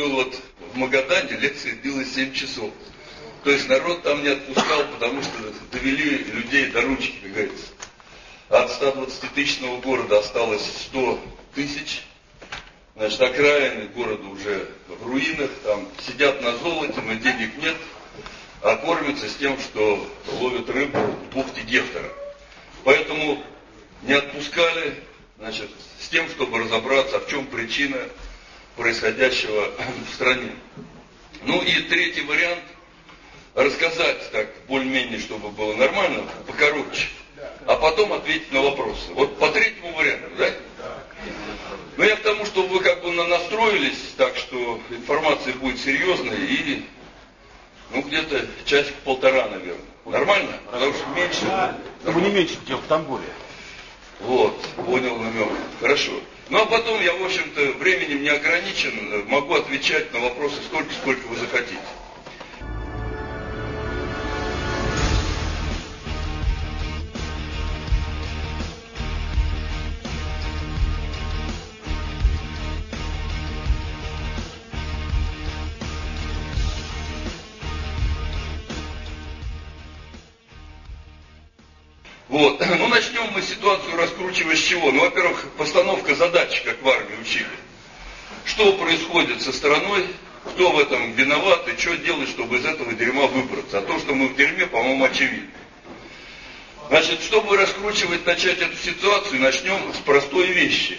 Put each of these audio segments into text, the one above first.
был вот в Магадане, лекция длилась 7 часов. То есть народ там не отпускал, потому что довели людей до ручки, как говорится. От 120-тысячного города осталось 100 тысяч. Значит, окраины города уже в руинах, там сидят на золоте, но денег нет, а кормятся с тем, что ловят рыбу в бухте Гефтера. Поэтому не отпускали, значит, с тем, чтобы разобраться, в чем причина происходящего в стране. Ну и третий вариант, рассказать так более-менее, чтобы было нормально, покороче, а потом ответить на вопросы. Вот по третьему варианту, да? Но я к тому, чтобы вы как бы настроились, так что информация будет серьезной и ну где-то часик-полтора, наверное. Нормально? Потому что меньше. Ну, не меньше, чем в Тамбове. Вот, понял намек. Хорошо. Ну а потом я, в общем-то, временем не ограничен, могу отвечать на вопросы столько, сколько вы захотите. Вот. Ну, начнем мы ситуацию раскручивать с чего? Ну, во-первых, постановка задач, как в армии учили. Что происходит со страной, кто в этом виноват и что делать, чтобы из этого дерьма выбраться. А то, что мы в дерьме, по-моему, очевидно. Значит, чтобы раскручивать, начать эту ситуацию, начнем с простой вещи.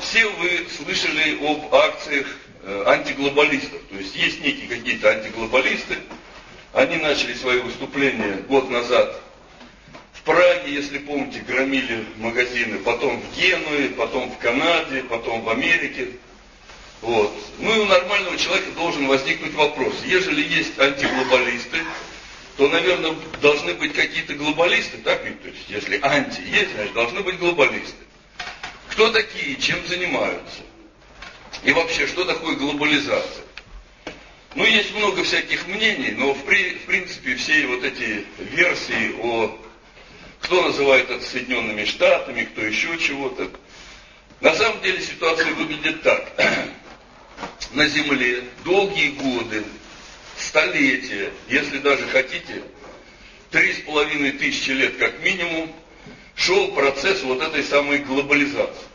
Все вы слышали об акциях э, антиглобалистов. То есть есть некие какие-то антиглобалисты. Они начали свои выступления год назад Праге, если помните, громили магазины, потом в Генуе, потом в Канаде, потом в Америке. Вот. Ну и у нормального человека должен возникнуть вопрос. Ежели есть антиглобалисты, то, наверное, должны быть какие-то глобалисты, так ведь? То есть, если анти есть, значит, должны быть глобалисты. Кто такие, чем занимаются? И вообще, что такое глобализация? Ну, есть много всяких мнений, но в, при, в принципе все вот эти версии о кто называет это Соединенными Штатами, кто еще чего-то. На самом деле ситуация выглядит так. На Земле долгие годы, столетия, если даже хотите, три с половиной тысячи лет как минимум, шел процесс вот этой самой глобализации.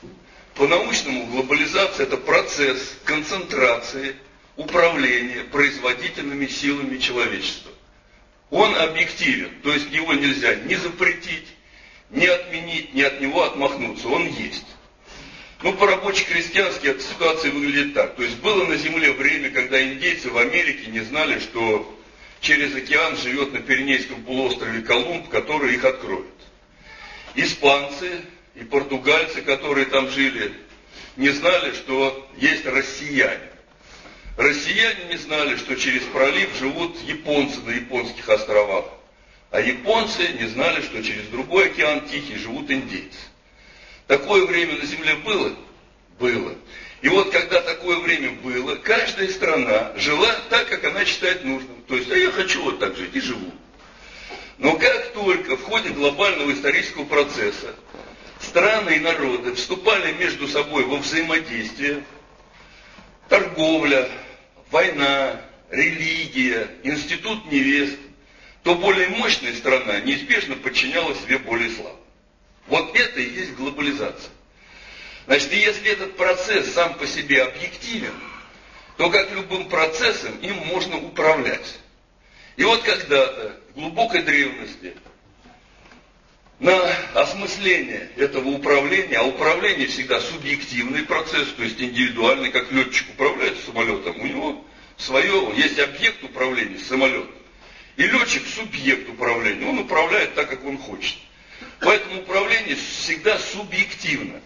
По-научному глобализация это процесс концентрации, управления производительными силами человечества он объективен, то есть его нельзя ни запретить, ни отменить, ни от него отмахнуться, он есть. Ну, по-рабоче-крестьянски эта ситуация выглядит так. То есть было на Земле время, когда индейцы в Америке не знали, что через океан живет на Пиренейском полуострове Колумб, который их откроет. Испанцы и португальцы, которые там жили, не знали, что есть россияне. Россияне не знали, что через пролив живут японцы на японских островах. А японцы не знали, что через другой океан Тихий живут индейцы. Такое время на Земле было? Было. И вот когда такое время было, каждая страна жила так, как она считает нужным. То есть, а я хочу вот так жить и живу. Но как только в ходе глобального исторического процесса страны и народы вступали между собой во взаимодействие, торговля, война, религия, институт невест, то более мощная страна неизбежно подчиняла себе более слабой. Вот это и есть глобализация. Значит, если этот процесс сам по себе объективен, то как любым процессом им можно управлять. И вот когда-то, в глубокой древности, на осмысление этого управления, а управление всегда субъективный процесс, то есть индивидуальный, как летчик управляет самолетом, у него свое, есть объект управления самолетом. И летчик субъект управления, он управляет так, как он хочет. Поэтому управление всегда субъективно.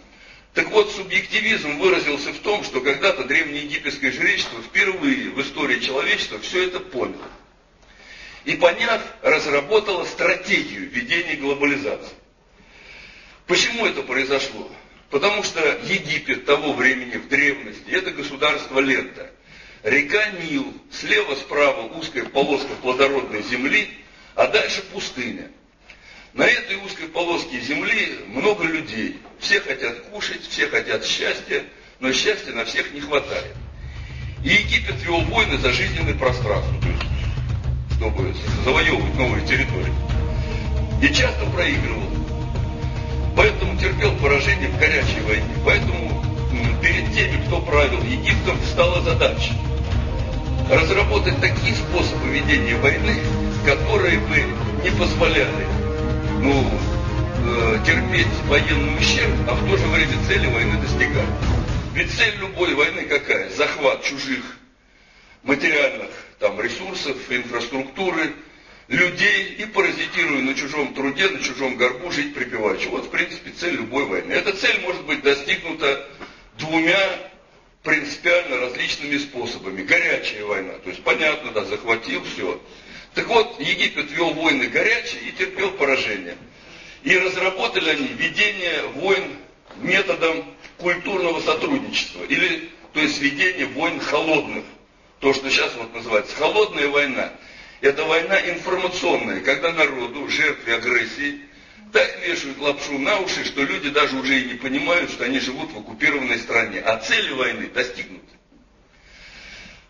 Так вот, субъективизм выразился в том, что когда-то древнеегипетское жречество впервые в истории человечества все это поняло и поняв, разработала стратегию ведения глобализации. Почему это произошло? Потому что Египет того времени, в древности, это государство лента. Река Нил, слева-справа узкая полоска плодородной земли, а дальше пустыня. На этой узкой полоске земли много людей. Все хотят кушать, все хотят счастья, но счастья на всех не хватает. И Египет вел войны за жизненное пространство, то есть, чтобы завоевывать новые территории. И часто проигрывал. Поэтому терпел поражение в горячей войне. Поэтому перед теми, кто правил Египтом, встала задача разработать такие способы ведения войны, которые бы не позволяли ну, э, терпеть военный ущерб, а в то же время цели войны достигать. Ведь цель любой войны какая? Захват чужих материальных там, ресурсов, инфраструктуры, людей и паразитируя на чужом труде, на чужом горбу жить припеваючи. Вот, в принципе, цель любой войны. Эта цель может быть достигнута двумя принципиально различными способами. Горячая война, то есть понятно, да, захватил все. Так вот, Египет вел войны горячие и терпел поражение. И разработали они ведение войн методом культурного сотрудничества, или, то есть ведение войн холодных. То, что сейчас вот называется холодная война. Это война информационная, когда народу, жертве агрессии, так вешают лапшу на уши, что люди даже уже и не понимают, что они живут в оккупированной стране, а цели войны достигнуты.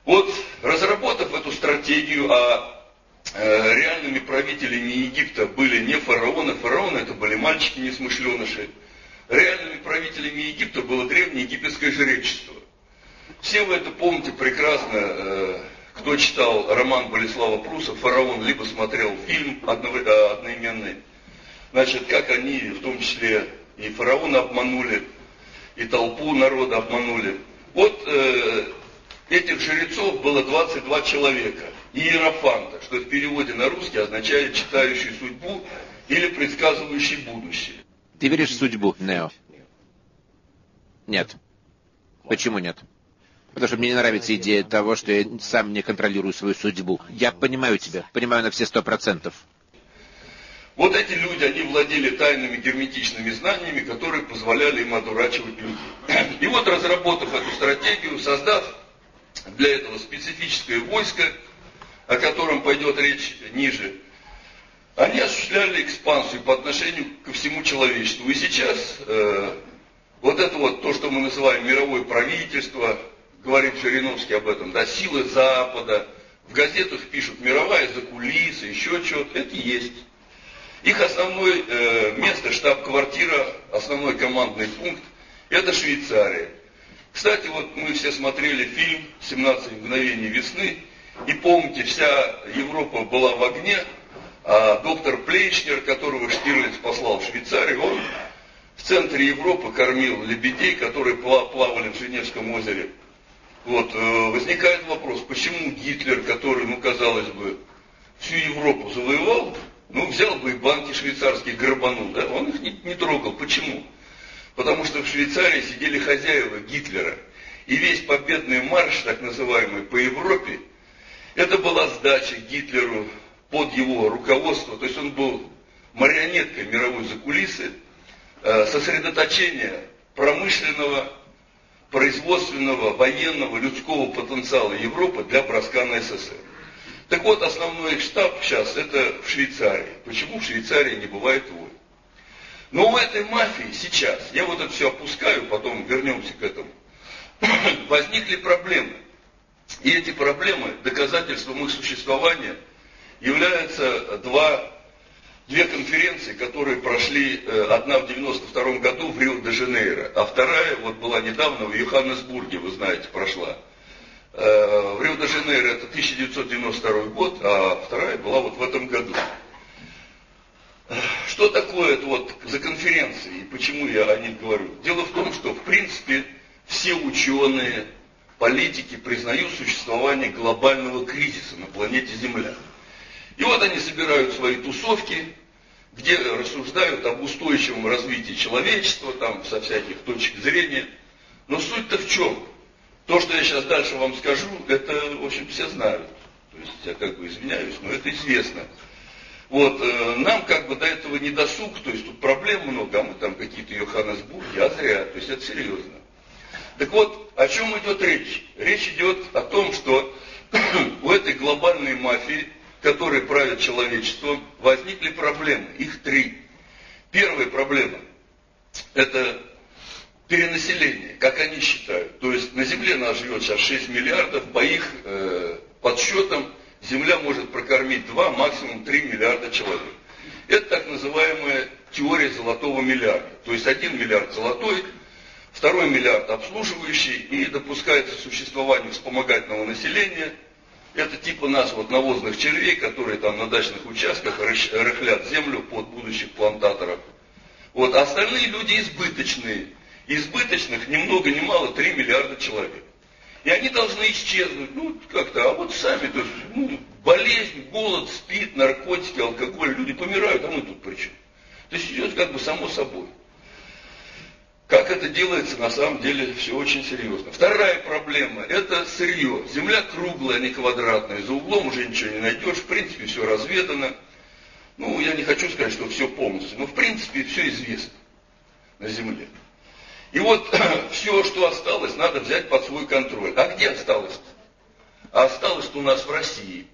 Вот разработав эту стратегию, а э, реальными правителями Египта были не фараоны, фараоны это были мальчики несмышленыши, реальными правителями Египта было древнее египетское жречество. Все вы это помните прекрасно, э, кто читал роман Болеслава Пруса «Фараон», либо смотрел фильм э, одноименный, значит, как они, в том числе и фараона обманули, и толпу народа обманули. Вот э, этих жрецов было 22 человека. Иерофанта, что в переводе на русский означает читающий судьбу или предсказывающий будущее. Ты веришь в судьбу, Нео? Нет. Почему нет? Потому что мне не нравится идея того, что я сам не контролирую свою судьбу. Я понимаю тебя, понимаю на все сто процентов. Вот эти люди, они владели тайными герметичными знаниями, которые позволяли им одурачивать людей. И вот разработав эту стратегию, создав для этого специфическое войско, о котором пойдет речь ниже, они осуществляли экспансию по отношению ко всему человечеству. И сейчас э, вот это вот то, что мы называем мировое правительство, говорит Жириновский об этом, да, силы Запада, в газетах пишут мировая закулиса, еще что-то, это есть. Их основное э, место, штаб-квартира, основной командный пункт, это Швейцария. Кстати, вот мы все смотрели фильм «17 мгновений весны», и помните, вся Европа была в огне, а доктор Плейшнер, которого Штирлиц послал в Швейцарию, он в центре Европы кормил лебедей, которые плавали в Женевском озере. Вот, э, возникает вопрос, почему Гитлер, который, ну, казалось бы, всю Европу завоевал, ну, взял бы и банки швейцарские грабанул, да? Он их не, не трогал. Почему? Потому что в Швейцарии сидели хозяева Гитлера. И весь победный марш, так называемый, по Европе, это была сдача Гитлеру под его руководство. То есть он был марионеткой мировой закулисы, э, сосредоточение промышленного, производственного, военного, людского потенциала Европы для броска на СССР. Так вот, основной их штаб сейчас это в Швейцарии. Почему в Швейцарии не бывает войн? Но у этой мафии сейчас, я вот это все опускаю, потом вернемся к этому, возникли проблемы. И эти проблемы, доказательством их существования, являются два, две конференции, которые прошли, э, одна в 92 году в Рио-де-Жанейро, а вторая вот была недавно в Йоханнесбурге, вы знаете, прошла. Э, в Рио-де-Жанейро это 1992 год, а вторая была вот в этом году. Что такое это вот за конференции и почему я о них говорю? Дело в том, что в принципе все ученые, политики признают существование глобального кризиса на планете Земля. И вот они собирают свои тусовки, где рассуждают об устойчивом развитии человечества, там со всяких точек зрения. Но суть-то в чем? То, что я сейчас дальше вам скажу, это, в общем, все знают. То есть я как бы извиняюсь, но это известно. Вот, э, нам как бы до этого не досуг, то есть тут проблем много, а мы там какие-то Йоханнесбурги, а зря, то есть это серьезно. Так вот, о чем идет речь? Речь идет о том, что у этой глобальной мафии, которая правит человечеством, возникли проблемы. Их три. Первая проблема – это перенаселение, как они считают. То есть на Земле нас живет сейчас 6 миллиардов, по их э, подсчетам Земля может прокормить 2, максимум 3 миллиарда человек. Это так называемая теория золотого миллиарда. То есть 1 миллиард золотой, второй миллиард обслуживающий, и допускается существование вспомогательного населения. Это типа нас, вот навозных червей, которые там на дачных участках рыхлят землю под будущих плантаторов. Вот, а остальные люди избыточные. Избыточных ни много ни мало 3 миллиарда человек. И они должны исчезнуть, ну, как-то, а вот сами, то есть, ну, болезнь, голод, спид, наркотики, алкоголь, люди помирают, а мы тут при чем? То есть идет как бы само собой. Как это делается, на самом деле, все очень серьезно. Вторая проблема – это сырье. Земля круглая, не квадратная. За углом уже ничего не найдешь. В принципе, все разведано. Ну, я не хочу сказать, что все полностью, но в принципе все известно на Земле. И вот все, что осталось, надо взять под свой контроль. А где осталось? А осталось у нас в России.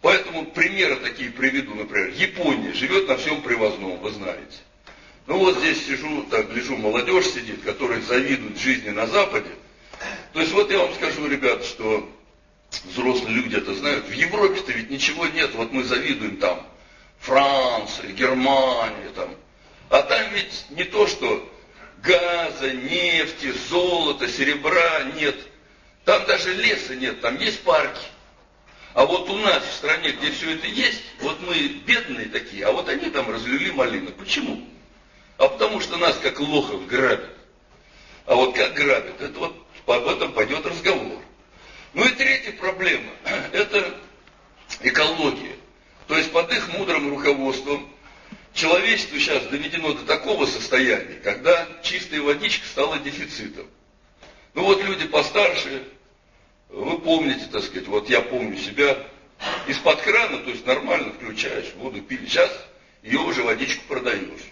Поэтому примеры такие приведу, например, Япония живет на всем привозном, вы знаете. Ну вот здесь сижу, так гляжу, молодежь сидит, которая завидует жизни на Западе. То есть вот я вам скажу, ребят, что взрослые люди это знают, в Европе-то ведь ничего нет, вот мы завидуем там Франции, Германии, там. А там ведь не то, что газа, нефти, золота, серебра нет. Там даже леса нет, там есть парки. А вот у нас в стране, где все это есть, вот мы бедные такие, а вот они там разлили малину. Почему? А потому что нас как лохов грабят. А вот как грабят, это вот об этом пойдет разговор. Ну и третья проблема, это экология. То есть под их мудрым руководством человечество сейчас доведено до такого состояния, когда чистая водичка стала дефицитом. Ну вот люди постарше, вы помните, так сказать, вот я помню себя, из-под крана, то есть нормально включаешь воду, пили. Сейчас ее уже водичку продаешь.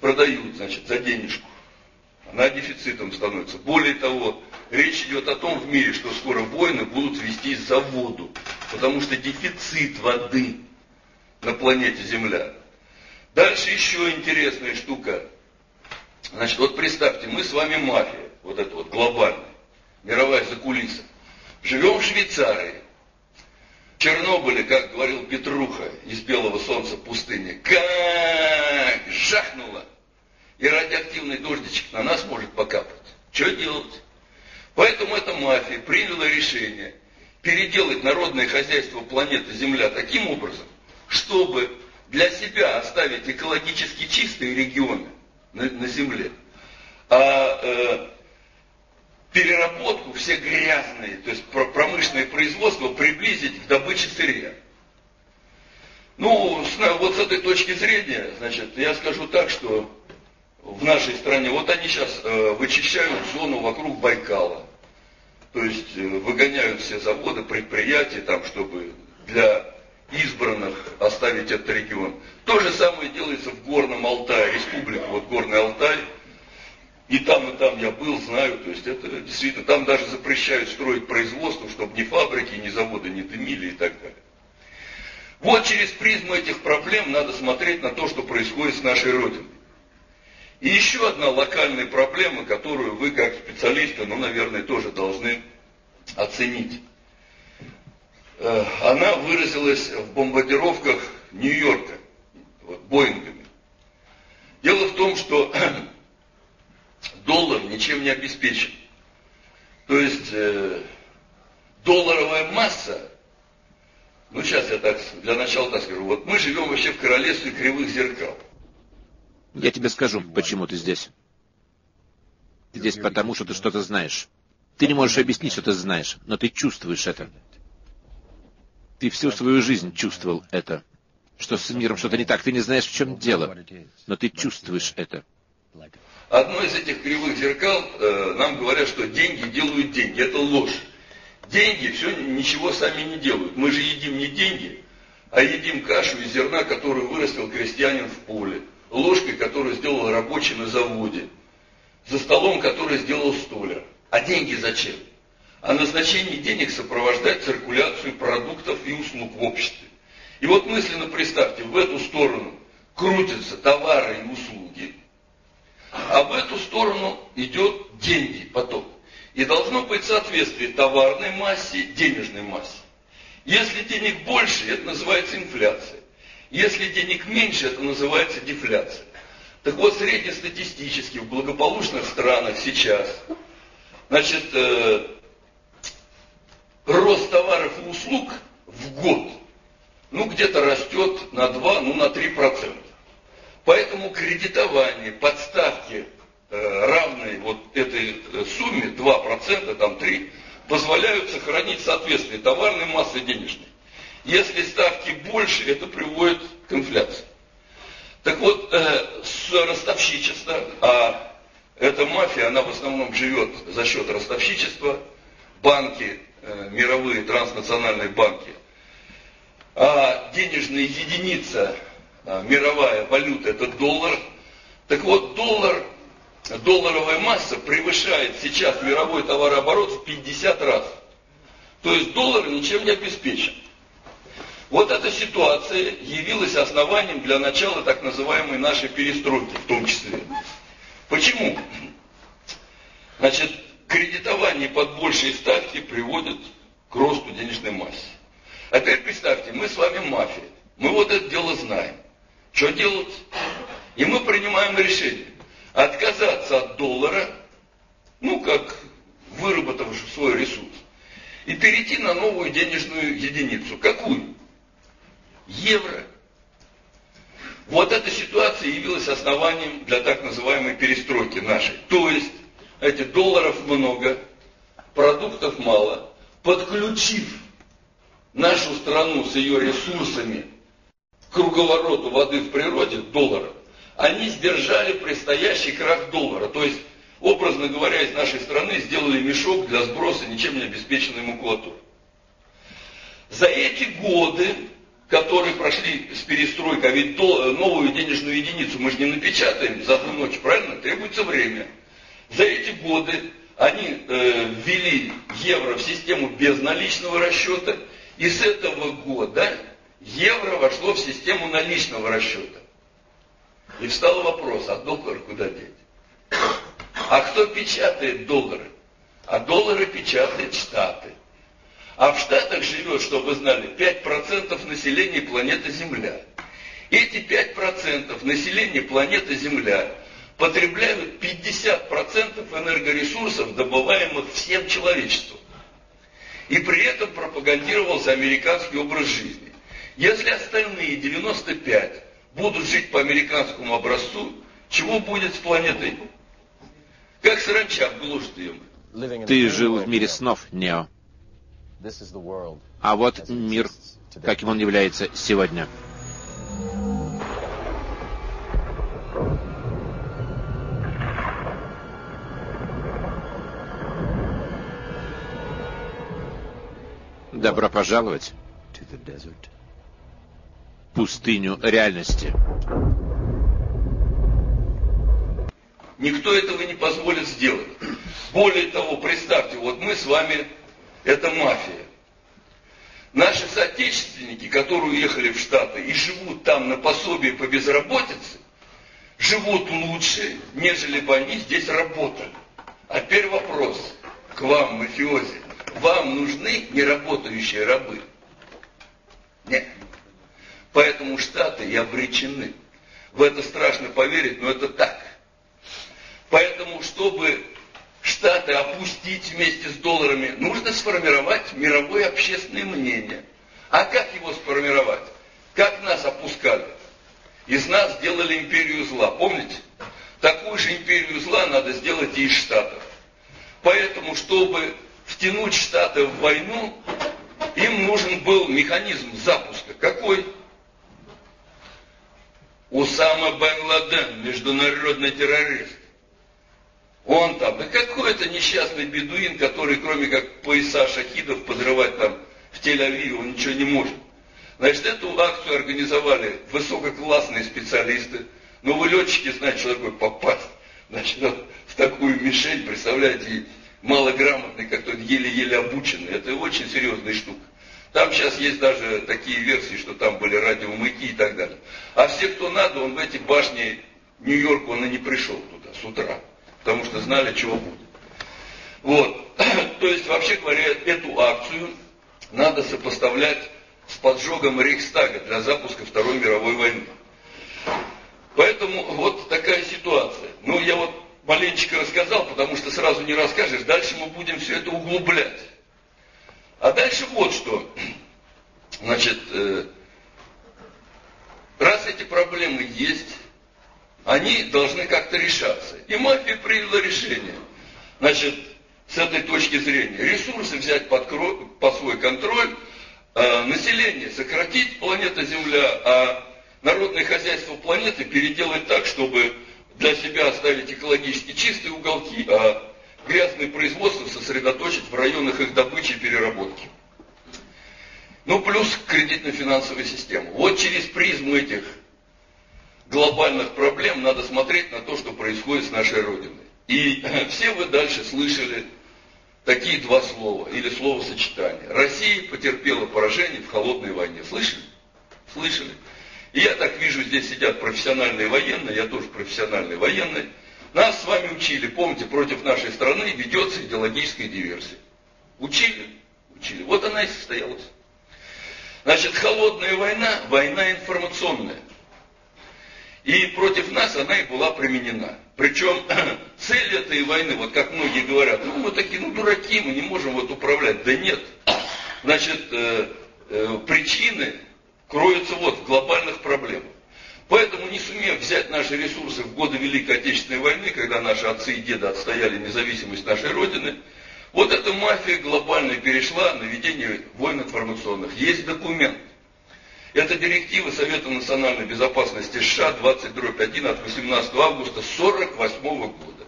Продают, значит, за денежку. Она дефицитом становится. Более того, речь идет о том в мире, что скоро войны будут вестись за воду. Потому что дефицит воды на планете Земля. Дальше еще интересная штука. Значит, вот представьте, мы с вами мафия, вот это вот глобальная, мировая закулиса. Живем в Швейцарии. Чернобыле, как говорил Петруха из белого солнца пустыни, как жахнуло. И радиоактивный дождичек на нас может покапать. Что делать? Поэтому эта мафия приняла решение переделать народное хозяйство планеты Земля таким образом, чтобы для себя оставить экологически чистые регионы на, на Земле, а э, переработку все грязные, то есть промышленное производство приблизить к добыче сырья. Ну, вот с этой точки зрения, значит, я скажу так, что в нашей стране, вот они сейчас э, вычищают зону вокруг Байкала. То есть э, выгоняют все заводы, предприятия, там, чтобы для избранных оставить этот регион. То же самое делается в Горном Алтае, республика, вот Горный Алтай. И там, и там я был, знаю, то есть это действительно, там даже запрещают строить производство, чтобы ни фабрики, ни заводы не дымили и так далее. Вот через призму этих проблем надо смотреть на то, что происходит с нашей Родиной. И еще одна локальная проблема, которую вы как специалисты, ну, наверное, тоже должны оценить. Э, она выразилась в бомбардировках Нью-Йорка, вот, Боингами. Дело в том, что доллар ничем не обеспечен. То есть э, долларовая масса, ну сейчас я так для начала так скажу, вот мы живем вообще в королевстве кривых зеркал. Я тебе скажу, почему ты здесь. Ты здесь потому, что ты что-то знаешь. Ты не можешь объяснить, что ты знаешь, но ты чувствуешь это. Ты всю свою жизнь чувствовал это. Что с миром что-то не так. Ты не знаешь, в чем дело. Но ты чувствуешь это. Одно из этих кривых зеркал, э, нам говорят, что деньги делают деньги. Это ложь. Деньги все ничего сами не делают. Мы же едим не деньги, а едим кашу из зерна, которую вырастил крестьянин в поле. Ложкой, которую сделал рабочий на заводе. За столом, который сделал столяр. А деньги зачем? а назначение денег сопровождать циркуляцию продуктов и услуг в обществе. И вот мысленно представьте, в эту сторону крутятся товары и услуги, А в эту сторону идет деньги, поток. И должно быть соответствие товарной массе, денежной массе. Если денег больше, это называется инфляция. Если денег меньше, это называется дефляция. Так вот, среднестатистически в благополучных странах сейчас, значит, э, рост товаров и услуг в год, ну, где-то растет на 2, ну, на 3 процента. Поэтому кредитование, подставки э, равные вот этой э, сумме, 2%, там 3%, позволяют сохранить соответствие товарной массы денежной. Если ставки больше, это приводит к инфляции. Так вот, э, ростовщичества, а эта мафия, она в основном живет за счет ростовщичества, банки, э, мировые транснациональные банки, а денежная единица, мировая валюта, это доллар. Так вот, доллар, долларовая масса превышает сейчас мировой товарооборот в 50 раз. То есть доллар ничем не обеспечен. Вот эта ситуация явилась основанием для начала так называемой нашей перестройки в том числе. Почему? Значит, кредитование под большие ставки приводит к росту денежной массы. А теперь представьте, мы с вами мафия. Мы вот это дело знаем. Что делать? И мы принимаем решение отказаться от доллара, ну, как выработав свой ресурс, и перейти на новую денежную единицу. Какую? евро. Вот эта ситуация явилась основанием для так называемой перестройки нашей. То есть, эти долларов много, продуктов мало, подключив нашу страну с ее ресурсами круговороту воды в природе, доллара, они сдержали предстоящий крах доллара. То есть, образно говоря, из нашей страны сделали мешок для сброса ничем не обеспеченной макулатуры. За эти годы которые прошли с перестройкой, а ведь то, новую денежную единицу мы же не напечатаем за одну ночь, правильно? Требуется время. За эти годы они э, ввели евро в систему безналичного расчета, и с этого года евро вошло в систему наличного расчета. И встал вопрос, а доллар куда деть? А кто печатает доллары? А доллары печатают Штаты. А в Штатах живет, чтобы вы знали, 5% населения планеты Земля. Эти 5% населения планеты Земля потребляют 50% энергоресурсов, добываемых всем человечеством. И при этом пропагандировался американский образ жизни. Если остальные 95 будут жить по американскому образцу, чего будет с планетой? Как саранча глушит Ты жил в мире снов, Нео. А вот мир, каким он является сегодня. Добро пожаловать в пустыню реальности. Никто этого не позволит сделать. Более того, представьте, вот мы с вами это мафия. Наши соотечественники, которые уехали в Штаты и живут там на пособие по безработице, живут лучше, нежели бы они здесь работали. А теперь вопрос к вам, мафиози. Вам нужны неработающие рабы? Нет. Поэтому Штаты и обречены. В это страшно поверить, но это так. Поэтому, чтобы Штаты опустить вместе с долларами, нужно сформировать мировое общественное мнение. А как его сформировать? Как нас опускали? Из нас сделали империю зла, помните? Такую же империю зла надо сделать и из Штатов. Поэтому, чтобы втянуть Штаты в войну, им нужен был механизм запуска. Какой? Усама Бен Ладен, международный террорист. Он там, да какой-то несчастный бедуин, который кроме как пояса шахидов подрывать там в Тель-Авиве, он ничего не может. Значит, эту акцию организовали высококлассные специалисты. Но вы летчики знаете, что такое попасть. Значит, в такую мишень, представляете, малограмотный, как-то еле-еле обученный. Это очень серьезная штука. Там сейчас есть даже такие версии, что там были радиомаяки и так далее. А все, кто надо, он в эти башни Нью-Йорк, он и не пришел туда. с утра, потому что знали, чего будет. Вот. То есть, вообще говоря, эту акцию надо сопоставлять с поджогом Рейхстага для запуска Второй мировой войны. Поэтому вот такая ситуация. Ну, я вот маленечко рассказал, потому что сразу не расскажешь. Дальше мы будем все это углублять. А дальше вот что. Значит, э, раз эти проблемы есть, они должны как-то решаться. И мафия приняла решение. Значит, с этой точки зрения, ресурсы взять под, под свой контроль, э, население сократить, планета Земля, а народное хозяйство планеты переделать так, чтобы для себя оставить экологически чистые уголки, а грязное производство сосредоточить в районах их добычи и переработки. Ну, плюс кредитно-финансовая система. Вот через призму этих глобальных проблем надо смотреть на то, что происходит с нашей Родиной. И все вы дальше слышали такие два слова или словосочетания. Россия потерпела поражение в холодной войне. Слышали? Слышали? И я так вижу, здесь сидят профессиональные военные, я тоже профессиональный военный. Нас с вами учили, помните, против нашей страны ведется идеологическая диверсия. Учили? Учили. Вот она и состоялась. Значит, холодная война, война информационная. И против нас она и была применена. Причем цель этой войны, вот как многие говорят, ну мы такие, ну дураки, мы не можем вот управлять. Да нет. Значит, э, э, причины кроются вот в глобальных проблемах. Поэтому, не сумев взять наши ресурсы в годы Великой Отечественной войны, когда наши отцы и деды отстояли независимость нашей Родины, вот эта мафия глобальная перешла на ведение войн информационных. Есть документ. Это директива Совета национальной безопасности США 20-1 от 18 августа 1948 года.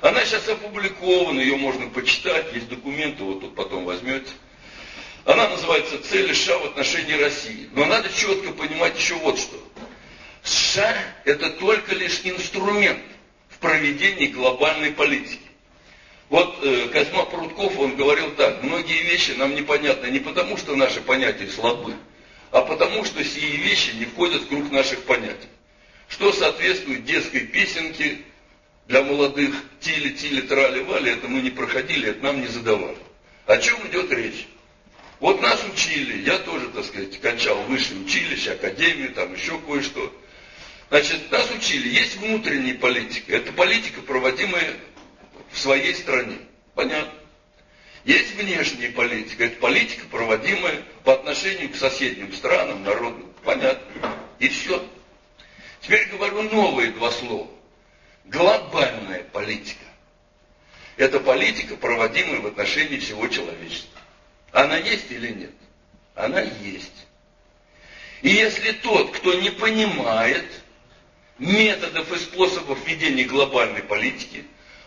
Она сейчас опубликована, ее можно почитать, есть документы, вот тут потом возьмете. Она называется «Цели США в отношении России». Но надо четко понимать еще вот что. США – это только лишь инструмент в проведении глобальной политики. Вот э, Козьма Прутков, он говорил так, многие вещи нам непонятны не потому, что наши понятия слабы, а потому, что сие вещи не входят в круг наших понятий. Что соответствует детской песенке для молодых тили-тили, трали-вали, это мы не проходили, это нам не задавали. О чем идет речь? Вот нас учили, я тоже, так сказать, кончал высшее училище, академию, там еще кое-что. Значит, нас учили, есть внутренняя политика, это политика, проводимая в своей стране. Понятно? Есть внешняя политика, это политика, проводимая по отношению к соседним странам, народам. Понятно? И все. Теперь говорю новые два слова. Глобальная политика. Это политика, проводимая в отношении всего человечества. Она есть или нет? Она есть. И если тот, кто не понимает методов и способов ведения глобальной политики,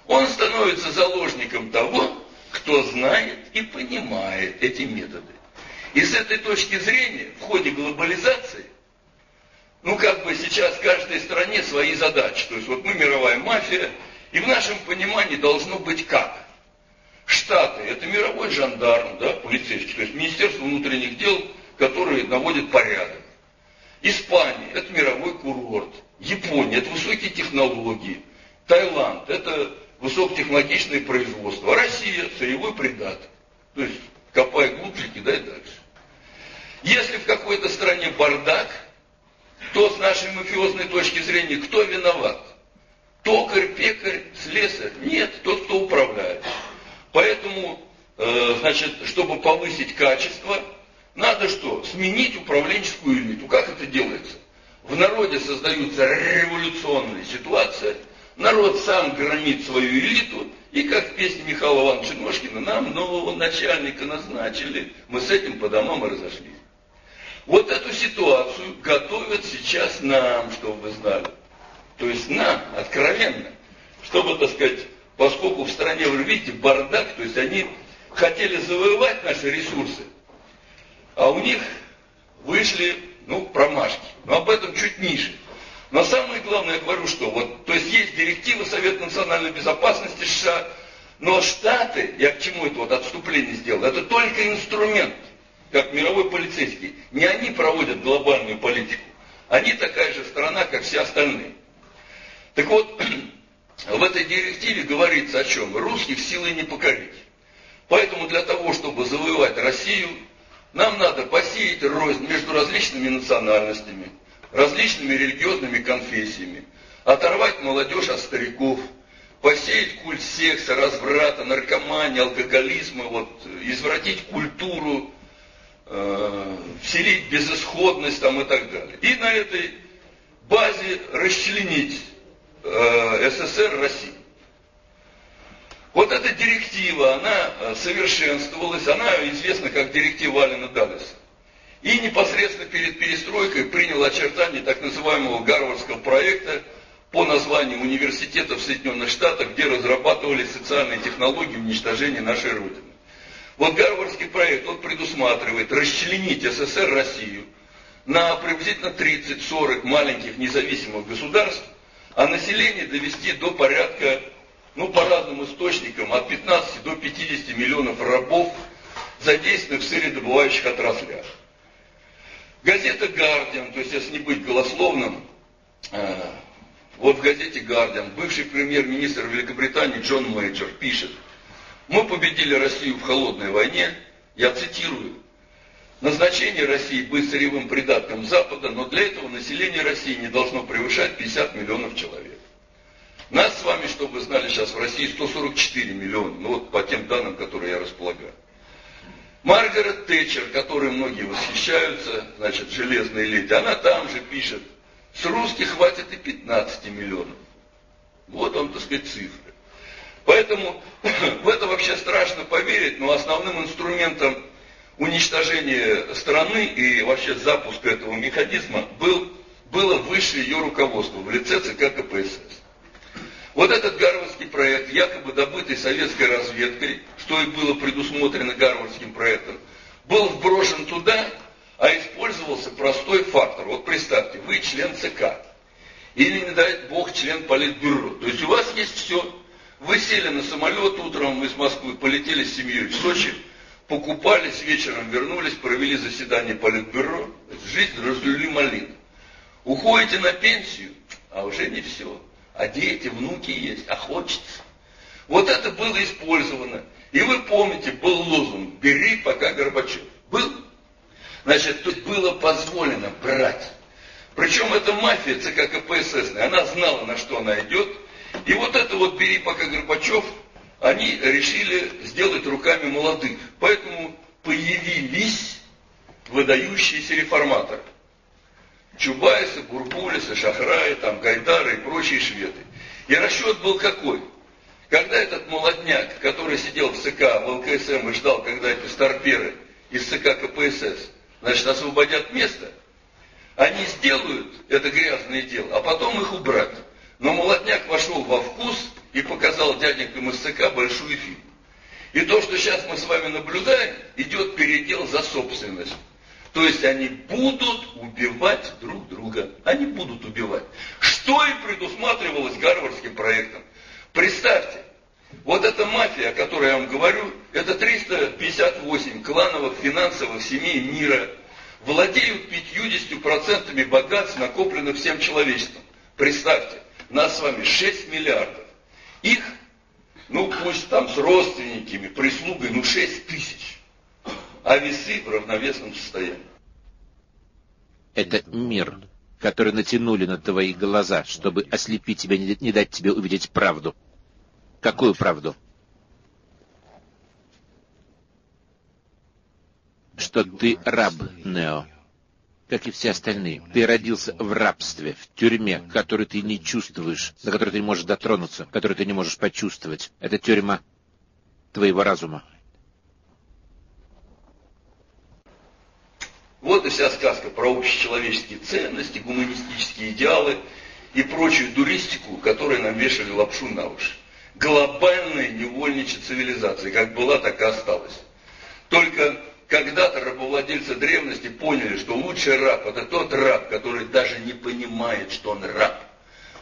он становится заложником того, кто знает и понимает эти методы. И с этой точки зрения, в ходе глобализации, ну как бы сейчас каждой стране свои задачи. То есть вот мы мировая мафия, и в нашем понимании должно быть как? Штаты – это мировой жандарм, да, полицейский, то есть Министерство внутренних дел, которое наводит порядок. Испания – это мировой курорт. Япония – это высокие технологии. Таиланд – это высокотехнологичное производство. Россия – сырьевой придаток. То есть, копай глубже, кидай дальше. Если в какой-то стране бардак, то с нашей мафиозной точки зрения кто виноват? Токарь, пекарь, слесарь? Нет, тот, кто управляет. Поэтому, э, значит, чтобы повысить качество, надо что? Сменить управленческую элиту. Как это делается? В народе создаются революционные ситуации, народ сам громит свою элиту, и как в песне Михаила Ивановича Ножкина, нам нового начальника назначили, мы с этим по домам и разошлись. Вот эту ситуацию готовят сейчас нам, чтобы вы знали. То есть нам, откровенно, чтобы, так сказать, поскольку в стране, вы видите, бардак, то есть они хотели завоевать наши ресурсы, а у них вышли, ну, промашки. Но об этом чуть ниже. Но самое главное, я говорю, что вот, то есть есть директива Совета национальной безопасности США, но Штаты, я к чему это вот отступление сделал, это только инструмент, как мировой полицейский. Не они проводят глобальную политику, они такая же страна, как все остальные. Так вот, в этой директиве говорится о чем? Русских силой не покорить. Поэтому для того, чтобы завоевать Россию, нам надо посеять рознь между различными национальностями, различными религиозными конфессиями, оторвать молодежь от стариков, посеять культ секса, разврата, наркомании, алкоголизма, вот, извратить культуру, э, вселить безысходность там, и так далее. И на этой базе расчленить э, СССР Россию. Вот эта директива, она э, совершенствовалась, она известна как директива Алина Даллеса. И непосредственно перед перестройкой принял очертания так называемого Гарвардского проекта по названию университетов в Соединенных Штатах, где разрабатывались социальные технологии уничтожения нашей Родины. Вот Гарвардский проект, он предусматривает расчленить СССР Россию на приблизительно 30-40 маленьких независимых государств, а население довести до порядка, ну по разным источникам, от 15 до 50 миллионов рабов, задействованных в сырьедобывающих отраслях. Газета «Гардиан», то есть если не быть голословным, э, вот в газете «Гардиан» бывший премьер-министр Великобритании Джон Мейджор пишет, «Мы победили Россию в холодной войне, я цитирую, назначение России быть сырьевым придатком Запада, но для этого население России не должно превышать 50 миллионов человек. Нас с вами, чтобы вы знали, сейчас в России 144 миллиона, ну вот по тем данным, которые я располагаю. Маргарет Тэтчер, которой многие восхищаются, значит, железная леди, она там же пишет, с русских хватит и 15 миллионов. Вот он, так сказать, цифры. Поэтому в это вообще страшно поверить, но основным инструментом уничтожения страны и вообще запуска этого механизма был, было высшее ее руководство в лице ЦК КПСС. Вот этот гарвардский проект, якобы добытый советской разведкой, что и было предусмотрено гарвардским проектом, был вброшен туда, а использовался простой фактор. Вот представьте, вы член ЦК, или, не дай бог, член политбюро. То есть у вас есть все. Вы сели на самолет утром из Москвы, полетели с семьей в Сочи, покупались, вечером вернулись, провели заседание политбюро, жизнь разлили малин. Уходите на пенсию, а уже не все а дети, внуки есть, а хочется. Вот это было использовано. И вы помните, был лозунг «Бери, пока Горбачев». Был? Значит, тут было позволено брать. Причем эта мафия ЦК КПСС, она знала, на что она идет. И вот это вот «Бери, пока Горбачев» они решили сделать руками молодых. Поэтому появились выдающиеся реформаторы. Чубайсы, Бурбулисы, Шахраи, там, Гайдары и прочие шведы. И расчет был какой? Когда этот молодняк, который сидел в ЦК, в ЛКСМ и ждал, когда эти старперы из ЦК КПСС, значит, освободят место, они сделают это грязное дело, а потом их убрать. Но молодняк вошел во вкус и показал дяденькам из ЦК большую фигу. И то, что сейчас мы с вами наблюдаем, идет передел за собственность. То есть они будут убивать друг друга. Они будут убивать. Что и предусматривалось Гарвардским проектом. Представьте, вот эта мафия, о которой я вам говорю, это 358 клановых финансовых семей мира, владеют 50% богатств, накопленных всем человечеством. Представьте, нас с вами 6 миллиардов. Их, ну пусть там с родственниками, прислугой, ну 6 тысяч а весы в равновесном состоянии. Это мир, который натянули на твои глаза, чтобы ослепить тебя, не дать тебе увидеть правду. Какую правду? Что ты раб, Нео. Как и все остальные. Ты родился в рабстве, в тюрьме, которую ты не чувствуешь, до которой ты не можешь дотронуться, которую ты не можешь почувствовать. Это тюрьма твоего разума. Вот и вся сказка про общечеловеческие ценности, гуманистические идеалы и прочую дуристику, которую нам вешали лапшу на уши. Глобальная невольничья цивилизация, как была, так и осталась. Только когда-то рабовладельцы древности поняли, что лучший раб это тот раб, который даже не понимает, что он раб.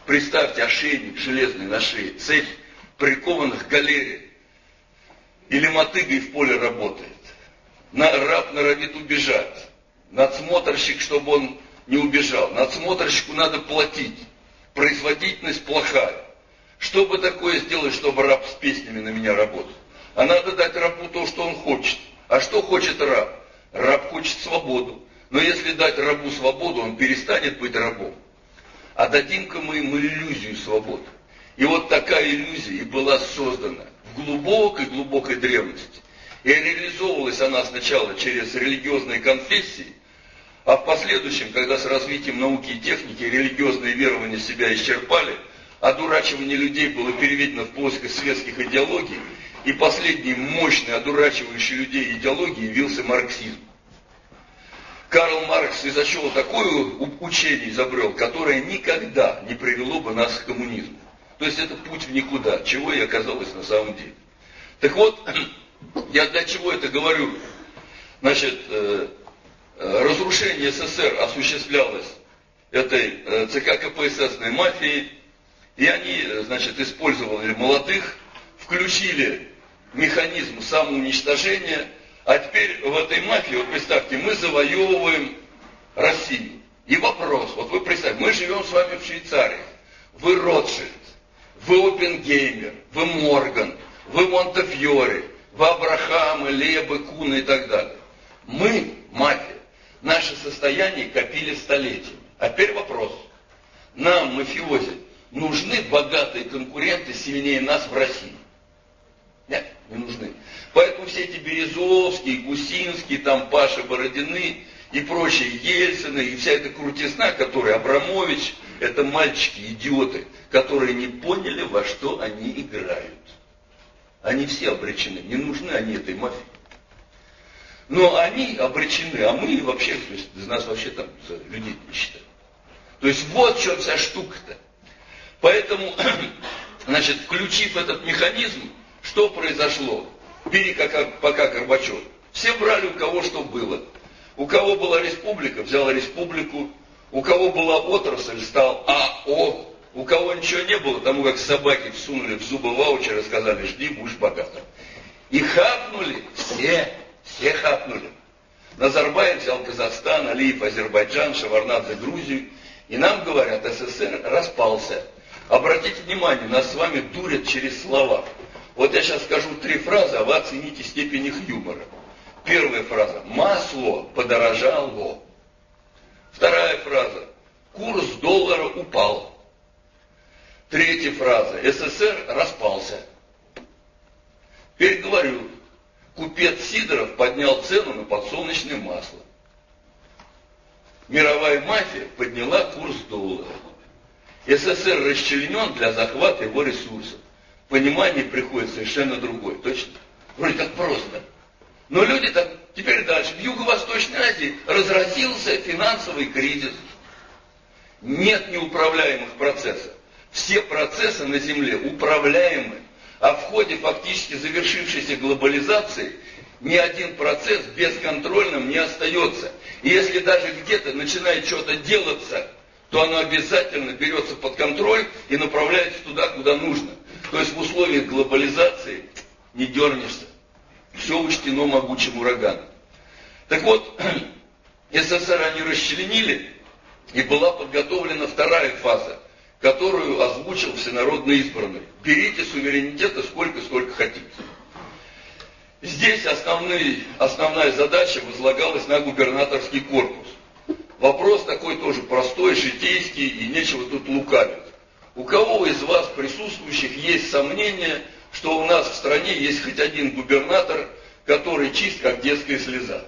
Представьте, ошейник железный на шее, цепь прикованных к галере. Или мотыгой в поле работает. На, раб норовит убежать надсмотрщик, чтобы он не убежал. Надсмотрщику надо платить. Производительность плохая. Что бы такое сделать, чтобы раб с песнями на меня работал? А надо дать рабу то, что он хочет. А что хочет раб? Раб хочет свободу. Но если дать рабу свободу, он перестанет быть рабом. А дадим-ка мы ему иллюзию свободы. И вот такая иллюзия и была создана в глубокой-глубокой древности. И реализовывалась она сначала через религиозные конфессии, а в последующем, когда с развитием науки и техники религиозные верования себя исчерпали, одурачивание людей было переведено в плоскость светских идеологий, и последней мощной, одурачивающей людей идеологией явился марксизм. Карл Маркс изощел такое учение, изобрел, которое никогда не привело бы нас к коммунизму. То есть это путь в никуда, чего и оказалось на самом деле. Так вот, я для чего это говорю? Значит, э, разрушение СССР осуществлялось этой э, ЦК КПССной мафией, и они, значит, использовали молодых, включили механизм самоуничтожения, а теперь в этой мафии, вот представьте, мы завоевываем Россию. И вопрос, вот вы представьте, мы живем с вами в Швейцарии, вы Ротшильд, вы Опенгеймер, вы Морган, вы Монтефьори, вы Абрахамы, Лебы, Куны и так далее. Мы, мафия, наше состояние копили столетиями. А теперь вопрос. Нам, мафиози, нужны богатые конкуренты сильнее нас в России? Нет, не нужны. Поэтому все эти Березовские, Гусинские, там Паша Бородины и прочие Ельцины, и вся эта крутизна, которая Абрамович, это мальчики, идиоты, которые не поняли, во что они играют. Они все обречены, не нужны они этой мафии. Но они обречены, а мы вообще, то есть нас вообще там людей не считают. То есть вот в чем вся штука-то. Поэтому, значит, включив этот механизм, что произошло? Бери как, пока Горбачев. Все брали у кого что было. У кого была республика, взял республику. У кого была отрасль, стал АО. У кого ничего не было, тому как собаки всунули в зубы ваучер и сказали, жди, будешь богатым. И хапнули все, все хапнули. Назарбаев взял Казахстан, Алиев Азербайджан, Шаварнадзе Грузию. И нам говорят, СССР распался. Обратите внимание, нас с вами дурят через слова. Вот я сейчас скажу три фразы, а вы оцените степень их юмора. Первая фраза. Масло подорожало. Вторая фраза. Курс доллара упал. Третья фраза. СССР распался. Теперь говорю. Купец Сидоров поднял цену на подсолнечное масло. Мировая мафия подняла курс доллара. СССР расчленен для захвата его ресурсов. Понимание приходит совершенно другое. Точно? Вроде как просто. Но люди там, теперь дальше, в Юго-Восточной Азии разразился финансовый кризис. Нет неуправляемых процессов. Все процессы на Земле управляемы. А в ходе фактически завершившейся глобализации ни один процесс бесконтрольным не остается. И если даже где-то начинает что-то делаться, то оно обязательно берется под контроль и направляется туда, куда нужно. То есть в условиях глобализации не дернешься. Все учтено могучим ураганом. Так вот, СССР они расчленили, и была подготовлена вторая фаза, которую озвучил всенародно избранный. Берите суверенитета сколько, сколько хотите. Здесь основные, основная задача возлагалась на губернаторский корпус. Вопрос такой тоже простой, житейский, и нечего тут лукавить. У кого из вас присутствующих есть сомнение, что у нас в стране есть хоть один губернатор, который чист, как детская слеза?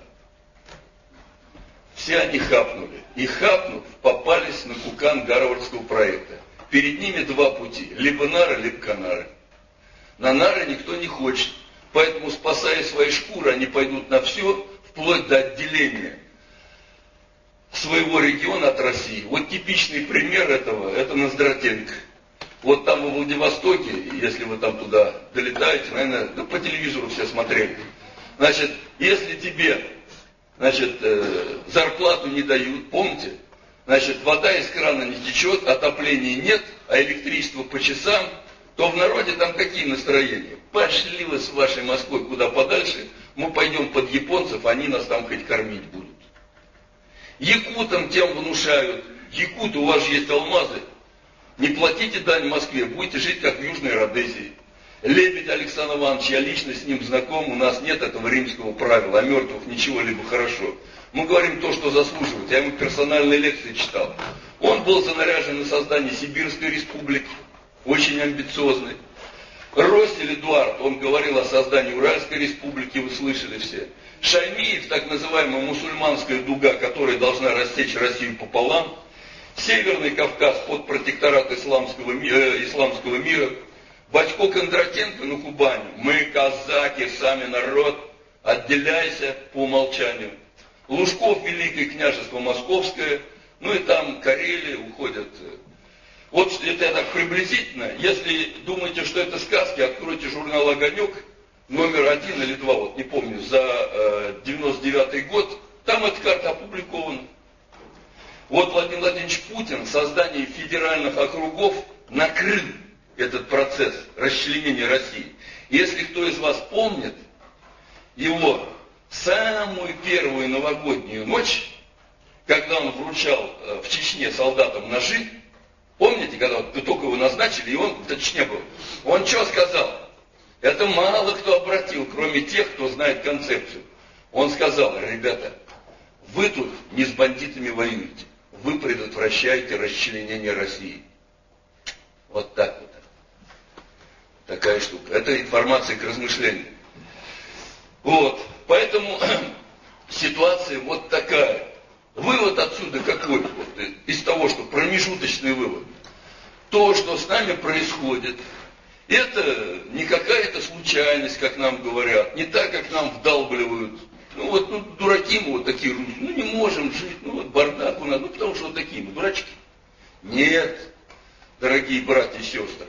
Все они хапнули. И хапнув, попались на кукан Гарвардского проекта. Перед ними два пути. Либо нары, либо канары. На нары никто не хочет. Поэтому, спасая свои шкуры, они пойдут на все, вплоть до отделения своего региона от России. Вот типичный пример этого, это Ноздратенко. Вот там во Владивостоке, если вы там туда долетаете, наверное, да по телевизору все смотрели. Значит, если тебе, значит, э, зарплату не дают, помните, значит, вода из крана не течет, отопления нет, а электричество по часам, то в народе там какие настроения? Пошли вы с вашей Москвой куда подальше, мы пойдем под японцев, они нас там хоть кормить будут. Якутам тем внушают, якуты, у вас есть алмазы, Не платите дань Москве, будете жить как в Южной Родезии. Лебедь Александр Иванович, я лично с ним знаком, у нас нет этого римского правила, о мертвых ничего либо хорошо. Мы говорим то, что заслуживает. Я ему персональные лекции читал. Он был занаряжен на создание Сибирской республики, очень амбициозный. Ростель Эдуард, он говорил о создании Уральской республики, вы слышали все. Шаймиев, так называемая мусульманская дуга, которая должна растечь Россию пополам. Северный Кавказ под протекторат исламского, э, исламского мира. Батько Кондратенко на Кубани. Мы казаки, сами народ, отделяйся по умолчанию. Лужков, Великое княжество Московское, ну и там Карелия уходят. Вот это я так приблизительно. Если думаете, что это сказки, откройте журнал «Огонек», номер один или два, вот не помню, за э, 99 год, там эта карта опубликована. Вот Владимир Владимирович Путин в создании федеральных округов накрыл этот процесс расчленения России. Если кто из вас помнит его самую первую новогоднюю ночь, когда он вручал э, в Чечне солдатам ножи, помните, когда вот только его назначили, и он в Чечне был, он что сказал? Это мало кто обратил, кроме тех, кто знает концепцию. Он сказал, ребята, вы тут не с бандитами воюете, вы предотвращаете расчленение России. Вот так вот. Такая штука. Это информация к размышлению. Вот. Поэтому ситуация вот такая. Вывод отсюда какой? Вот, из того, что промежуточный вывод. То, что с нами происходит, это не какая-то случайность, как нам говорят, не так, как нам вдалбливают. Ну вот, ну, дураки мы вот такие ну не можем жить, ну вот бардак у нас, ну потому что вот такие мы дурачки. Нет, дорогие братья и сестры,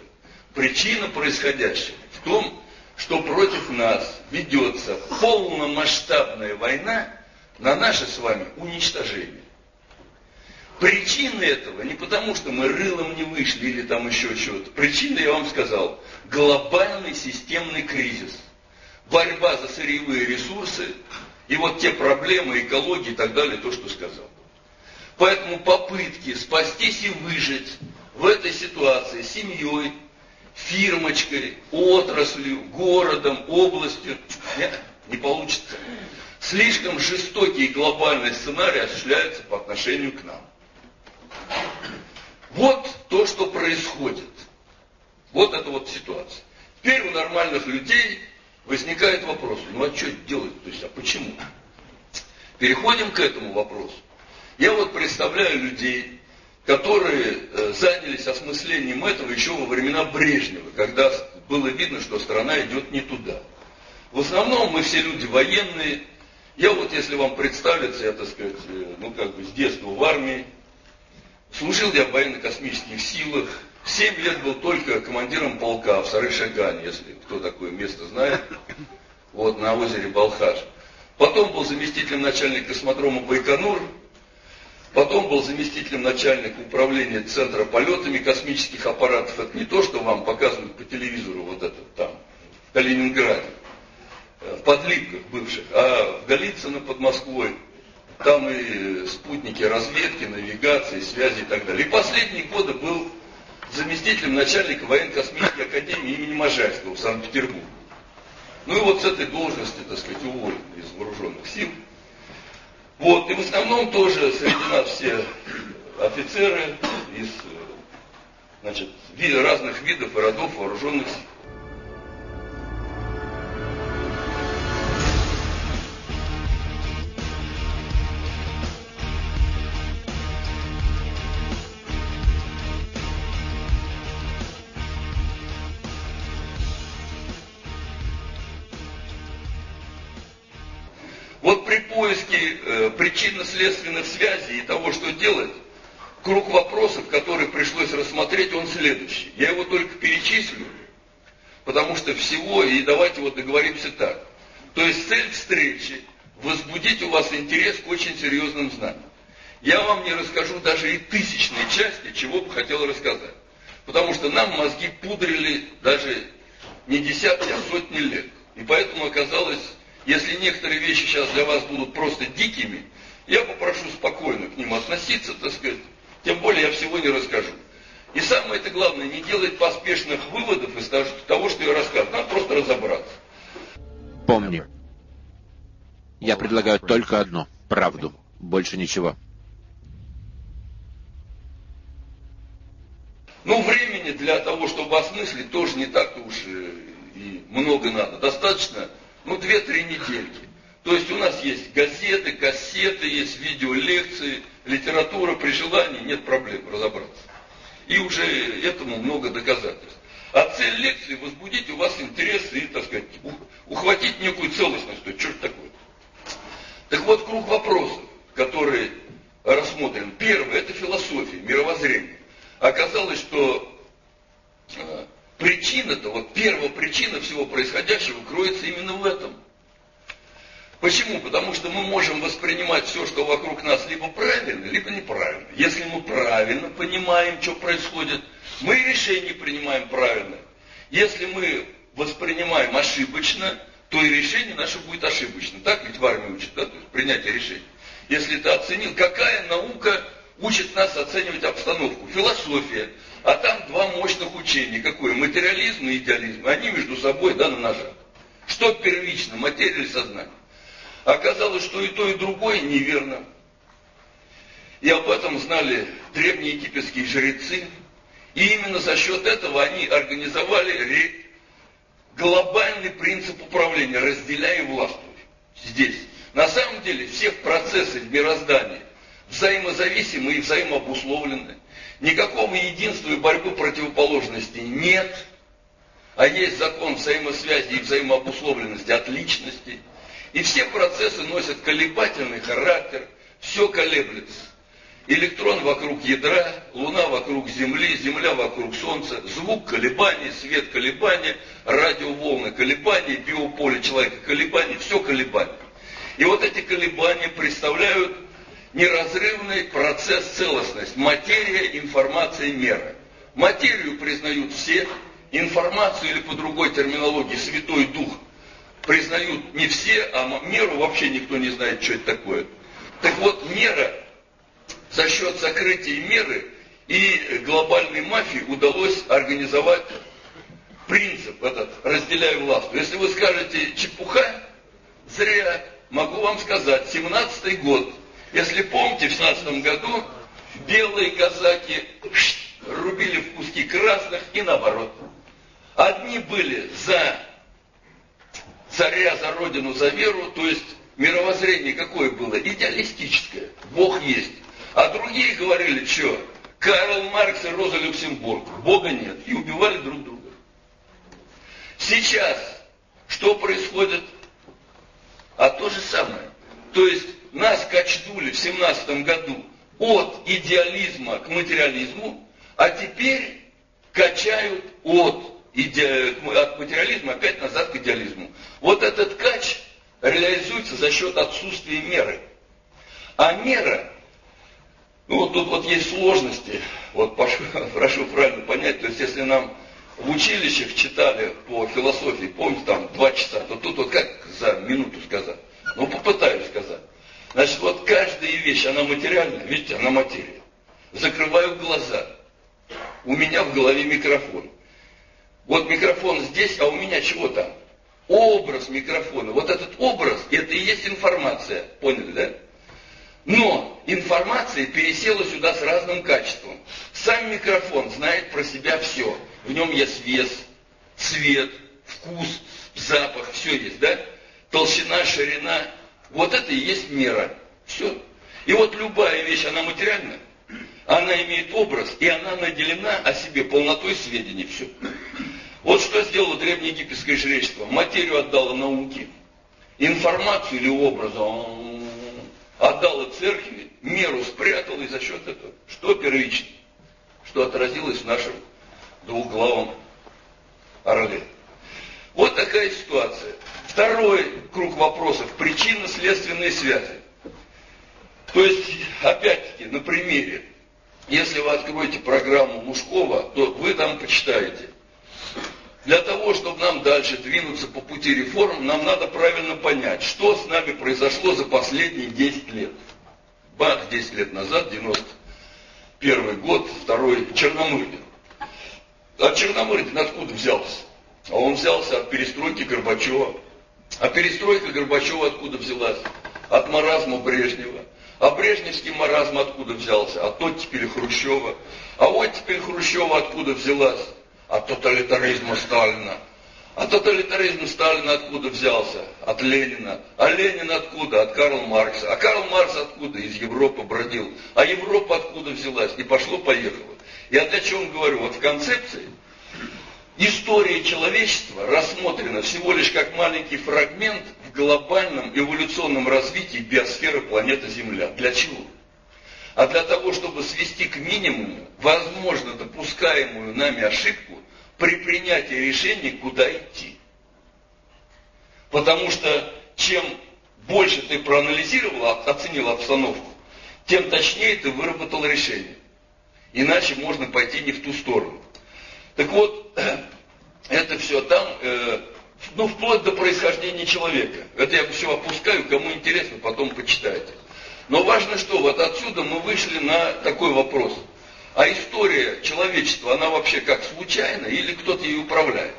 причина происходящего в том, что против нас ведется полномасштабная война на наше с вами уничтожение. Причина этого не потому, что мы рылом не вышли или там еще что-то. Причина, я вам сказал, глобальный системный кризис. Борьба за сырьевые ресурсы и вот те проблемы экологии и так далее, то, что сказал. Поэтому попытки спастись и выжить в этой ситуации семьей, фирмочкой, отраслью, городом, областью. Нет, не получится. Слишком жестокий глобальный сценарий осуществляется по отношению к нам. Вот то, что происходит. Вот эта вот ситуация. Теперь у нормальных людей возникает вопрос, ну а что делать? То есть, а почему? Переходим к этому вопросу. Я вот представляю людей, которые э, занялись осмыслением этого еще во времена Брежнева, когда было видно, что страна идет не туда. В основном мы все люди военные. Я вот, если вам представиться, я, так сказать, э, ну как бы с детства в армии, служил я в военно-космических силах, Семь лет был только командиром полка в Сарышагане, если кто такое место знает, вот на озере Балхаш. Потом был заместителем начальника космодрома Байконур, Потом был заместителем начальника управления Центра полетами космических аппаратов. Это не то, что вам показывают по телевизору вот это там, в Калининграде, э, в подлипках бывших, а в Голицыно под Москвой. Там и спутники разведки, навигации, связи и так далее. И последние годы был заместителем начальника военно-космической академии имени Можайского в Санкт-Петербурге. Ну и вот с этой должности, так сказать, уволен из вооруженных сил. Вот, и в основном тоже среди нас все офицеры из значит, разных видов и родов вооруженных сил. Поиске э, причинно-следственных связей и того, что делать, круг вопросов, которые пришлось рассмотреть, он следующий. Я его только перечислю, потому что всего, и давайте вот договоримся так. То есть цель встречи – возбудить у вас интерес к очень серьезным знаниям. Я вам не расскажу даже и тысячной части, чего бы хотел рассказать. Потому что нам мозги пудрили даже не десятки, а сотни лет. И поэтому оказалось если некоторые вещи сейчас для вас будут просто дикими, я попрошу спокойно к ним относиться, так сказать. Тем более я всего не расскажу. И самое это главное, не делать поспешных выводов из того, что я рассказываю. Надо просто разобраться. Помни, я предлагаю только одно — правду, больше ничего. Ну, времени для того, чтобы осмыслить, тоже не так-то уж и много надо. Достаточно, ну, две-три недельки. То есть у нас есть газеты, кассеты, есть видеолекции, литература, при желании нет проблем разобраться. И уже этому много доказательств. А цель лекции – возбудить у вас интерес и, так сказать, ухватить некую целостность. Что такое? Так вот, круг вопросов, которые рассмотрен. Первый – это философия, мировоззрение. Оказалось, что э, причина-то, вот первая причина всего происходящего кроется именно в этом – Почему? Потому что мы можем воспринимать все, что вокруг нас, либо правильно, либо неправильно. Если мы правильно понимаем, что происходит, мы решение принимаем правильно. Если мы воспринимаем ошибочно, то и решение наше будет ошибочно. Так ведь в армии учат, да? То есть принятие решений. Если ты оценил, какая наука учит нас оценивать обстановку? Философия. А там два мощных учения. Какое? Материализм и идеализм. Они между собой, да, на ножах. Что первично, материя или сознание? Оказалось, что и то, и другое неверно. И об этом знали древние египетские жрецы. И именно за счет этого они организовали глобальный принцип управления, разделяя власть здесь. На самом деле все процессы в мироздании взаимозависимы и взаимообусловлены. Никакого единства и борьбы противоположностей нет, а есть закон взаимосвязи и взаимообусловленности от личности – и все процессы носят колебательный характер, все колеблется. Электрон вокруг ядра, Луна вокруг Земли, Земля вокруг Солнца, звук колебаний, свет колебаний, радиоволны колебаний, биополе человека колебаний, все колебания. И вот эти колебания представляют неразрывный процесс целостность, материя, информация, мера. Материю признают все, информацию или по другой терминологии Святой Дух – признают не все, а меру вообще никто не знает, что это такое. Так вот, мера, за счет закрытия меры и глобальной мафии удалось организовать принцип этот, разделяя власть. Если вы скажете чепуха, зря. Могу вам сказать, 17-й год. Если помните, в 17 году белые казаки рубили в куски красных и наоборот. Одни были за царя за родину, за веру, то есть мировоззрение какое было? Идеалистическое. Бог есть. А другие говорили, что Карл Маркс и Роза Люксембург. Бога нет. И убивали друг друга. Сейчас что происходит? А то же самое. То есть нас качнули в семнадцатом году от идеализма к материализму, а теперь качают от иде... от материализма опять назад к идеализму. Вот этот кач реализуется за счет отсутствия меры. А мера, ну вот тут вот есть сложности, вот прошу, прошу правильно понять, то есть если нам в училищах читали по философии, помните, там два часа, то тут вот как за минуту сказать? Ну попытаюсь сказать. Значит, вот каждая вещь, она материальная, видите, она материя. Закрываю глаза. У меня в голове микрофон. Вот микрофон здесь, а у меня чего там? Образ микрофона. Вот этот образ, это и есть информация. Поняли, да? Но информация пересела сюда с разным качеством. Сам микрофон знает про себя все. В нем есть вес, цвет, вкус, запах, все есть, да? Толщина, ширина. Вот это и есть мера. Все. И вот любая вещь, она материальная. Она имеет образ, и она наделена о себе полнотой сведений. Все. Вот что сделало древнеегипетское жречество. Материю отдало науке. Информацию или образ отдало церкви, меру спрятало, и за счет этого, что первично, что отразилось в нашем двухглавом орле. Вот такая ситуация. Второй круг вопросов. Причинно-следственные связи. То есть, опять-таки, на примере. Если вы откроете программу Лужкова, то вы там почитаете – для того, чтобы нам дальше двинуться по пути реформ, нам надо правильно понять, что с нами произошло за последние 10 лет. Бах, 10 лет назад, 90 первый год, второй Черномырдин. А Черномырдин откуда взялся? А он взялся от перестройки Горбачева. А перестройка Горбачева откуда взялась? От маразма Брежнева. А брежневский маразм откуда взялся? От оттепели Хрущева. А оттепель Хрущева откуда взялась? От тоталитаризма Сталина. А тоталитаризм Сталина откуда взялся? От Ленина. А Ленин откуда? От Карла Маркса. А Карл Маркс откуда? Из Европы бродил. А Европа откуда взялась? И пошло-поехало. Я для чего говорю? Вот в концепции история человечества рассмотрена всего лишь как маленький фрагмент в глобальном эволюционном развитии биосферы планеты Земля. Для чего? А для того, чтобы свести к минимуму возможно допускаемую нами ошибку при принятии решения, куда идти. Потому что чем больше ты проанализировал, оценил обстановку, тем точнее ты выработал решение. Иначе можно пойти не в ту сторону. Так вот, это все там, э, ну, вплоть до происхождения человека. Это я все опускаю, кому интересно, потом почитайте. Но важно что, вот отсюда мы вышли на такой вопрос. А история человечества, она вообще как случайна или кто-то ей управляет?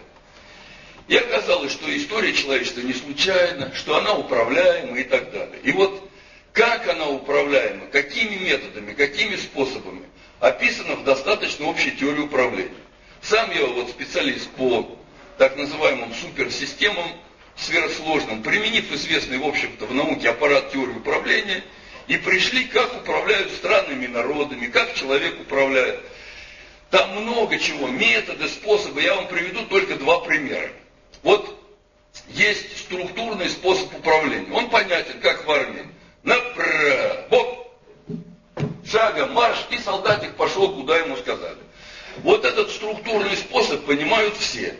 И оказалось, что история человечества не случайна, что она управляема и так далее. И вот как она управляема, какими методами, какими способами, описано в достаточно общей теории управления. Сам я вот специалист по так называемым суперсистемам, сверхсложным, применив известный, в общем-то, в науке аппарат теории управления, и пришли, как управляют странами, народами, как человек управляет. Там много чего, методы, способы. Я вам приведу только два примера. Вот есть структурный способ управления. Он понятен, как в армии. Направо, шагом марш, и солдатик пошел, куда ему сказали. Вот этот структурный способ понимают все.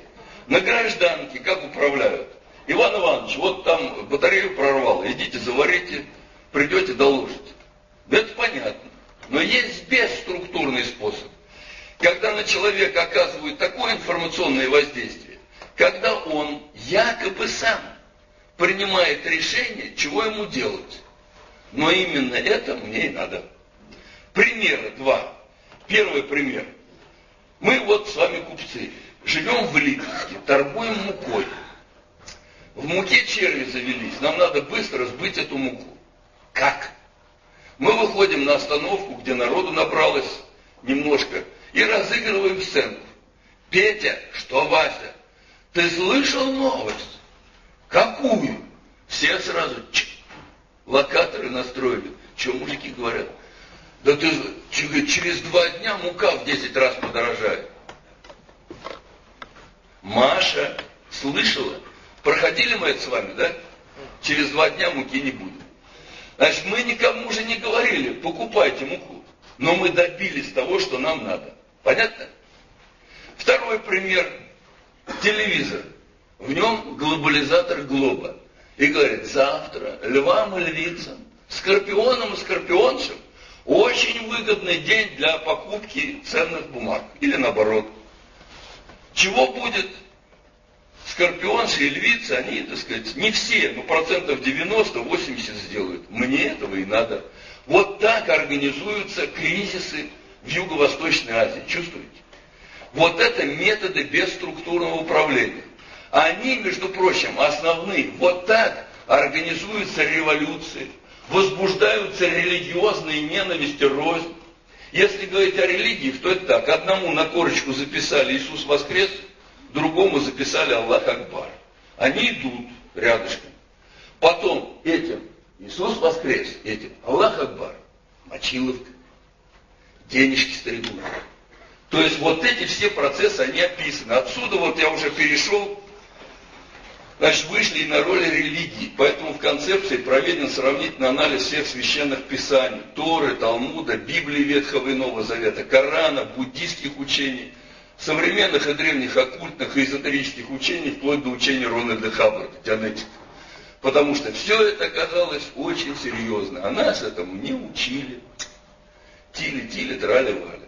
На гражданке как управляют? Иван Иванович, вот там батарею прорвало, идите заварите, придете доложите. Это понятно. Но есть бесструктурный способ. Когда на человека оказывают такое информационное воздействие, когда он якобы сам принимает решение, чего ему делать. Но именно это мне и надо. Примеры два. Первый пример – мы вот с вами купцы, живем в Липецке, торгуем мукой. В муке черви завелись, нам надо быстро сбыть эту муку. Как? Мы выходим на остановку, где народу набралось немножко, и разыгрываем сценку. Петя, что Вася? Ты слышал новость? Какую? Все сразу чик, локаторы настроили. Что мужики говорят? Да ты через два дня мука в 10 раз подорожает. Маша, слышала? Проходили мы это с вами, да? Через два дня муки не будет. Значит, мы никому уже не говорили, покупайте муку. Но мы добились того, что нам надо. Понятно? Второй пример. Телевизор. В нем глобализатор глоба. И говорит, завтра львам и львицам, скорпионам и скорпионцам очень выгодный день для покупки ценных бумаг. Или наоборот. Чего будет? Скорпионцы и львицы, они, так сказать, не все, но процентов 90-80 сделают. Мне этого и надо. Вот так организуются кризисы в Юго-Восточной Азии. Чувствуете? Вот это методы бесструктурного управления. Они, между прочим, основные. Вот так организуются революции возбуждаются религиозные ненависти, рознь. Если говорить о религии, то это так. Одному на корочку записали Иисус воскрес, другому записали Аллах Акбар. Они идут рядышком. Потом этим Иисус воскрес, этим Аллах Акбар, мочиловка, денежки стригут. То есть вот эти все процессы, они описаны. Отсюда вот я уже перешел значит, вышли на роли религии. Поэтому в концепции проведен сравнительный анализ всех священных писаний, Торы, Талмуда, Библии Ветхого и Нового Завета, Корана, буддийских учений, современных и древних оккультных и эзотерических учений, вплоть до учения Рональда Хаббарда, дианетика. Потому что все это оказалось очень серьезно. А нас этому не учили. Тили-тили, трали-вали.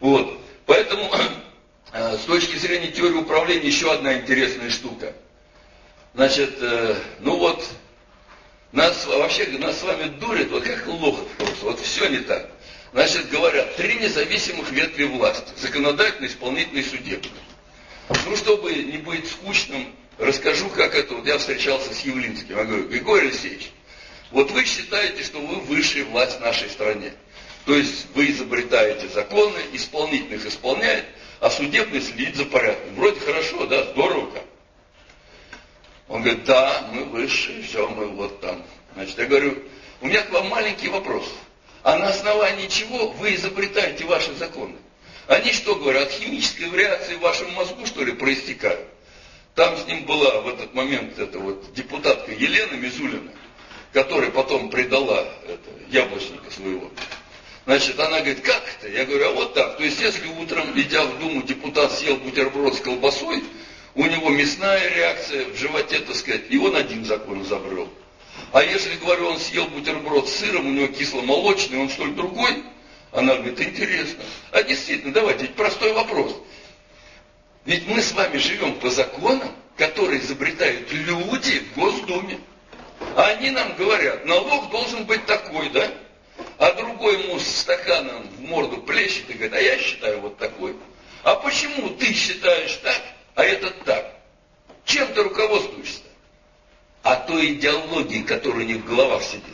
Вот. Поэтому с точки зрения теории управления еще одна интересная штука – Значит, э, ну вот, нас вообще нас с вами дурят, вот как лохов просто, вот все не так. Значит, говорят, три независимых ветви власти. Законодательный, исполнительный, судебный. Ну, чтобы не быть скучным, расскажу, как это. Вот я встречался с Явлинским. Я говорю, Григорий Алексеевич, вот вы считаете, что вы высшая власть в нашей стране. То есть вы изобретаете законы, исполнительных исполняет, а судебный следит за порядком. Вроде хорошо, да, здорово как. Он говорит, да, мы высшие, все, мы вот там. Значит, я говорю, у меня к вам маленький вопрос. А на основании чего вы изобретаете ваши законы? Они что говорят, от химической реакции в вашем мозгу, что ли, проистекают? Там с ним была в этот момент эта вот депутатка Елена Мизулина, которая потом предала это, яблочника своего. Значит, она говорит, как это? Я говорю, а вот так. То есть, если утром, идя в Думу, депутат съел бутерброд с колбасой, у него мясная реакция в животе, так сказать, и он один закон забрел. А если, говорю, он съел бутерброд с сыром, у него кисломолочный, он что ли другой? Она говорит, интересно. А действительно, давайте, простой вопрос. Ведь мы с вами живем по законам, которые изобретают люди в Госдуме. А они нам говорят, налог должен быть такой, да? А другой ему стаканом в морду плещет и говорит, а я считаю вот такой. А почему ты считаешь так, а этот так? Чем ты руководствуешься? А той идеологией, которая у них в головах сидит.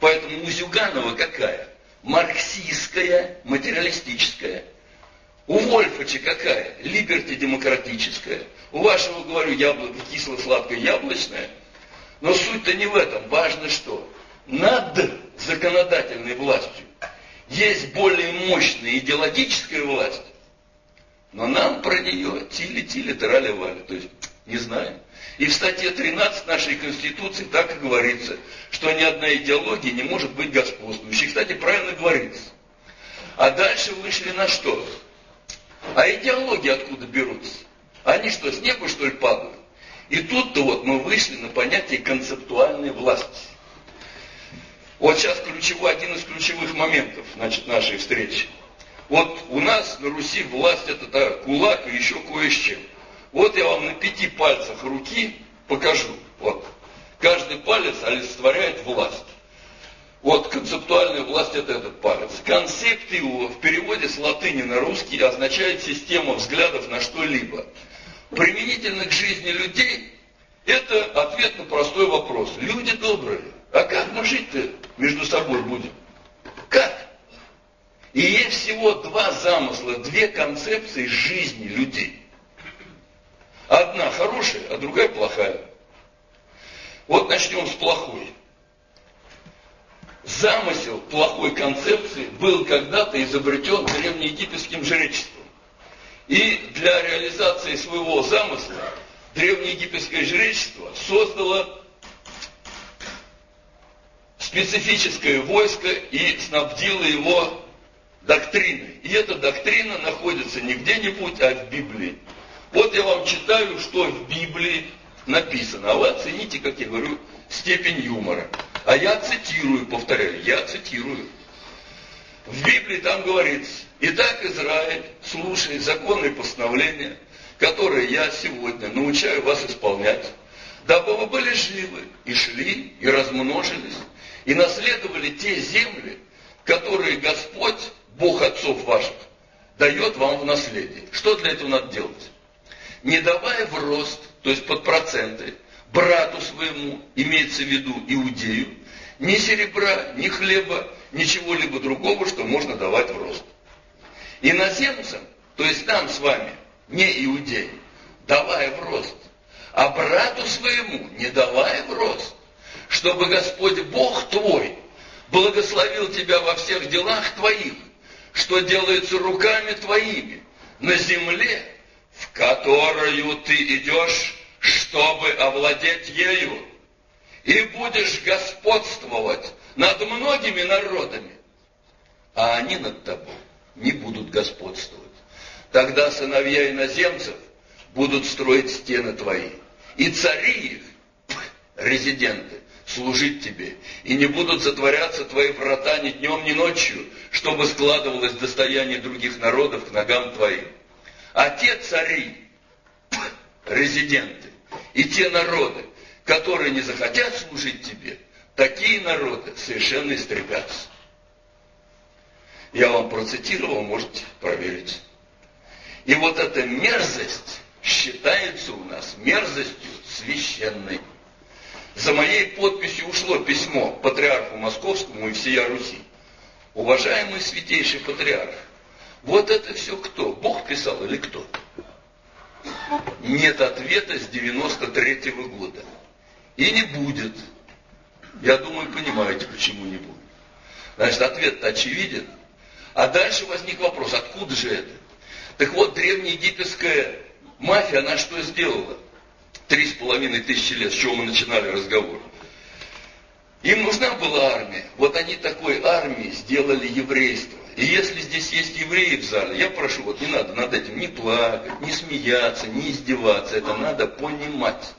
Поэтому у Зюганова какая? Марксистская, материалистическая. У Вольфача какая? Либерти-демократическая. У вашего, говорю, яблоко кисло-сладкое яблочное. Но суть-то не в этом. Важно что? Над законодательной властью есть более мощная идеологическая власть, но нам про нее тили-тили, трали-вали. То есть не знаем. И в статье 13 нашей Конституции так и говорится, что ни одна идеология не может быть господствующей. Кстати, правильно говорится. А дальше вышли на что? А идеологии откуда берутся? Они что, с неба что ли падают? И тут-то вот мы вышли на понятие концептуальной власти. Вот сейчас ключевой, один из ключевых моментов значит, нашей встречи. Вот у нас на Руси власть это да, кулак и еще кое с чем. Вот я вам на пяти пальцах руки покажу. Вот. Каждый палец олицетворяет власть. Вот концептуальная власть это этот палец. Концепт его в переводе с латыни на русский означает система взглядов на что-либо. Применительно к жизни людей это ответ на простой вопрос. Люди добрые. А как мы жить-то между собой будем? Как? И есть всего два замысла, две концепции жизни людей. Одна хорошая, а другая плохая. Вот начнем с плохой. Замысел плохой концепции был когда-то изобретен древнеегипетским жречеством. И для реализации своего замысла древнеегипетское жречество создало специфическое войско и снабдило его доктриной. И эта доктрина находится не где-нибудь, а в Библии. Вот я вам читаю, что в Библии написано. А вы оцените, как я говорю, степень юмора. А я цитирую, повторяю, я цитирую. В Библии там говорится, «Итак, Израиль, слушай законы и постановления, которые я сегодня научаю вас исполнять, дабы вы были живы, и шли, и размножились, и наследовали те земли, которые Господь, Бог отцов ваших, дает вам в наследие. Что для этого надо делать? не давая в рост, то есть под проценты, брату своему, имеется в виду иудею, ни серебра, ни хлеба, ничего-либо другого, что можно давать в рост. Иноземцам, то есть нам с вами, не иудеям, давая в рост, а брату своему не давая в рост, чтобы Господь Бог твой благословил тебя во всех делах твоих, что делается руками твоими, на земле, в которую ты идешь, чтобы овладеть ею, и будешь господствовать над многими народами, а они над тобой не будут господствовать. Тогда сыновья иноземцев будут строить стены твои, и цари их, резиденты, служить тебе, и не будут затворяться твои врата ни днем, ни ночью, чтобы складывалось достояние других народов к ногам твоим а те цари, резиденты, и те народы, которые не захотят служить тебе, такие народы совершенно истребятся. Я вам процитировал, можете проверить. И вот эта мерзость считается у нас мерзостью священной. За моей подписью ушло письмо патриарху Московскому и всея Руси. Уважаемый святейший патриарх, вот это все кто? Бог писал или кто? Нет ответа с 93 -го года. И не будет. Я думаю, понимаете, почему не будет. Значит, ответ очевиден. А дальше возник вопрос, откуда же это? Так вот, древнеегипетская мафия, она что сделала? Три с половиной тысячи лет, с чего мы начинали разговор. Им нужна была армия. Вот они такой армией сделали еврейство. И если здесь есть евреи в зале, я прошу, вот не надо над этим не плакать, не смеяться, не издеваться. Это надо понимать.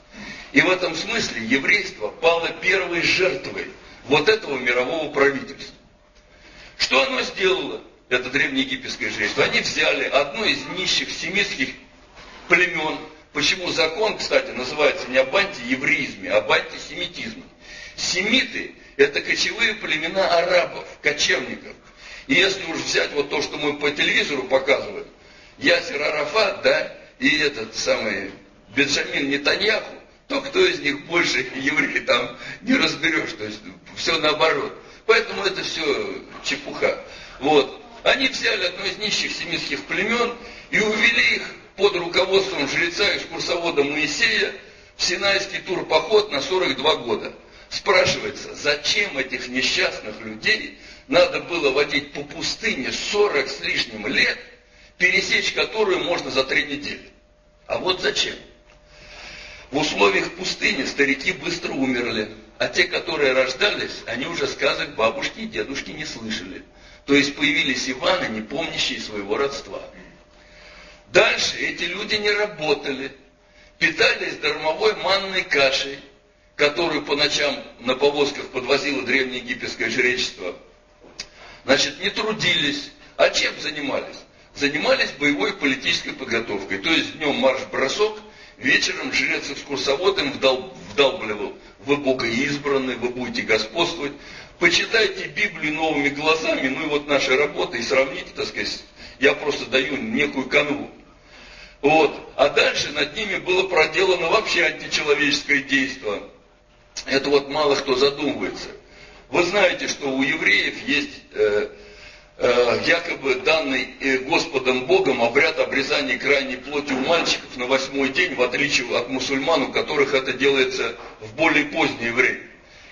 И в этом смысле еврейство пало первой жертвой вот этого мирового правительства. Что оно сделало, это древнеегипетское жречество? Они взяли одно из нищих семитских племен, почему закон, кстати, называется не об антиевреизме, а об антисемитизме. Семиты – это кочевые племена арабов, кочевников. И если уж взять вот то, что мы по телевизору показываем, Ясер Арафат, да, и этот самый Бенджамин Нетаньяху, то кто из них больше еврей, там не разберешь, то есть все наоборот. Поэтому это все чепуха. Вот. Они взяли одно из нищих семитских племен и увели их под руководством жреца-экскурсовода Моисея в Синайский турпоход на 42 года. Спрашивается, зачем этих несчастных людей надо было водить по пустыне 40 с лишним лет, пересечь которую можно за три недели? А вот зачем? В условиях пустыни старики быстро умерли, а те, которые рождались, они уже сказок бабушки и дедушки не слышали. То есть появились Иваны, не помнящие своего родства. Дальше эти люди не работали, питались дармовой манной кашей, которую по ночам на повозках подвозило древнеегипетское жречество. Значит, не трудились. А чем занимались? Занимались боевой политической подготовкой. То есть днем марш-бросок, вечером жрец экскурсоводом вдал, вдалбливал, вы Бога избранный, вы будете господствовать. Почитайте Библию новыми глазами, ну и вот наша работа, и сравните, так сказать, я просто даю некую канву. Вот. А дальше над ними было проделано вообще античеловеческое действие. Это вот мало кто задумывается. Вы знаете, что у евреев есть э, э, якобы данный э, Господом Богом обряд обрезания крайней плоти у мальчиков на восьмой день, в отличие от мусульман, у которых это делается в более позднее время.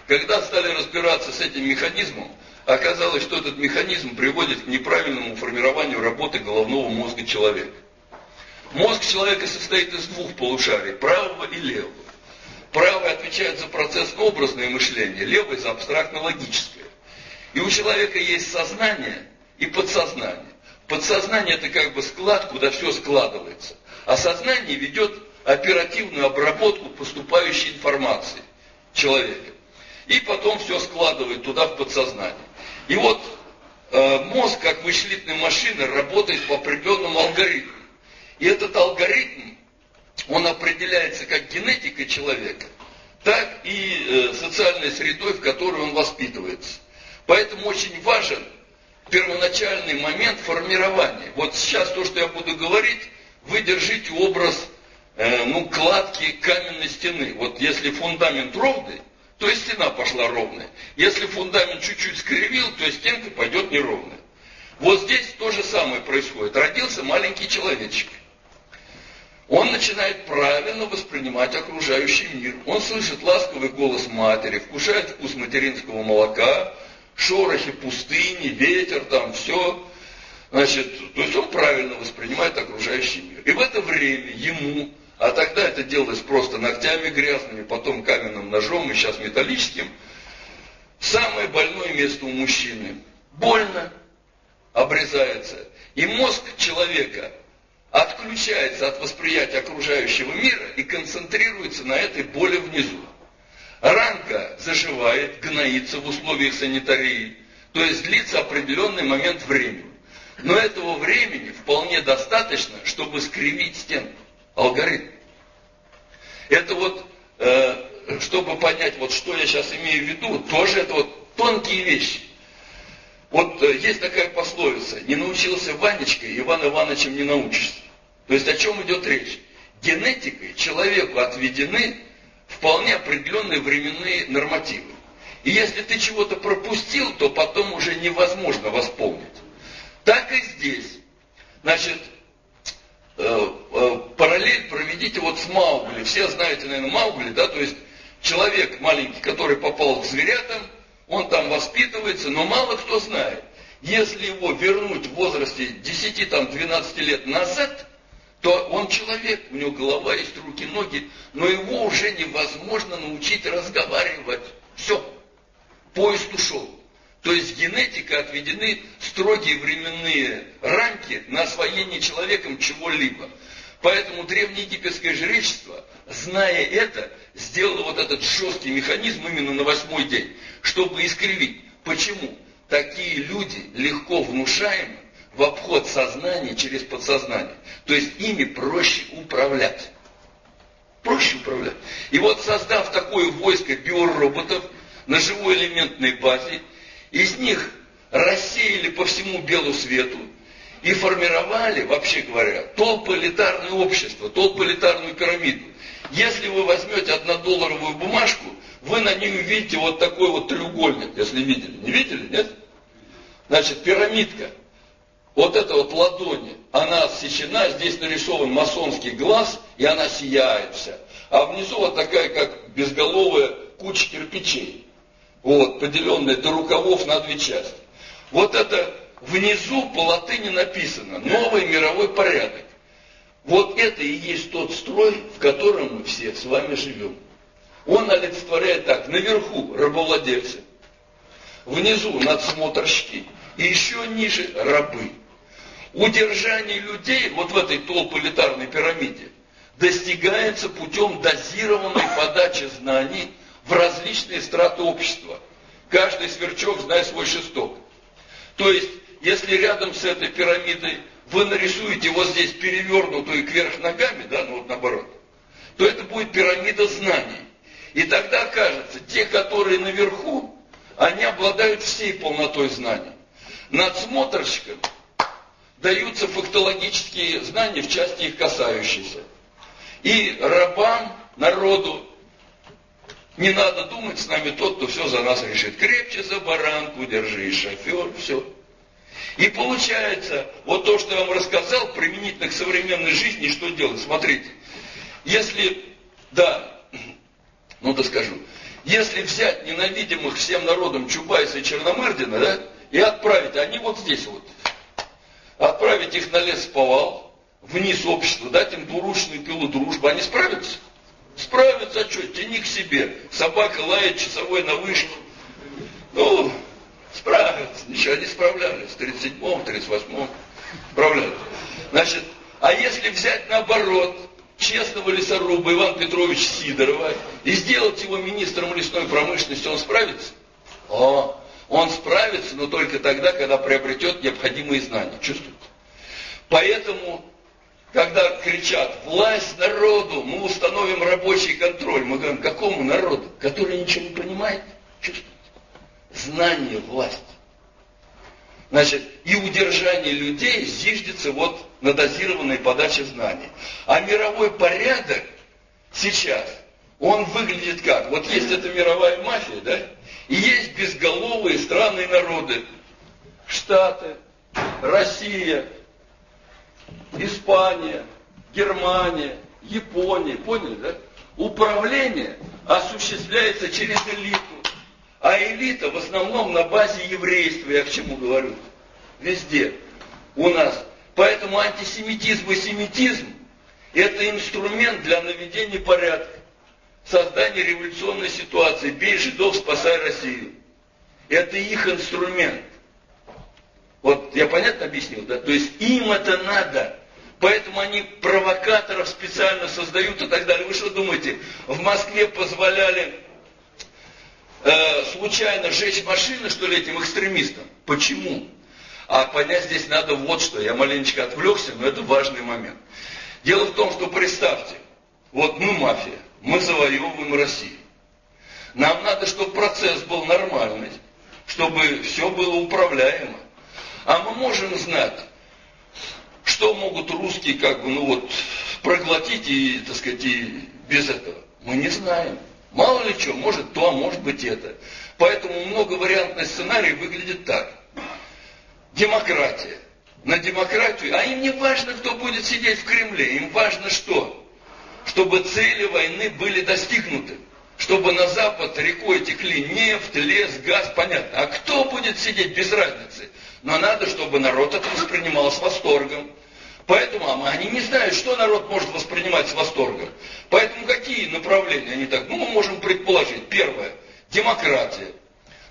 Когда стали разбираться с этим механизмом, оказалось, что этот механизм приводит к неправильному формированию работы головного мозга человека. Мозг человека состоит из двух полушарий, правого и левого. Правый отвечает за процессно-образное мышление, левый за абстрактно-логическое. И у человека есть сознание и подсознание. Подсознание это как бы склад, куда все складывается. А сознание ведет оперативную обработку поступающей информации человека. И потом все складывает туда в подсознание. И вот э, мозг, как вычислительная машина, работает по определенному алгоритму. И этот алгоритм, он определяется как генетикой человека, так и э, социальной средой, в которой он воспитывается. Поэтому очень важен первоначальный момент формирования. Вот сейчас то, что я буду говорить, вы держите образ э, ну, кладки каменной стены. Вот если фундамент ровный, то и стена пошла ровная. Если фундамент чуть-чуть скривил, то и стенка пойдет неровная. Вот здесь то же самое происходит. Родился маленький человечек. Он начинает правильно воспринимать окружающий мир. Он слышит ласковый голос матери, вкушает вкус материнского молока, шорохи пустыни, ветер, там все. Значит, то есть он правильно воспринимает окружающий мир. И в это время ему, а тогда это делалось просто ногтями грязными, потом каменным ножом и сейчас металлическим, самое больное место у мужчины. Больно обрезается. И мозг человека отключается от восприятия окружающего мира и концентрируется на этой боли внизу. Ранка заживает, гноится в условиях санитарии, то есть длится определенный момент времени. Но этого времени вполне достаточно, чтобы скривить стенку. Алгоритм. Это вот, э, чтобы понять, вот что я сейчас имею в виду, тоже это вот тонкие вещи. Вот э, есть такая пословица, не научился Ванечкой, Иван Ивановичем не научишься. То есть о чем идет речь? Генетикой человеку отведены вполне определенные временные нормативы. И если ты чего-то пропустил, то потом уже невозможно восполнить. Так и здесь. Значит, э, э, параллель проведите вот с Маугли. Все знаете, наверное, Маугли, да, то есть человек маленький, который попал к зверятам, он там воспитывается, но мало кто знает. Если его вернуть в возрасте 10-12 лет назад, то он человек, у него голова есть, руки, ноги, но его уже невозможно научить разговаривать. Все, поезд ушел. То есть генетика отведены строгие временные рамки на освоение человеком чего-либо. Поэтому древнеегипетское жречество, зная это, сделало вот этот жесткий механизм именно на восьмой день, чтобы искривить. Почему? Такие люди легко внушаемы в обход сознания через подсознание. То есть ими проще управлять. Проще управлять. И вот создав такое войско биороботов на живой элементной базе, из них рассеяли по всему белу свету и формировали, вообще говоря, толполитарное общество, толполитарную пирамиду. Если вы возьмете однодолларовую бумажку, вы на ней увидите вот такой вот треугольник, если видели. Не видели, нет? Значит, пирамидка. Вот эта вот ладонь, она отсечена, здесь нарисован масонский глаз, и она сияет вся. А внизу вот такая, как безголовая куча кирпичей вот, поделенная до рукавов на две части. Вот это внизу по латыни написано «Новый мировой порядок». Вот это и есть тот строй, в котором мы все с вами живем. Он олицетворяет так, наверху рабовладельцы, внизу надсмотрщики, и еще ниже рабы. Удержание людей вот в этой толполитарной пирамиде достигается путем дозированной подачи знаний в различные страты общества. Каждый сверчок знает свой шесток. То есть, если рядом с этой пирамидой вы нарисуете вот здесь перевернутую кверх ногами, да, ну вот наоборот, то это будет пирамида знаний. И тогда окажется, те, которые наверху, они обладают всей полнотой знаний. Надсмотрщикам даются фактологические знания в части их касающиеся. И рабам, народу не надо думать, с нами тот, кто все за нас решит. Крепче за баранку держи, шофер, все. И получается, вот то, что я вам рассказал, применительно к современной жизни, что делать? Смотрите, если, да, ну да скажу, если взять ненавидимых всем народом Чубайса и Черномырдина, да, и отправить, они вот здесь вот, отправить их на лес повал, вниз общества, дать им двуручную пилу дружбы, они справятся? Справится, а что, тяни к себе. Собака лает часовой на вышке. Ну, справятся. Ничего не справлялись. В 37-м, 38-м справлялись. Значит, а если взять наоборот, честного лесоруба Ивана Петровича Сидорова и сделать его министром лесной промышленности, он справится? О, он справится, но только тогда, когда приобретет необходимые знания. Чувствуете? Поэтому когда кричат «власть народу», мы установим рабочий контроль. Мы говорим, какому народу? Который ничего не понимает? Чувствует. Знание власти. Значит, и удержание людей зиждется вот на дозированной подаче знаний. А мировой порядок сейчас, он выглядит как? Вот есть эта мировая мафия, да? И есть безголовые страны и народы. Штаты, Россия, Испания, Германия, Япония, поняли, да? Управление осуществляется через элиту. А элита в основном на базе еврейства, я к чему говорю. Везде у нас. Поэтому антисемитизм и семитизм – это инструмент для наведения порядка, создания революционной ситуации. Бей жидов, спасай Россию. Это их инструмент. Вот я понятно объяснил, да? То есть им это надо. Поэтому они провокаторов специально создают и так далее. Вы что думаете, в Москве позволяли э, случайно сжечь машины, что ли, этим экстремистам? Почему? А понять здесь надо вот что. Я маленечко отвлекся, но это важный момент. Дело в том, что представьте, вот мы мафия, мы завоевываем Россию. Нам надо, чтобы процесс был нормальный. чтобы все было управляемо. А мы можем знать, что могут русские как бы, ну вот, проглотить и, так сказать, и без этого. Мы не знаем. Мало ли что, может то, а может быть это. Поэтому многовариантный сценарий выглядит так. Демократия. На демократию, а им не важно, кто будет сидеть в Кремле, им важно что? Чтобы цели войны были достигнуты. Чтобы на Запад рекой текли нефть, лес, газ, понятно. А кто будет сидеть без разницы? Но надо, чтобы народ это воспринимал с восторгом. Поэтому а они не знают, что народ может воспринимать с восторгом. Поэтому какие направления они так? Ну, мы можем предположить. Первое. Демократия.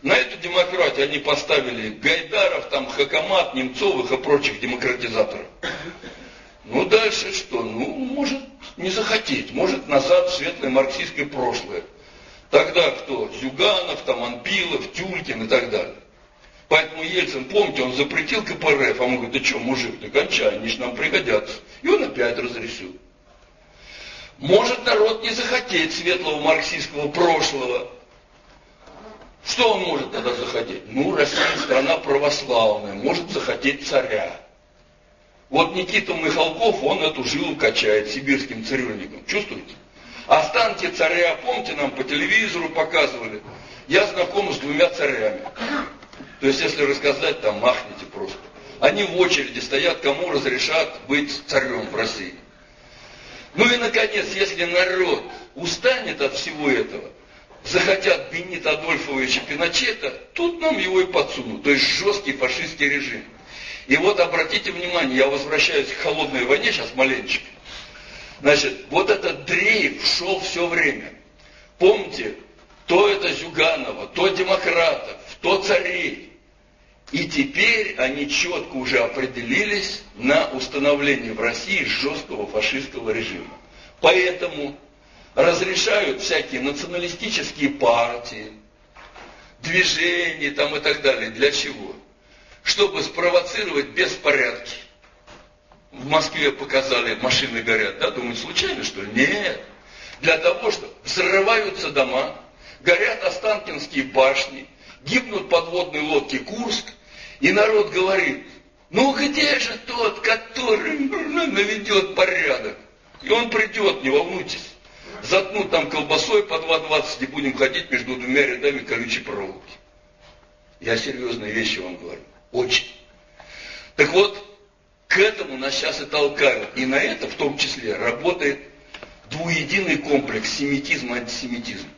На эту демократию они поставили Гайдаров, там, Хакамат, Немцовых и прочих демократизаторов. Ну, дальше что? Ну, может не захотеть, может назад в светлое марксистское прошлое. Тогда кто? Зюганов, там, Анпилов, Тюлькин и так далее. Поэтому Ельцин, помните, он запретил КПРФ, а мы говорим, да что, мужик, ты кончай, они же нам пригодятся. И он опять разрешил. Может народ не захотеть светлого марксистского прошлого. Что он может тогда захотеть? Ну, Россия страна православная, может захотеть царя. Вот Никита Михалков, он эту жилу качает сибирским цирюльником. Чувствуете? Останки царя, помните, нам по телевизору показывали. Я знаком с двумя царями. То есть, если рассказать, там махните просто. Они в очереди стоят, кому разрешат быть царем в России. Ну и, наконец, если народ устанет от всего этого, захотят Бенита Адольфовича Пиночета, тут нам его и подсунут. То есть жесткий фашистский режим. И вот обратите внимание, я возвращаюсь к холодной войне сейчас маленечко. Значит, вот этот дрейф шел все время. Помните, то это Зюганова, то демократов, то царей. И теперь они четко уже определились на установление в России жесткого фашистского режима. Поэтому разрешают всякие националистические партии, движения там и так далее. Для чего? Чтобы спровоцировать беспорядки. В Москве показали, машины горят, да, думают, случайно что ли? Нет. Для того, что взрываются дома, горят Останкинские башни, гибнут подводные лодки Курск, и народ говорит, ну где же тот, который наведет порядок? И он придет, не волнуйтесь. Заткнут там колбасой по 2,20 и будем ходить между двумя рядами колючей проволоки. Я серьезные вещи вам говорю. Очень. Так вот, к этому нас сейчас и толкают. И на это в том числе работает двуединый комплекс семитизм-антисемитизм.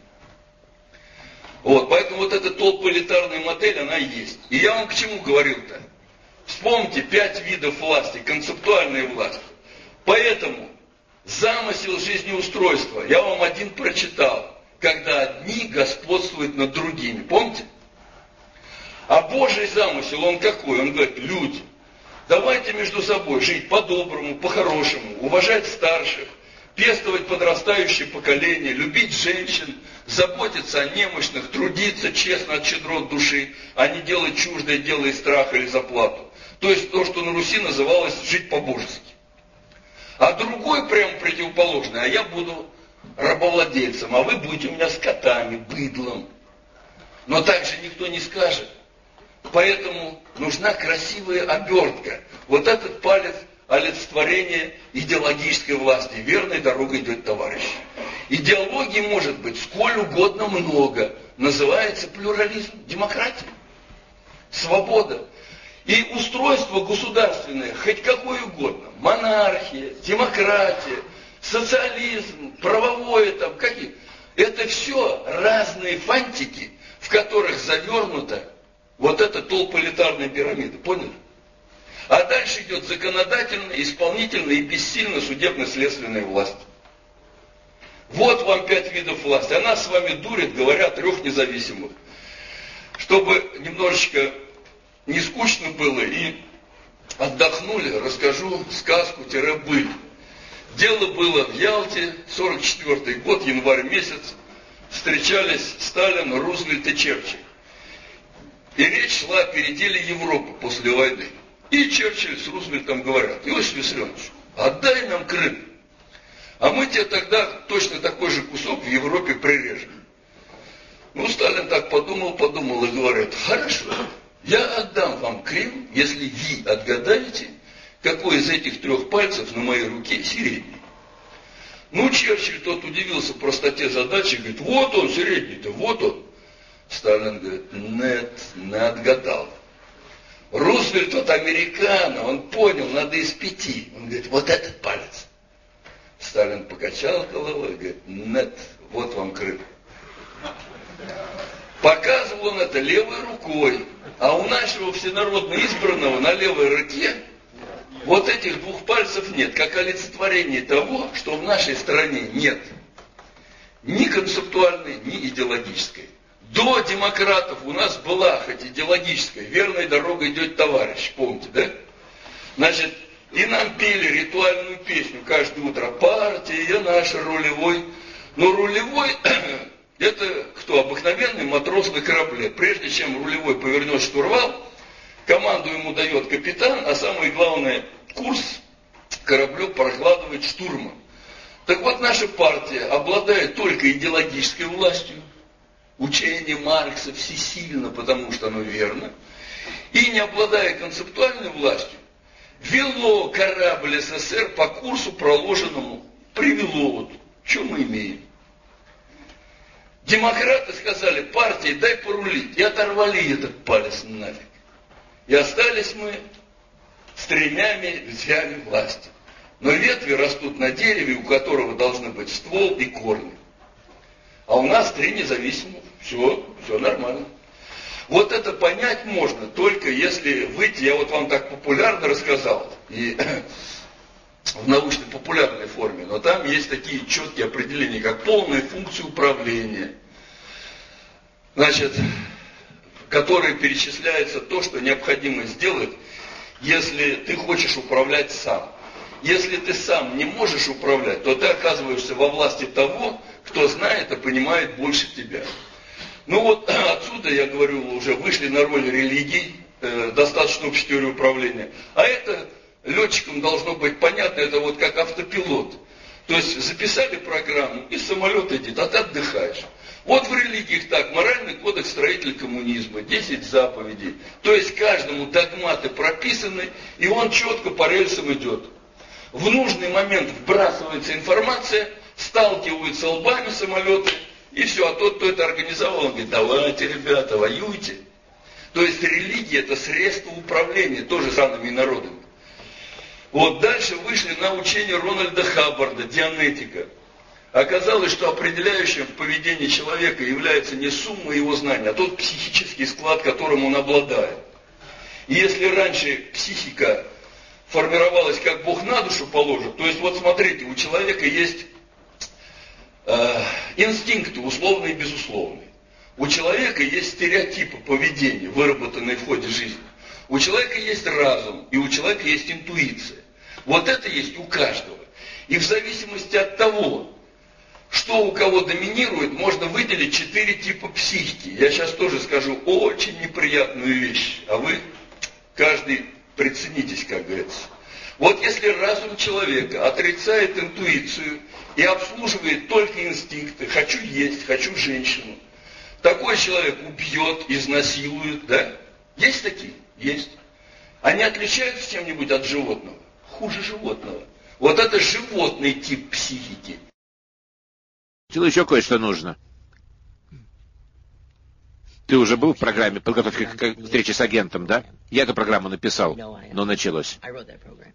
Вот, поэтому вот эта толполитарная модель, она есть. И я вам к чему говорил-то? Вспомните пять видов власти, концептуальная власть. Поэтому замысел жизнеустройства, я вам один прочитал, когда одни господствуют над другими. Помните? А Божий замысел, он какой? Он говорит, люди, давайте между собой жить по-доброму, по-хорошему, уважать старших, пестовать подрастающее поколение, любить женщин, заботиться о немощных, трудиться честно от щедрот души, а не делать чуждое дело из страха или заплату. То есть то, что на Руси называлось жить по-божески. А другой прям противоположный, а я буду рабовладельцем, а вы будете у меня скотами, быдлом. Но так же никто не скажет. Поэтому нужна красивая обертка. Вот этот палец – олицетворение идеологической власти. Верной дорогой идет товарищ. Идеологии может быть сколь угодно много. Называется плюрализм, демократия, свобода. И устройство государственное, хоть какое угодно, монархия, демократия, социализм, правовое там, какие. Это все разные фантики, в которых завернута вот эта толполитарная пирамида. Поняли? А дальше идет законодательная, исполнительная и бессильно судебно-следственная власть. Вот вам пять видов власти. Она с вами дурит, говоря трех независимых. Чтобы немножечко не скучно было и отдохнули, расскажу сказку-быль. Дело было в Ялте, 44 год, январь месяц. Встречались Сталин, Рузвельт и Черчилль. И речь шла о переделе Европы после войны. И Черчилль с Рузвельтом говорят, Иосиф Виссарионович, отдай нам Крым, а мы тебе тогда точно такой же кусок в Европе прирежем. Ну, Сталин так подумал, подумал и говорит, хорошо, я отдам вам Крым, если вы отгадаете, какой из этих трех пальцев на моей руке средний. Ну, Черчилль тот удивился простоте задачи, говорит, вот он средний-то, вот он. Сталин говорит, нет, не отгадал. Рузвельт тот американо, он понял, надо из пяти. Он говорит, вот этот палец. Сталин покачал головой, говорит, нет, вот вам Крым. Показывал он это левой рукой, а у нашего всенародно избранного на левой руке вот этих двух пальцев нет, как олицетворение того, что в нашей стране нет ни концептуальной, ни идеологической. До демократов у нас была, хоть идеологическая, верной дорогой идет товарищ, помните, да? Значит, и нам пели ритуальную песню каждое утро. Партия наша рулевой. Но рулевой это кто? Обыкновенный матрос на корабле. Прежде чем рулевой повернет штурвал, команду ему дает капитан, а самое главное, курс кораблю прокладывает штурман. Так вот, наша партия обладает только идеологической властью, учение Маркса всесильно, потому что оно верно, и не обладая концептуальной властью, вело корабль СССР по курсу проложенному, привело вот, что мы имеем. Демократы сказали, партии дай порулить, и оторвали этот палец нафиг. И остались мы с тремя ветвями власти. Но ветви растут на дереве, у которого должны быть ствол и корни. А у нас три независимых. Все, все нормально. Вот это понять можно только если выйти, я вот вам так популярно рассказал, и в научно-популярной форме, но там есть такие четкие определения, как полная функция управления, значит, которые перечисляется то, что необходимо сделать, если ты хочешь управлять сам. Если ты сам не можешь управлять, то ты оказываешься во власти того, кто знает и понимает больше тебя. Ну вот отсюда, я говорю, уже вышли на роль религий, э, достаточно общей теории управления. А это летчикам должно быть понятно, это вот как автопилот. То есть записали программу, и самолет идет, а ты отдыхаешь. Вот в религиях так, моральный кодекс строителя коммунизма, 10 заповедей. То есть каждому догматы прописаны, и он четко по рельсам идет. В нужный момент вбрасывается информация, сталкиваются лбами самолеты, и все, а тот, кто это организовал, он говорит, давайте, ребята, воюйте. То есть религия это средство управления тоже самыми народами. Вот дальше вышли на учение Рональда Хаббарда, дианетика. Оказалось, что определяющим в поведении человека является не сумма его знаний, а тот психический склад, которым он обладает. И если раньше психика формировалась как Бог на душу положит, то есть вот смотрите, у человека есть э, инстинкты условные и безусловные. У человека есть стереотипы поведения, выработанные в ходе жизни. У человека есть разум, и у человека есть интуиция. Вот это есть у каждого. И в зависимости от того, что у кого доминирует, можно выделить четыре типа психики. Я сейчас тоже скажу очень неприятную вещь, а вы каждый приценитесь, как говорится. Вот если разум человека отрицает интуицию и обслуживает только инстинкты, хочу есть, хочу женщину, такой человек убьет, изнасилует, да? Есть такие? Есть. Они отличаются чем-нибудь от животного? хуже животного. Вот это животный тип психики. Еще кое-что нужно. Ты уже был в программе подготовки к встрече с агентом, да? Я эту программу написал, но началось.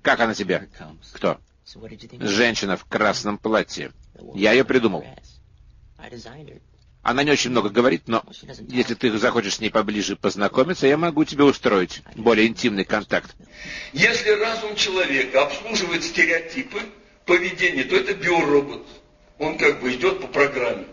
Как она тебе? Кто? Женщина в красном платье. Я ее придумал. Она не очень много говорит, но если ты захочешь с ней поближе познакомиться, я могу тебе устроить более интимный контакт. Если разум человека обслуживает стереотипы поведения, то это биоробот. Он как бы идет по программе.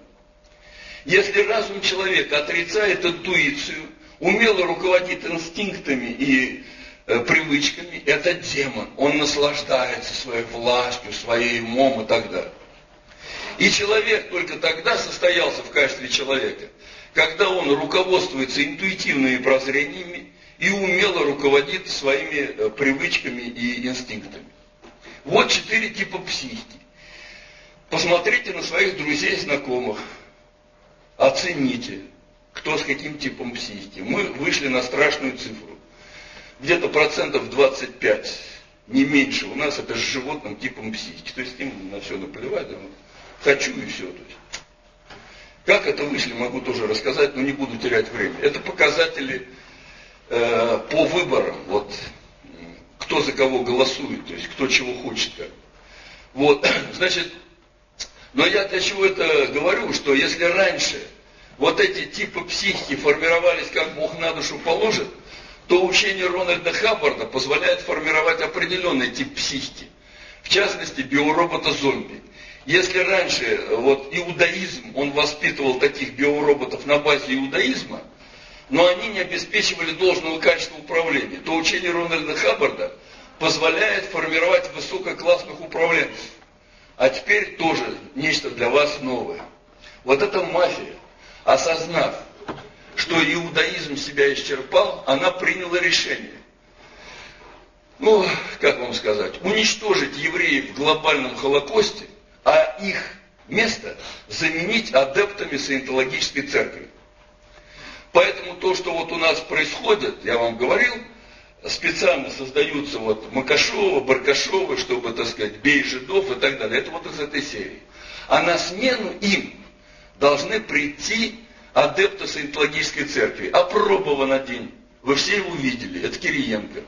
Если разум человека отрицает интуицию, умело руководит инстинктами и э, привычками, это демон. Он наслаждается своей властью, своей умом и так далее. И человек только тогда состоялся в качестве человека, когда он руководствуется интуитивными прозрениями и умело руководит своими э, привычками и инстинктами. Вот четыре типа психики. Посмотрите на своих друзей и знакомых. Оцените. кто с каким типом психики. Мы вышли на страшную цифру. Где-то процентов 25, не меньше, у нас это с животным типом психики. То есть им на все наплевать, да, хочу и все. То есть. Как это вышли, могу тоже рассказать, но не буду терять время. Это показатели э, по выборам, вот, кто за кого голосует, то есть кто чего хочет. Как. Вот, значит, но я для чего это говорю, что если раньше вот эти типы психики формировались, как Бог на душу положит, то учение Рональда Хаббарда позволяет формировать определенный тип психики. В частности, биоробота-зомби. Если раньше э, вот иудаизм, он воспитывал таких биороботов на базе иудаизма, но они не обеспечивали должного качества управления, то учение Рональда Хаббарда позволяет формировать высококлассных управленцев. А теперь тоже нечто для вас новое. Вот эта мафия, осознав, что иудаизм себя исчерпал, она приняла решение. Ну, как вам сказать, уничтожить евреев в глобальном Холокосте а их место заменить адептами саентологической церкви. Поэтому то, что вот у нас происходит, я вам говорил, специально создаются вот Макашова, Баркашова, чтобы, так сказать, бей жидов и так далее. Это вот из этой серии. А на смену им должны прийти адепты саентологической церкви. Опробован один. Вы все его видели. Это Кириенко.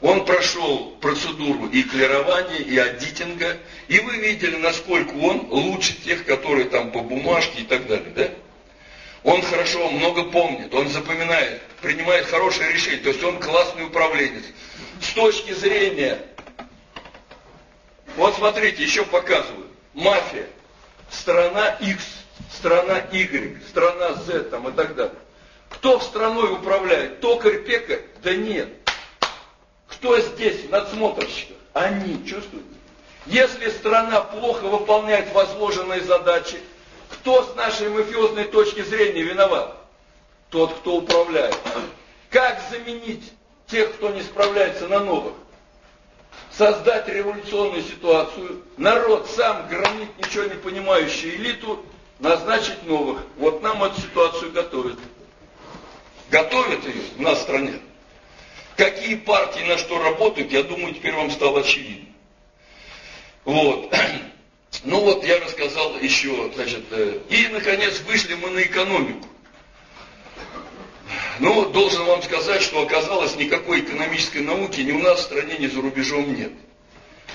Он прошел процедуру и клирования, и аддитинга, и вы видели, насколько он лучше тех, которые там по бумажке и так далее, да? Он хорошо, много помнит, он запоминает, принимает хорошее решение, то есть он классный управленец. С точки зрения, вот смотрите, еще показываю, мафия, страна X, страна Y, страна Z там и так далее. Кто в страной управляет? Токарь, пекарь? Да нет. Кто здесь надсмотрщиков? Они чувствуют. Если страна плохо выполняет возложенные задачи, кто с нашей мафиозной точки зрения виноват? Тот, кто управляет. Как заменить тех, кто не справляется на новых? Создать революционную ситуацию, народ сам громит ничего не понимающую элиту, назначить новых. Вот нам эту ситуацию готовят. Готовят ее у нас в стране. Какие партии на что работают, я думаю, теперь вам стало очевидно. Вот. Ну вот я рассказал еще, значит, э, и наконец вышли мы на экономику. Ну, должен вам сказать, что оказалось никакой экономической науки ни у нас в стране, ни за рубежом нет.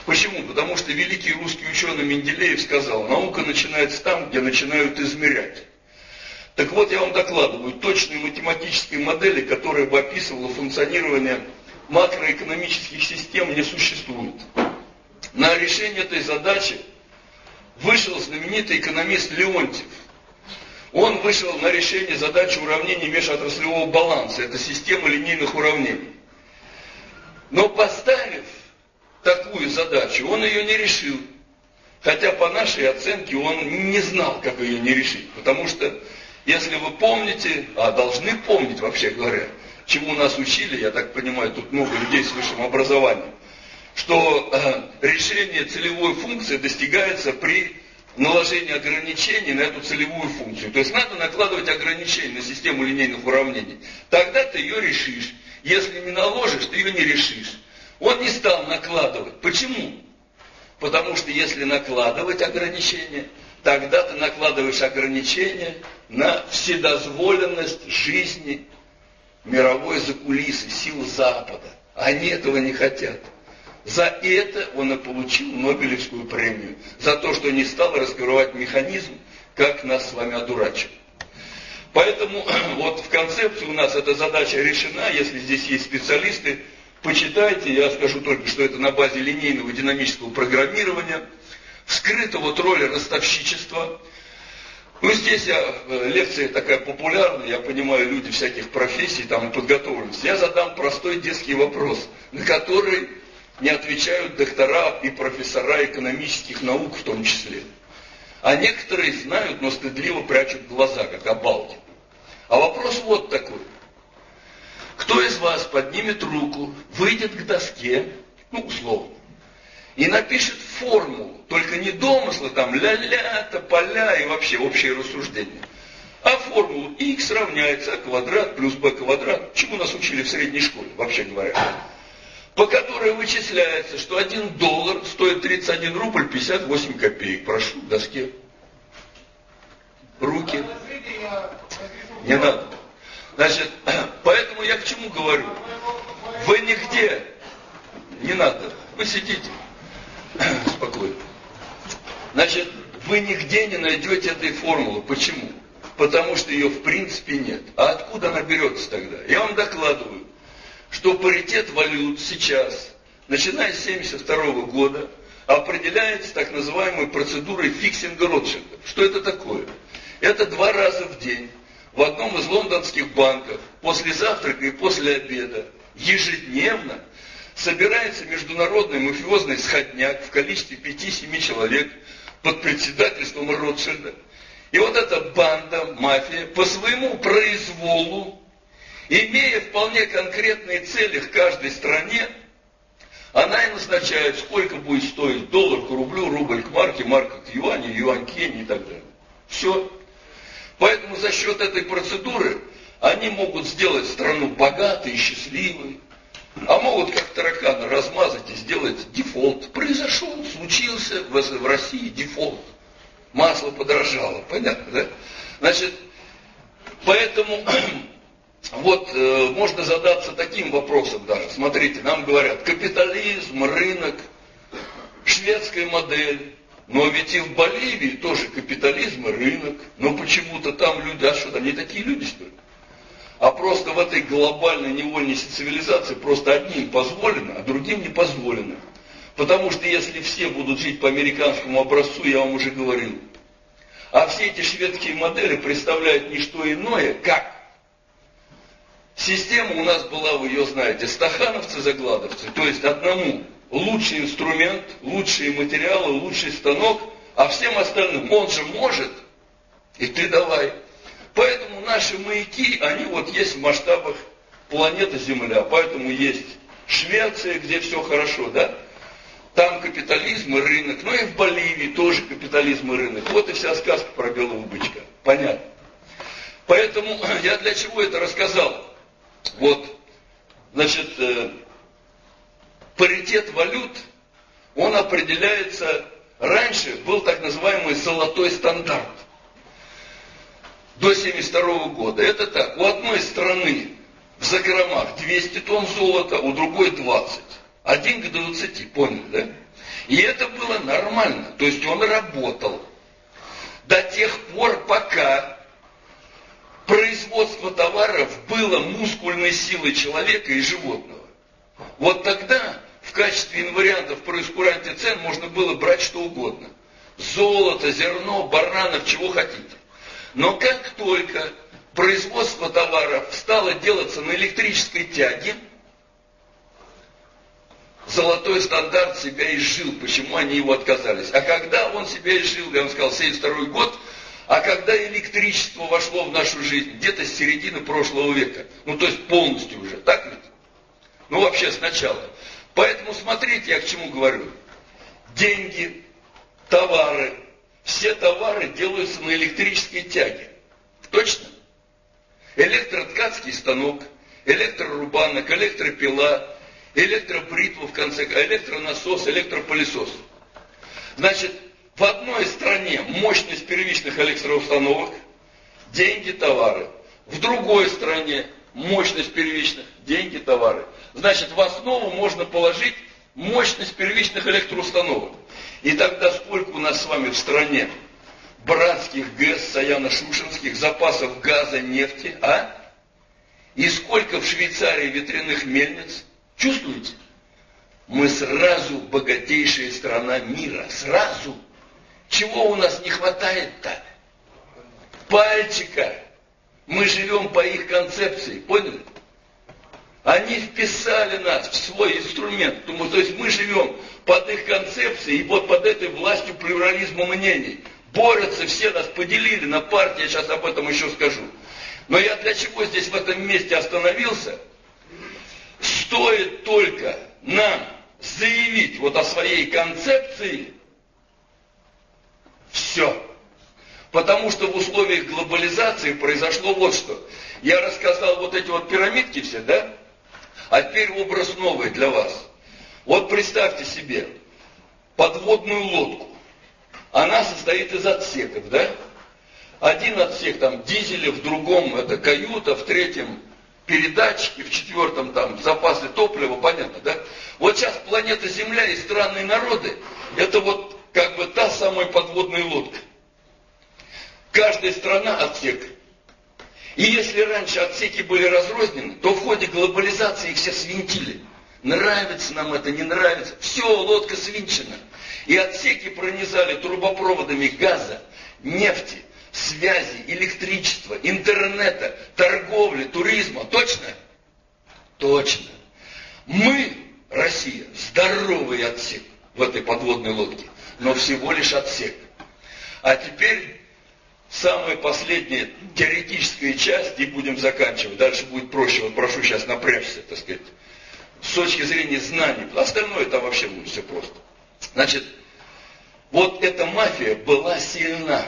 Почему? Потому что великий русский ученый Менделеев сказал, наука начинается там, где начинают измерять. Так вот, я вам докладываю, точные математические модели, которые бы описывала функционирование макроэкономических систем, не существует. На решение этой задачи вышел знаменитый экономист Леонтьев. Он вышел на решение задачи уравнения межотраслевого баланса. Это система линейных уравнений. Но поставив такую задачу, он ее не решил. Хотя по нашей оценке он не знал, как ее не решить. Потому что если вы помните, а должны помнить, вообще говоря, чему нас учили, я так понимаю, тут много людей с высшим образованием, что э, решение целевой функции достигается при наложении ограничений на эту целевую функцию. То есть надо накладывать ограничения на систему линейных уравнений. Тогда ты ее решишь. Если не наложишь, ты ее не решишь. Он не стал накладывать. Почему? Потому что если накладывать ограничения, тогда ты накладываешь ограничения на вседозволенность жизни мировой закулисы, сил Запада. Они этого не хотят. За это он и получил Нобелевскую премию. За то, что не стал раскрывать механизм, как нас с вами одурачивают. Поэтому вот в концепции у нас эта задача решена, если здесь есть специалисты, почитайте, я скажу только, что это на базе линейного динамического программирования, вскрыта вот роль ростовщичества, ну, здесь я, э, лекция такая популярная, я понимаю, люди всяких профессий там подготовленности. Я задам простой детский вопрос, на который не отвечают доктора и профессора экономических наук в том числе. А некоторые знают, но стыдливо прячут глаза, как обалки. А вопрос вот такой. Кто из вас поднимет руку, выйдет к доске, ну, условно, и напишет формулу, только не домыслы, там ля-ля, тополя и вообще общее рассуждение, А формулу x равняется а квадрат плюс b квадрат, чему нас учили в средней школе, вообще говоря, по которой вычисляется, что 1 доллар стоит 31 рубль 58 копеек. Прошу, доске. Руки. Не надо. Значит, поэтому я к чему говорю? Вы нигде не надо. Вы сидите спокойно. Значит, вы нигде не найдете этой формулы. Почему? Потому что ее в принципе нет. А откуда она берется тогда? Я вам докладываю, что паритет валют сейчас, начиная с 1972 года, определяется так называемой процедурой фиксинга Ротшильда. Что это такое? Это два раза в день в одном из лондонских банков после завтрака и после обеда ежедневно собирается международный мафиозный сходняк в количестве 5-7 человек под председательством Ротшильда. И вот эта банда, мафия, по своему произволу, имея вполне конкретные цели в каждой стране, она и назначает, сколько будет стоить доллар к рублю, рубль к марке, марка к юаню, юань к иене и так далее. Все. Поэтому за счет этой процедуры они могут сделать страну богатой и счастливой, а могут как тараканы размазать и сделать дефолт. Произошел, случился в России дефолт. Масло подорожало, понятно, да? Значит, поэтому вот э, можно задаться таким вопросом даже. Смотрите, нам говорят, капитализм, рынок, шведская модель. Но ведь и в Боливии тоже капитализм и рынок. Но почему-то там люди, а что там, не такие люди, что ли? А просто в этой глобальной невольнейшей цивилизации просто одним позволено, а другим не позволено. Потому что если все будут жить по американскому образцу, я вам уже говорил, а все эти шведские модели представляют не что иное, как система у нас была, вы ее знаете, стахановцы-загладовцы, то есть одному лучший инструмент, лучшие материалы, лучший станок, а всем остальным он же может, и ты давай. Поэтому наши маяки, они вот есть в масштабах планеты Земля, поэтому есть Швеция, где все хорошо, да? Там капитализм и рынок, ну и в Боливии тоже капитализм и рынок. Вот и вся сказка про белого бычка. Понятно. Поэтому я для чего это рассказал? Вот, значит, э, паритет валют, он определяется, раньше был так называемый золотой стандарт до 1972 года. Это так, у одной страны в закромах 200 тонн золота, у другой 20. Один к 20, поняли, да? И это было нормально, то есть он работал до тех пор, пока производство товаров было мускульной силой человека и животного. Вот тогда в качестве инвариантов проискуранте цен можно было брать что угодно. Золото, зерно, баранов, чего хотите. Но как только производство товаров стало делаться на электрической тяге, золотой стандарт себя изжил. Почему они его отказались? А когда он себя изжил, я вам сказал, 72 год, а когда электричество вошло в нашу жизнь, где-то с середины прошлого века, ну то есть полностью уже, так ведь? Ну вообще сначала. Поэтому смотрите, я к чему говорю. Деньги, товары, все товары делаются на электрической тяге. Точно? Электроткацкий станок, электрорубанок, электропила, электробритва в конце, электронасос, электропылесос. Значит, в одной стране мощность первичных электроустановок, деньги, товары. В другой стране мощность первичных, деньги, товары. Значит, в основу можно положить мощность первичных электроустановок. И тогда сколько у нас с вами в стране братских ГЭС, Саяно-Шушенских, запасов газа, нефти, а? И сколько в Швейцарии ветряных мельниц? Чувствуете? Мы сразу богатейшая страна мира. Сразу. Чего у нас не хватает-то? Пальчика. Мы живем по их концепции. Поняли? Они вписали нас в свой инструмент. То есть мы живем под их концепцией и вот под этой властью плюрализма мнений. Борются, все нас поделили на партии, я сейчас об этом еще скажу. Но я для чего здесь в этом месте остановился? Стоит только нам заявить вот о своей концепции, все. Потому что в условиях глобализации произошло вот что. Я рассказал вот эти вот пирамидки все, да? А теперь образ новый для вас. Вот представьте себе подводную лодку. Она состоит из отсеков, да? Один отсек там дизеля, в другом это каюта, в третьем передатчики, в четвертом там запасы топлива, понятно, да? Вот сейчас планета Земля и странные народы, это вот как бы та самая подводная лодка. Каждая страна отсек. И если раньше отсеки были разрознены, то в ходе глобализации их все свинтили. Нравится нам это, не нравится. Все, лодка свинчена. И отсеки пронизали трубопроводами газа, нефти, связи, электричества, интернета, торговли, туризма. Точно? Точно. Мы, Россия, здоровый отсек в этой подводной лодке, но всего лишь отсек. А теперь самая последняя теоретическая часть, и будем заканчивать. Дальше будет проще. Вот прошу сейчас напрячься, так сказать с точки зрения знаний. Остальное там вообще будет все просто. Значит, вот эта мафия была сильна.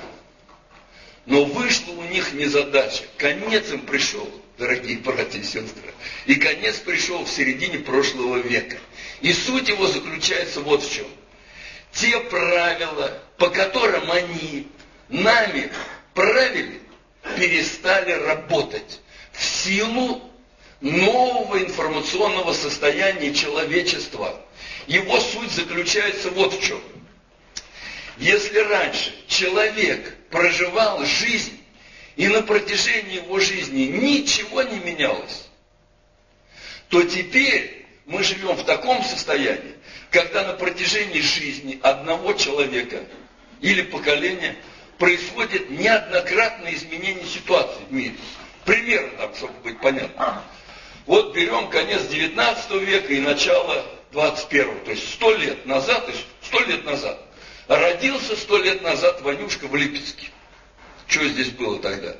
Но вышла у них незадача. Конец им пришел, дорогие братья и сестры. И конец пришел в середине прошлого века. И суть его заключается вот в чем. Те правила, по которым они нами правили, перестали работать в силу нового информационного состояния человечества. Его суть заключается вот в чем. Если раньше человек проживал жизнь, и на протяжении его жизни ничего не менялось, то теперь мы живем в таком состоянии, когда на протяжении жизни одного человека или поколения происходит неоднократное изменение ситуации в мире. Примерно, так, чтобы быть понятно. Вот берем конец 19 века и начало 21, то есть сто лет назад, то есть сто лет назад. Родился сто лет назад Ванюшка в Липецке. Что здесь было тогда?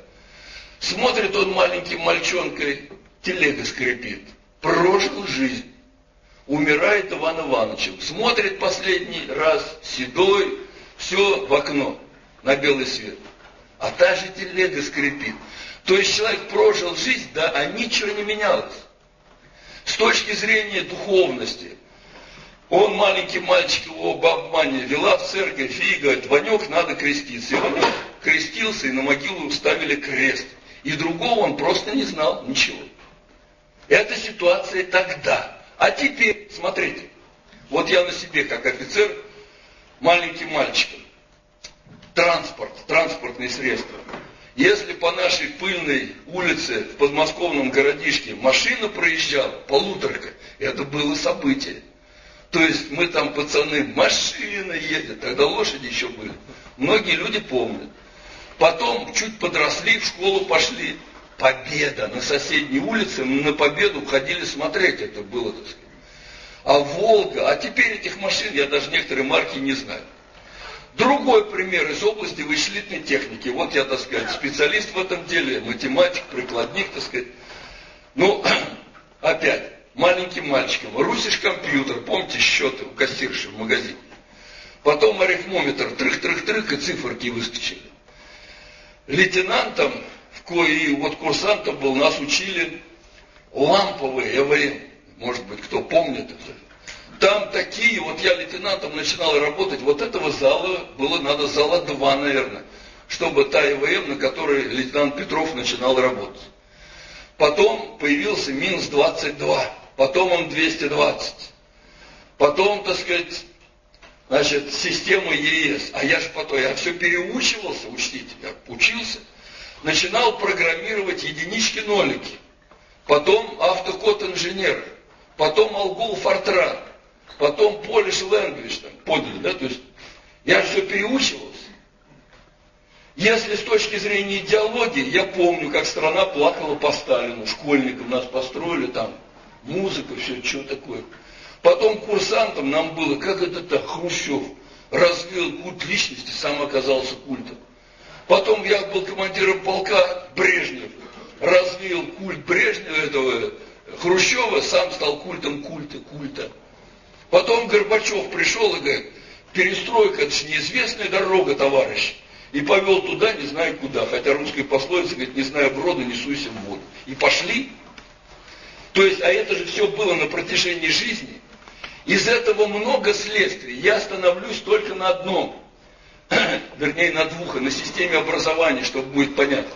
Смотрит он маленьким мальчонкой, телега скрипит. Прожил жизнь. Умирает Иван Иванович. Смотрит последний раз, седой, все в окно, на белый свет. А та же телега скрипит. То есть человек прожил жизнь, да, а ничего не менялось. С точки зрения духовности, он, маленький мальчик, его обмане вела в церковь и говорит, Ванек, надо креститься. И он крестился, и на могилу ставили крест. И другого он просто не знал ничего. Это ситуация тогда. А теперь, смотрите, вот я на себе, как офицер, маленьким мальчиком. Транспорт, транспортные средства. Если по нашей пыльной улице в подмосковном городишке машина проезжала, полуторка, это было событие. То есть мы там, пацаны, машина едет, тогда лошади еще были. Многие люди помнят. Потом чуть подросли, в школу пошли. Победа на соседней улице, на победу ходили смотреть, это было, так. А Волга, а теперь этих машин, я даже некоторые марки не знаю. Другой пример из области вычислительной техники. Вот я, так сказать, специалист в этом деле, математик, прикладник, так сказать. Ну, опять, маленьким мальчиком. Русишь компьютер, помните счеты у кассирши в магазине. Потом арифмометр, трых-трых-трых, и циферки выскочили. Лейтенантом, кои вот курсантом был, нас учили ламповые ЭВМ. Может быть, кто помнит это. Там такие, вот я лейтенантом начинал работать, вот этого зала было надо зала два, наверное, чтобы та ИВМ, на которой лейтенант Петров начинал работать. Потом появился минус 22, потом он 220. Потом, так сказать, значит, система ЕС. А я же потом, я все переучивался, учтите, я учился. Начинал программировать единички-нолики. Потом автокод инженер. Потом алгол фортран потом Polish language, там, поняли, да, то есть я все переучивался. Если с точки зрения идеологии, я помню, как страна плакала по Сталину, школьникам нас построили там, музыка, все, что такое. Потом курсантам нам было, как это так, Хрущев развил культ личности, сам оказался культом. Потом я был командиром полка Брежнев, развил культ Брежнева, этого Хрущева, сам стал культом культа, культа. Потом Горбачев пришел и говорит, перестройка, это же неизвестная дорога, товарищ. и повел туда, не знаю куда. Хотя русская пословица говорит, не зная брода, не суйся в воду. И пошли. То есть, а это же все было на протяжении жизни. Из этого много следствий. Я остановлюсь только на одном. Вернее, на двух, на системе образования, чтобы будет понятно.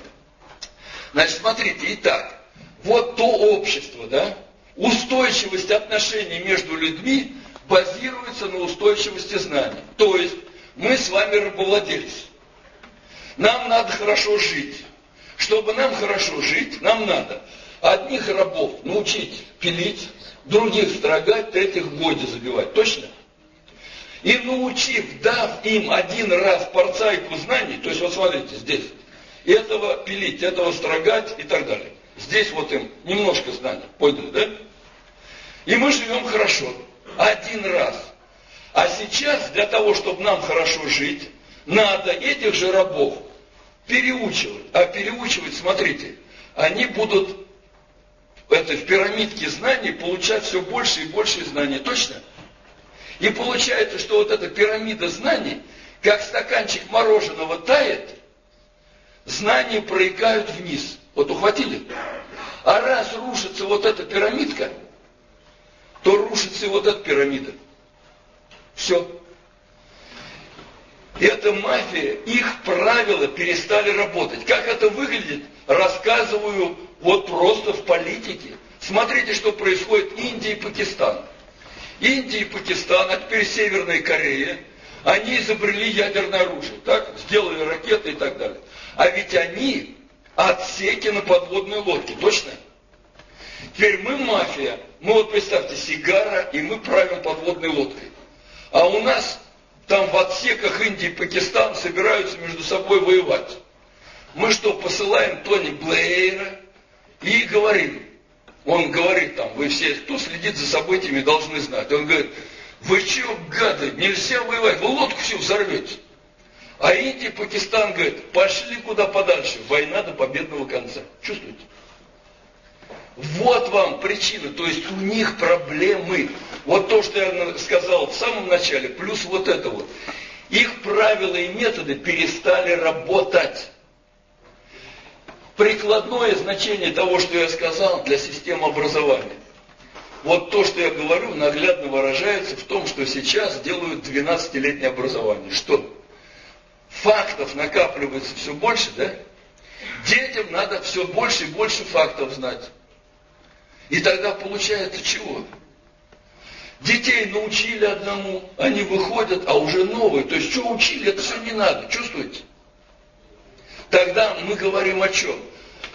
Значит, смотрите, итак, вот то общество, да, устойчивость отношений между людьми базируется на устойчивости знаний. То есть, мы с вами рабовладельцы. Нам надо хорошо жить. Чтобы нам хорошо жить, нам надо одних рабов научить пилить, других строгать, третьих в годе забивать. Точно? И научив, дав им один раз порцайку знаний, то есть вот смотрите, здесь, этого пилить, этого строгать и так далее. Здесь вот им немножко знаний, поняли, да? И мы живем хорошо. Один раз. А сейчас для того, чтобы нам хорошо жить, надо этих же рабов переучивать. А переучивать, смотрите, они будут это, в пирамидке знаний получать все больше и больше знаний. Точно? И получается, что вот эта пирамида знаний, как стаканчик мороженого тает, знания проекают вниз. Вот ухватили? А раз рушится вот эта пирамидка, то рушится и вот эта пирамида. Все. Эта мафия, их правила перестали работать. Как это выглядит, рассказываю вот просто в политике. Смотрите, что происходит в Индии и Пакистан. Индия Пакистан, а теперь Северная Корея, они изобрели ядерное оружие, так? Сделали ракеты и так далее. А ведь они отсеки на подводной лодке, точно? Теперь мы мафия, мы вот представьте, сигара, и мы правим подводной лодкой. А у нас там в отсеках Индии и Пакистан собираются между собой воевать. Мы что, посылаем Тони Блэйра и говорим, он говорит там, вы все, кто следит за событиями, должны знать. Он говорит, вы что, гады, нельзя воевать, вы лодку все взорвете. А Индия и Пакистан говорит, пошли куда подальше, война до победного конца. Чувствуете? Вот вам причина, то есть у них проблемы. Вот то, что я сказал в самом начале, плюс вот это вот. Их правила и методы перестали работать. Прикладное значение того, что я сказал для системы образования. Вот то, что я говорю, наглядно выражается в том, что сейчас делают 12-летнее образование. Что? Фактов накапливается все больше, да? Детям надо все больше и больше фактов знать. И тогда получается чего? Детей научили одному, они выходят, а уже новые. То есть, что учили, это все не надо. Чувствуете? Тогда мы говорим о чем?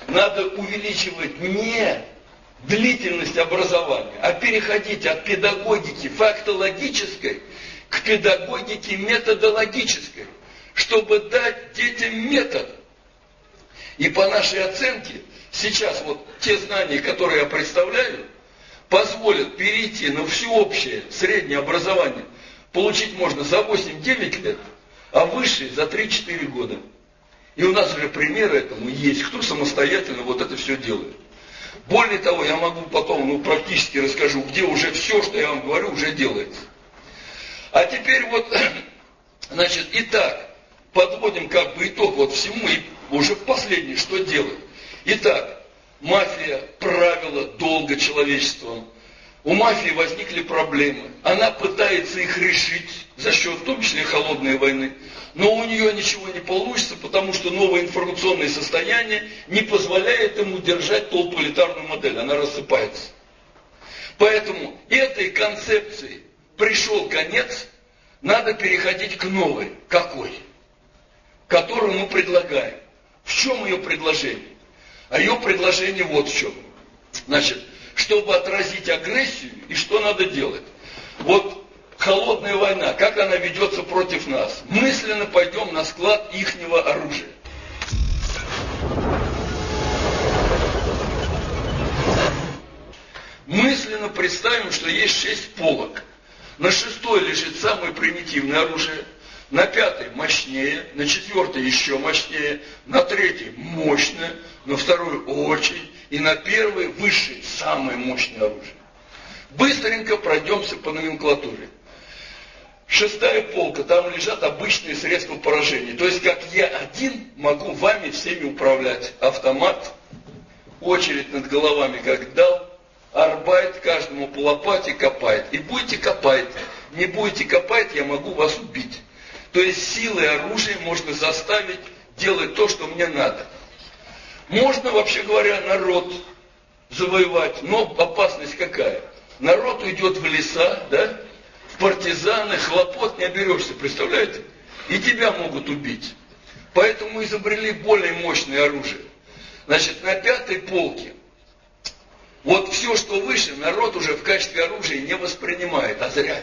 Надо увеличивать не длительность образования, а переходить от педагогики фактологической к педагогике методологической, чтобы дать детям метод. И по нашей оценке, сейчас вот те знания, которые я представляю, позволят перейти на всеобщее среднее образование. Получить можно за 8-9 лет, а высшее за 3-4 года. И у нас уже примеры этому есть, кто самостоятельно вот это все делает. Более того, я могу потом, ну, практически расскажу, где уже все, что я вам говорю, уже делается. А теперь вот, значит, итак, подводим как бы итог вот всему и уже последний, что делать. Итак, мафия правила долго человечеством. У мафии возникли проблемы. Она пытается их решить за счет, в том числе, холодной войны. Но у нее ничего не получится, потому что новое информационное состояние не позволяет ему держать толполитарную модель. Она рассыпается. Поэтому этой концепции пришел конец, надо переходить к новой. Какой? Которую мы предлагаем. В чем ее предложение? А ее предложение вот в чем. Значит, чтобы отразить агрессию, и что надо делать? Вот холодная война, как она ведется против нас? Мысленно пойдем на склад ихнего оружия. Мысленно представим, что есть шесть полок. На шестой лежит самое примитивное оружие – на пятый мощнее, на четвертый еще мощнее, на третий мощное, на второй очень, и на первый высший, самое мощное оружие. Быстренько пройдемся по номенклатуре. Шестая полка, там лежат обычные средства поражения. То есть, как я один могу вами всеми управлять. Автомат, очередь над головами как дал, арбайт, каждому по лопате копает. И будете копать, не будете копать, я могу вас убить. То есть силой оружия можно заставить делать то, что мне надо. Можно, вообще говоря, народ завоевать, но опасность какая? Народ уйдет в леса, да, в партизаны, хлопот не оберешься, представляете? И тебя могут убить. Поэтому изобрели более мощное оружие. Значит, на пятой полке вот все, что выше, народ уже в качестве оружия не воспринимает, а зря.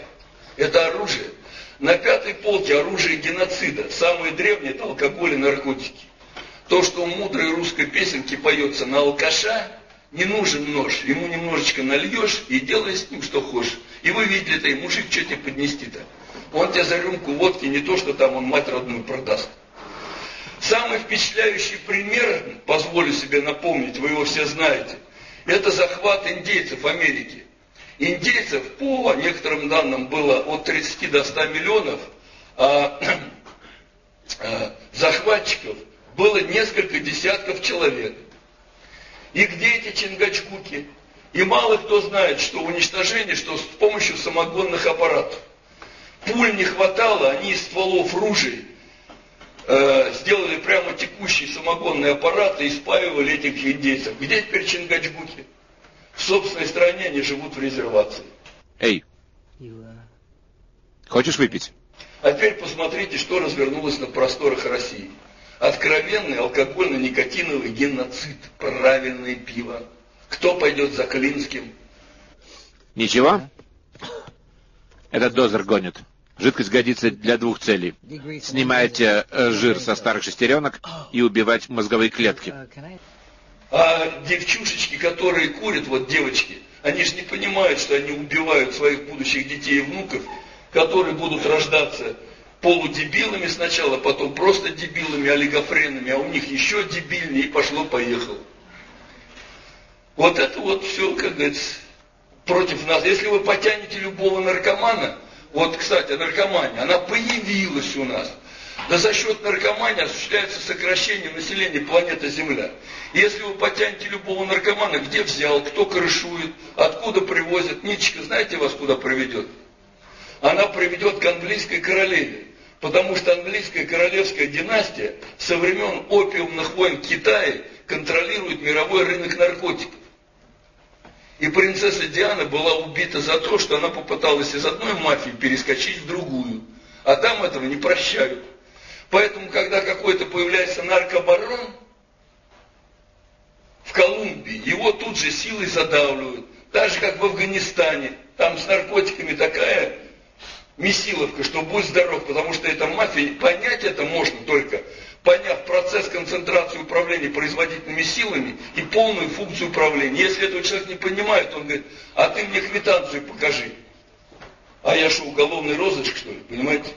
Это оружие. На пятой полке оружие геноцида. Самые древние это алкоголь и наркотики. То, что в мудрой русской песенке поется на алкаша, не нужен нож. Ему немножечко нальешь и делай с ним что хочешь. И вы видели и мужик, что тебе поднести-то? Он тебе за рюмку водки не то, что там он мать родную продаст. Самый впечатляющий пример, позволю себе напомнить, вы его все знаете, это захват индейцев Америки. Индейцев, по некоторым данным, было от 30 до 100 миллионов, а, а захватчиков было несколько десятков человек. И где эти чингачгуки? И мало кто знает, что уничтожение, что с помощью самогонных аппаратов. Пуль не хватало, они из стволов ружей э, сделали прямо текущий самогонный аппарат и спаивали этих индейцев. Где теперь чингачгуки? В собственной стране они живут в резервации. Эй, хочешь выпить? А теперь посмотрите, что развернулось на просторах России. Откровенный алкогольно-никотиновый геноцид. Правильное пиво. Кто пойдет за Клинским? Ничего? Этот дозер гонит. Жидкость годится для двух целей. Снимаете э, жир со старых шестеренок и убивать мозговые клетки. А девчушечки, которые курят, вот девочки, они же не понимают, что они убивают своих будущих детей и внуков, которые будут рождаться полудебилами сначала, потом просто дебилами, олигофренами, а у них еще дебильнее, и пошло-поехало. Вот это вот все, как говорится, против нас. Если вы потянете любого наркомана, вот, кстати, наркомания, она появилась у нас. Да за счет наркомании осуществляется сокращение населения планеты Земля. Если вы потянете любого наркомана, где взял, кто крышует, откуда привозят, Ничка, знаете вас куда приведет? Она приведет к английской королеве. Потому что английская королевская династия со времен опиумных войн Китая контролирует мировой рынок наркотиков. И принцесса Диана была убита за то, что она попыталась из одной мафии перескочить в другую. А там этого не прощают. Поэтому, когда какой-то появляется наркобарон в Колумбии, его тут же силой задавливают. Так же, как в Афганистане. Там с наркотиками такая месиловка, что будь здоров, потому что это мафия, понять это можно только, поняв процесс концентрации управления производительными силами и полную функцию управления. Если этого человек не понимает, он говорит, а ты мне квитанцию покажи. А я что, уголовный розыск, что ли, понимаете?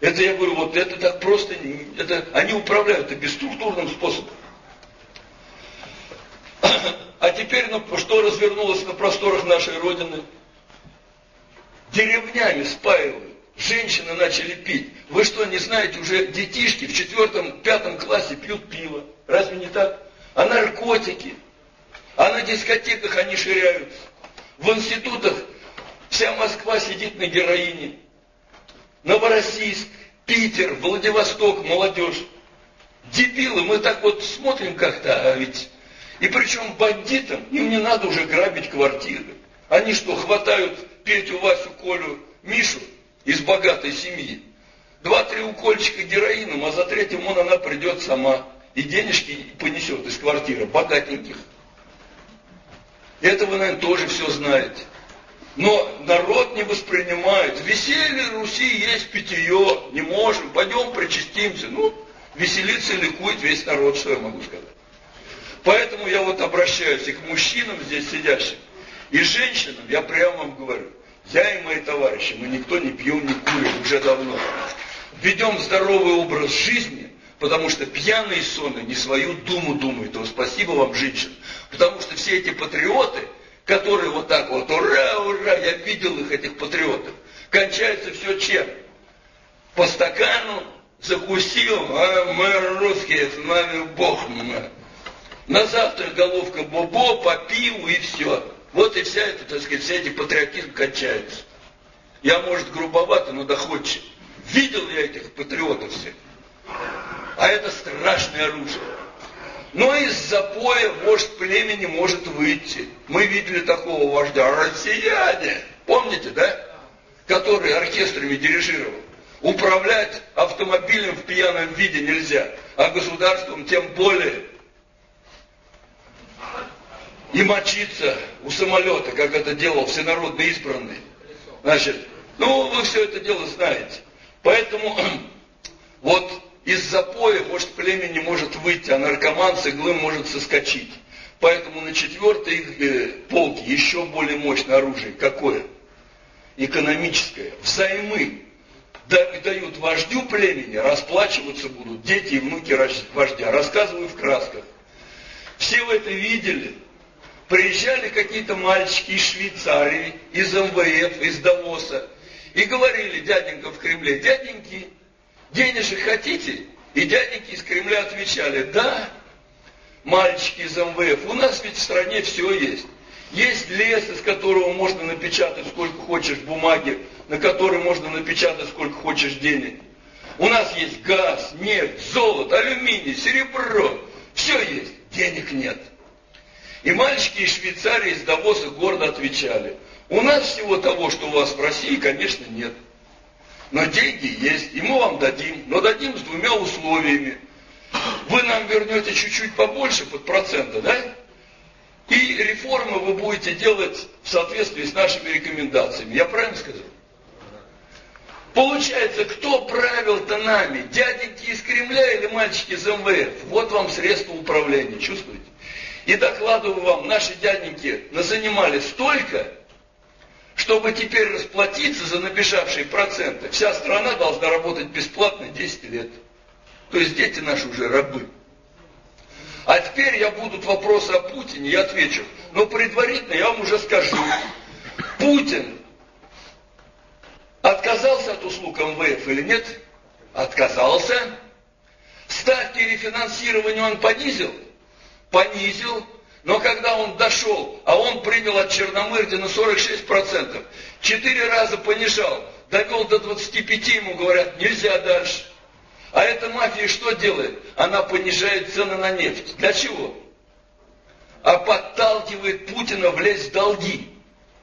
Это я говорю, вот это так просто, это, они управляют это бесструктурным способом. А теперь, ну, что развернулось на просторах нашей Родины? Деревнями спаивают. Женщины начали пить. Вы что, не знаете, уже детишки в четвертом, пятом классе пьют пиво. Разве не так? А наркотики? А на дискотеках они ширяются. В институтах вся Москва сидит на героине. Новороссийск, Питер, Владивосток, молодежь. Дебилы, мы так вот смотрим как-то, а ведь... И причем бандитам, им не надо уже грабить квартиры. Они что, хватают Петю, Васю, Колю, Мишу из богатой семьи. Два-три укольчика героином, а за третьим он она придет сама. И денежки понесет из квартиры, богатеньких. Это вы, наверное, тоже все знаете. Но народ не воспринимает. Веселье Руси есть питье, не можем, пойдем причастимся. Ну, веселиться ликует весь народ, что я могу сказать. Поэтому я вот обращаюсь и к мужчинам здесь сидящим, и женщинам, я прямо вам говорю, я и мои товарищи, мы никто не пьем, не курим уже давно. Ведем здоровый образ жизни, потому что пьяные сонны не свою думу думают. То спасибо вам, женщин. Потому что все эти патриоты, которые вот так вот, ура, ура, я видел их, этих патриотов, кончается все чем? по стакану, закусил, а мы русские, с нами Бог. На завтра головка бобо, по пиву и все. Вот и вся эта, так сказать, вся эти патриотизм кончается. Я, может, грубовато, но доходчив. Видел я этих патриотов всех. А это страшное оружие. Но из запоя вождь племени может выйти. Мы видели такого вождя. Россияне, помните, да? Который оркестрами дирижировал. Управлять автомобилем в пьяном виде нельзя, а государством тем более. И мочиться у самолета, как это делал всенародно избранный. Значит, ну, вы все это дело знаете. Поэтому вот из запоя может племени может выйти, а наркоман с иглы может соскочить. Поэтому на четвертой э, полке еще более мощное оружие. Какое? Экономическое. Взаймы дают вождю племени, расплачиваться будут дети и внуки вождя. Рассказываю в красках. Все вы это видели. Приезжали какие-то мальчики из Швейцарии, из МВФ, из Давоса. И говорили дяденька в Кремле, дяденьки, денежек хотите? И дяденьки из Кремля отвечали, да, мальчики из МВФ, у нас ведь в стране все есть. Есть лес, из которого можно напечатать сколько хочешь бумаги, на который можно напечатать сколько хочешь денег. У нас есть газ, нефть, золото, алюминий, серебро. Все есть, денег нет. И мальчики из Швейцарии, из Давоса гордо отвечали, у нас всего того, что у вас в России, конечно, нет. Но деньги есть, и мы вам дадим, но дадим с двумя условиями. Вы нам вернете чуть-чуть побольше под проценты, да? И реформы вы будете делать в соответствии с нашими рекомендациями. Я правильно сказал? Получается, кто правил-то нами? Дяденьки из Кремля или мальчики из МВФ? Вот вам средства управления, чувствуете? И докладываю вам, наши дяденьки назанимали столько, чтобы теперь расплатиться за набежавшие проценты, вся страна должна работать бесплатно 10 лет. То есть дети наши уже рабы. А теперь я будут вопросы о Путине, я отвечу. Но предварительно я вам уже скажу. Путин отказался от услуг МВФ или нет? Отказался. Ставки рефинансирования он понизил? Понизил. Но когда он дошел, а он принял от Черномырдина 46%, четыре раза понижал, довел до 25, ему говорят, нельзя дальше. А эта мафия что делает? Она понижает цены на нефть. Для чего? А подталкивает Путина влезть в долги.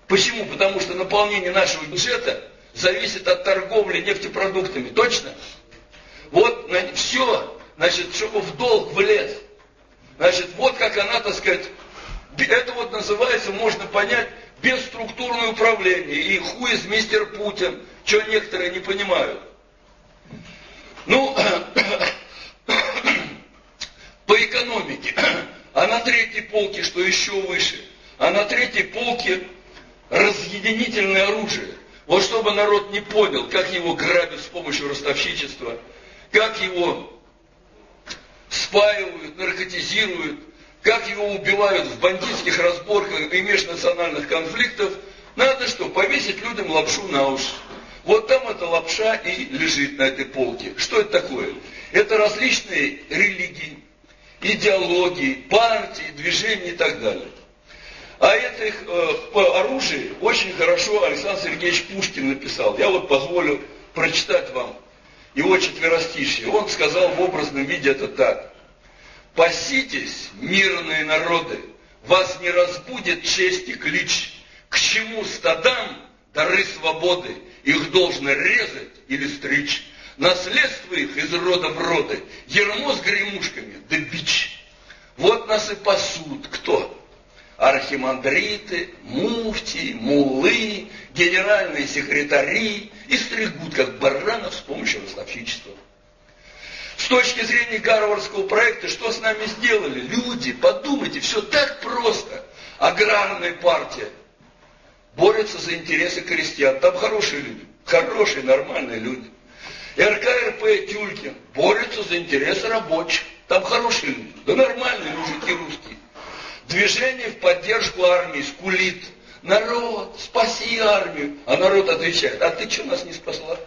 Почему? Потому что наполнение нашего бюджета зависит от торговли нефтепродуктами. Точно? Вот все, значит, чтобы в долг влез. Значит, вот как она, так сказать, это вот называется, можно понять, бесструктурное управление. И хуй из мистер Путин, что некоторые не понимают. Ну, по экономике, а на третьей полке, что еще выше, а на третьей полке разъединительное оружие. Вот чтобы народ не понял, как его грабят с помощью ростовщичества, как его спаивают, наркотизируют, как его убивают в бандитских разборках и межнациональных конфликтах, надо что, повесить людям лапшу на уши. Вот там эта лапша и лежит на этой полке. Что это такое? Это различные религии, идеологии, партии, движения и так далее. А это их э, по оружию очень хорошо Александр Сергеевич Пушкин написал. Я вот позволю прочитать вам его четверостишье. Он сказал в образном виде это так. «Паситесь, мирные народы, вас не разбудит честь и клич. К чему стадам дары свободы? Их должно резать или стричь. Наследство их из рода в роды, ермо с гремушками, да бич. Вот нас и пасут кто? архимандриты, муфти, мулы, генеральные секретари и стригут, как баранов с помощью ростовщичества. С точки зрения Гарвардского проекта, что с нами сделали? Люди, подумайте, все так просто. Аграрная партия борется за интересы крестьян. Там хорошие люди, хорошие, нормальные люди. РКРП Тюлькин борется за интересы рабочих. Там хорошие люди, да нормальные мужики русские. Движение в поддержку армии скулит. Народ, спаси армию. А народ отвечает, а ты что нас не спасла?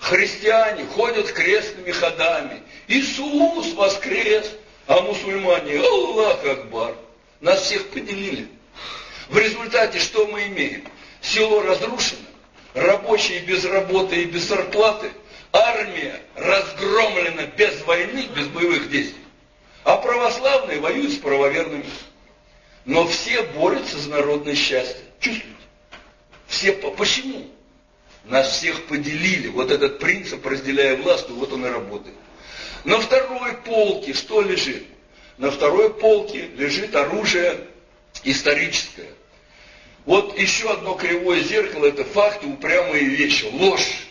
Христиане ходят крестными ходами. Иисус воскрес, а мусульмане Аллах Акбар. Нас всех поделили. В результате что мы имеем? Село разрушено, рабочие без работы и без зарплаты, армия разгромлена без войны, без боевых действий, а православные воюют с правоверными. Но все борются за народное счастье. Чувствуете? Все по... Почему? Нас всех поделили. Вот этот принцип, разделяя власть, вот он и работает. На второй полке что лежит? На второй полке лежит оружие историческое. Вот еще одно кривое зеркало – это факты, упрямые вещи, ложь.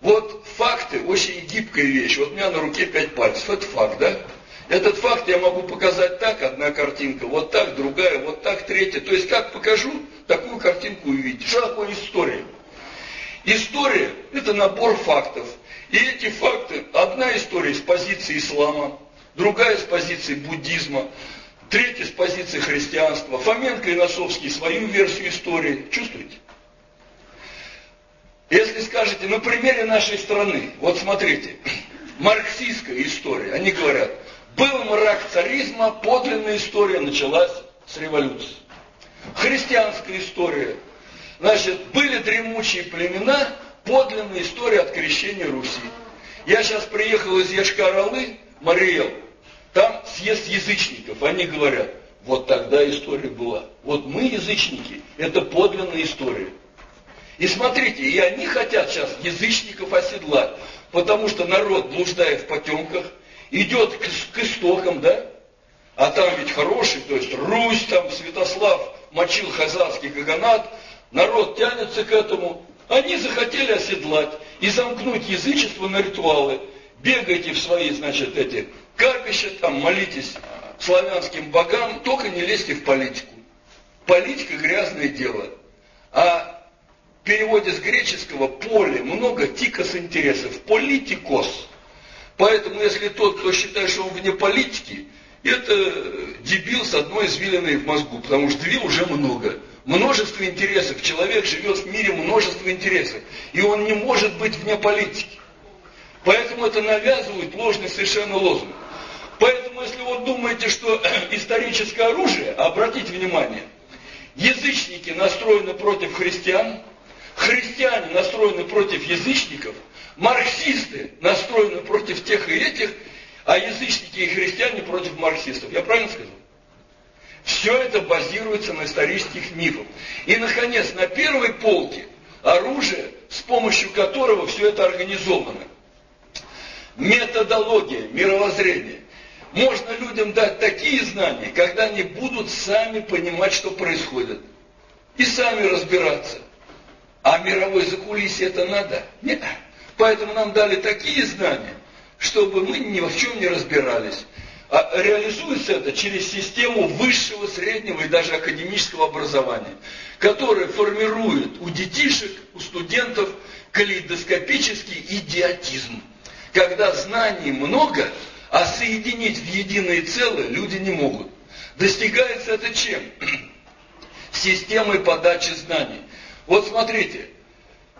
Вот факты очень гибкая вещь. Вот у меня на руке пять пальцев. Это факт, да? Этот факт я могу показать так, одна картинка, вот так, другая, вот так, третья. То есть как покажу, такую картинку увидите. Что такое история? История – это набор фактов. И эти факты, одна история с позиции ислама, другая с позиции буддизма, третья с позиции христианства. Фоменко и Носовский свою версию истории. Чувствуете? Если скажете, на примере нашей страны, вот смотрите, марксистская история, они говорят, был мрак царизма, подлинная история началась с революции. Христианская история, значит, были дремучие племена, подлинная история от крещения Руси. Я сейчас приехал из Ешкар-Олы, Мариэл, там съезд язычников, они говорят, вот тогда история была. Вот мы язычники, это подлинная история. И смотрите, и они хотят сейчас язычников оседлать, потому что народ блуждает в потемках, идет к, к истокам, да? А там ведь хороший, то есть Русь, там Святослав мочил хазарский каганат, народ тянется к этому. Они захотели оседлать и замкнуть язычество на ритуалы. Бегайте в свои, значит, эти капища, там молитесь славянским богам, только не лезьте в политику. Политика грязное дело. А в переводе с греческого поле много тикос интересов, политикос. Поэтому если тот, кто считает, что он вне политики, это дебил с одной извилиной в мозгу, потому что две уже много. Множество интересов. Человек живет в мире множество интересов. И он не может быть вне политики. Поэтому это навязывает ложный совершенно лозунг. Поэтому, если вот думаете, что историческое оружие, обратите внимание, язычники настроены против христиан, христиане настроены против язычников, марксисты настроены против тех и этих, а язычники и христиане против марксистов. Я правильно сказал? Все это базируется на исторических мифах. И, наконец, на первой полке оружие, с помощью которого все это организовано. Методология, мировоззрение. Можно людям дать такие знания, когда они будут сами понимать, что происходит. И сами разбираться. А мировой закулисье это надо? Нет. Поэтому нам дали такие знания, чтобы мы ни в чем не разбирались. А реализуется это через систему высшего, среднего и даже академического образования, которое формирует у детишек, у студентов калейдоскопический идиотизм. Когда знаний много, а соединить в единое целое люди не могут. Достигается это чем? Системой подачи знаний. Вот смотрите,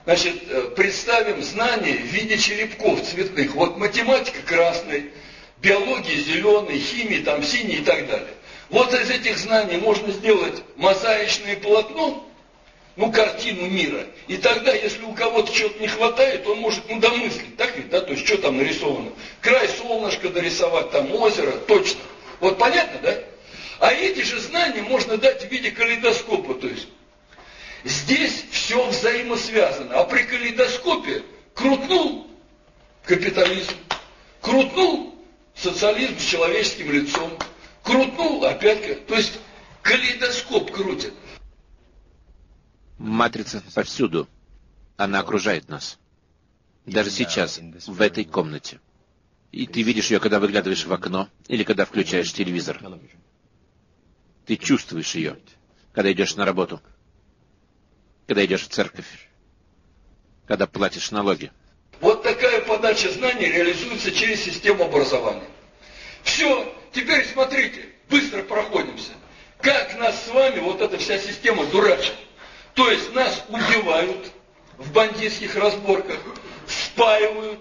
значит, э, представим знания в виде черепков цветных. Вот математика красный, биология зеленый, химия там синий и так далее. Вот из этих знаний можно сделать мозаичное полотно, ну, картину мира. И тогда, если у кого-то чего-то не хватает, он может, ну, домыслить, так ведь, да, то есть, что там нарисовано? Край солнышка дорисовать, там озеро, точно. Вот понятно, да? А эти же знания можно дать в виде калейдоскопа, то есть, здесь все взаимосвязано. А при калейдоскопе крутнул капитализм, крутнул социализм с человеческим лицом, крутнул опять, то есть, калейдоскоп крутит. Матрица повсюду. Она окружает нас. Даже сейчас, в этой комнате. И ты видишь ее, когда выглядываешь в окно или когда включаешь телевизор. Ты чувствуешь ее, когда идешь на работу, когда идешь в церковь, когда платишь налоги. Вот такая подача знаний реализуется через систему образования. Все, теперь смотрите, быстро проходимся. Как нас с вами вот эта вся система дурачит. То есть нас убивают в бандитских разборках, спаивают,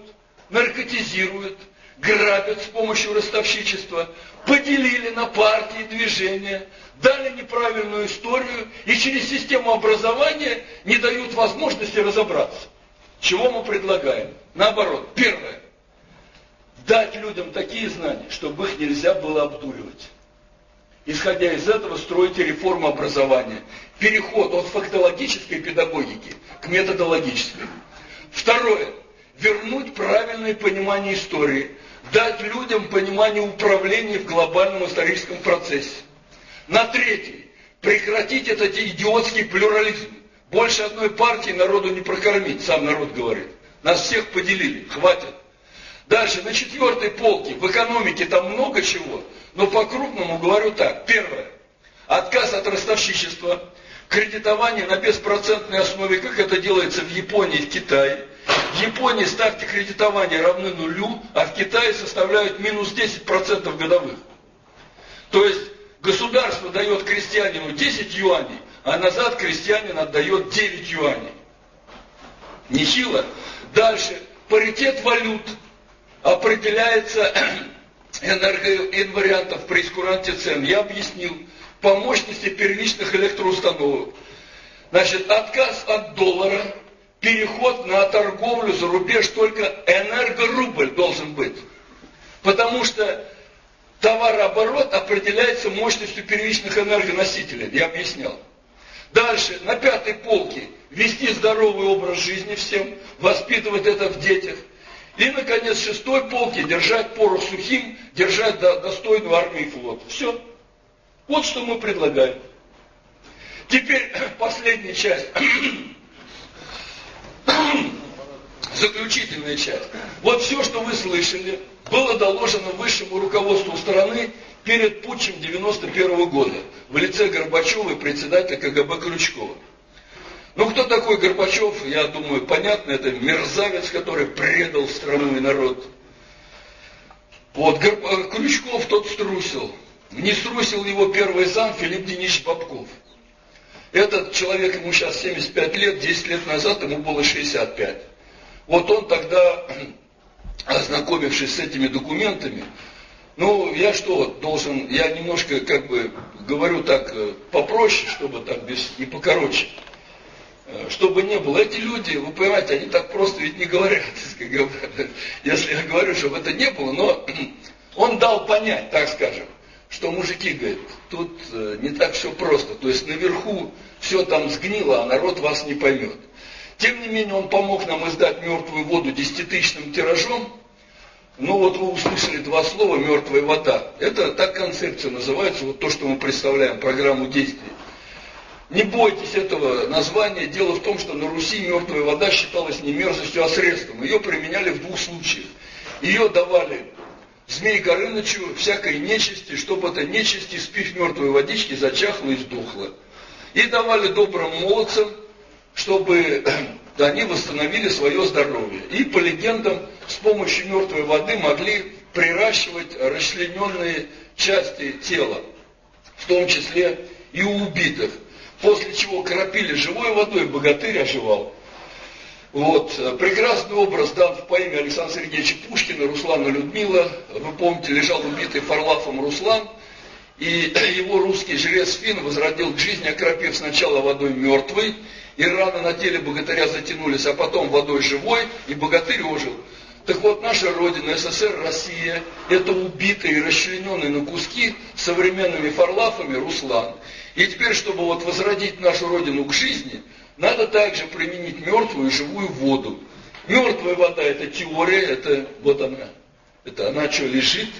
наркотизируют, грабят с помощью ростовщичества, поделили на партии, движения, дали неправильную историю и через систему образования не дают возможности разобраться. Чего мы предлагаем? Наоборот, первое. Дать людям такие знания, чтобы их нельзя было обдуривать. Исходя из этого, строите реформу образования. Переход от фактологической педагогики к методологической. Второе. Вернуть правильное понимание истории. Дать людям понимание управления в глобальном историческом процессе. На третий. Прекратить этот идиотский плюрализм. Больше одной партии народу не прокормить, сам народ говорит. Нас всех поделили, хватит. Дальше, на четвертой полке, в экономике там много чего, но по-крупному говорю так. Первое, отказ от ростовщичества, кредитование на беспроцентной основе, как это делается в Японии в Китае. В Японии ставки кредитования равны нулю, а в Китае составляют минус 10% годовых. То есть государство дает крестьянину 10 юаней, а назад крестьянин отдает 9 юаней. Нехило. Дальше. Паритет валют определяется энергоинвариантов при прескуранте цен. Я объяснил. По мощности первичных электроустановок. Значит, отказ от доллара, переход на торговлю за рубеж, только энергорубль должен быть. Потому что товарооборот определяется мощностью первичных энергоносителей. Я объяснял. Дальше, на пятой полке, вести здоровый образ жизни всем, воспитывать это в детях. И, наконец, шестой полке держать порох сухим, держать достойную армию и флот. Все. Вот что мы предлагаем. Теперь последняя часть. Заключительная часть. Вот все, что вы слышали, было доложено высшему руководству страны перед путчем 91 года в лице Горбачева и председателя КГБ Крючкова. Ну, кто такой Горбачев, я думаю, понятно, это мерзавец, который предал страну и народ. Вот, Горб... Э, Крючков тот струсил. Не струсил его первый зам Филипп Денисович Бабков. Этот человек, ему сейчас 75 лет, 10 лет назад ему было 65. Вот он тогда, ознакомившись с этими документами, ну, я что, должен, я немножко, как бы, говорю так э, попроще, чтобы так без, и покороче. Э, чтобы не было. Эти люди, вы понимаете, они так просто ведь не говорят, если я говорю, чтобы это не было, но он дал понять, так скажем, что мужики, говорят, тут э, не так все просто. То есть наверху все там сгнило, а народ вас не поймет. Тем не менее, он помог нам издать мертвую воду десятитысячным тиражом, ну вот вы услышали два слова «мертвая вода». Это так концепция называется, вот то, что мы представляем, программу действий. Не бойтесь этого названия. Дело в том, что на Руси мертвая вода считалась не мерзостью, а средством. Ее применяли в двух случаях. Ее давали Змей Горынычу, всякой нечисти, чтобы эта нечисть, испив мертвой водички, зачахла и сдохла. И давали добрым молодцам, чтобы они восстановили свое здоровье. И по легендам с помощью мертвой воды могли приращивать расчлененные части тела, в том числе и у убитых. После чего кропили живой водой, богатырь оживал. Вот. Прекрасный образ дан в поэме Александра Сергеевича Пушкина «Руслана Людмила». Вы помните, лежал убитый Фарлафом Руслан, и его русский жрец Фин возродил к жизни, окропив сначала водой мертвой, и раны на теле богатыря затянулись, а потом водой живой, и богатырь ожил. Так вот, наша Родина, СССР, Россия, это убитый и расчлененный на куски современными фарлафами Руслан. И теперь, чтобы вот возродить нашу Родину к жизни, надо также применить мертвую и живую воду. Мертвая вода это теория, это вот она, это она что лежит,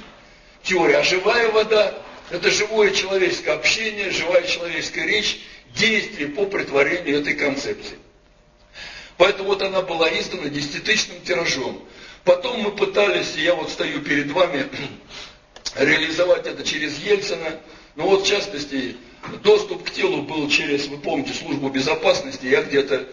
теория. А живая вода это живое человеческое общение, живая человеческая речь, действие по притворению этой концепции. Поэтому вот она была издана десятитысячным тиражом. Потом мы пытались, я вот стою перед вами, реализовать это через Ельцина. Но вот в частности, доступ к телу был через, вы помните, службу безопасности. Я где-то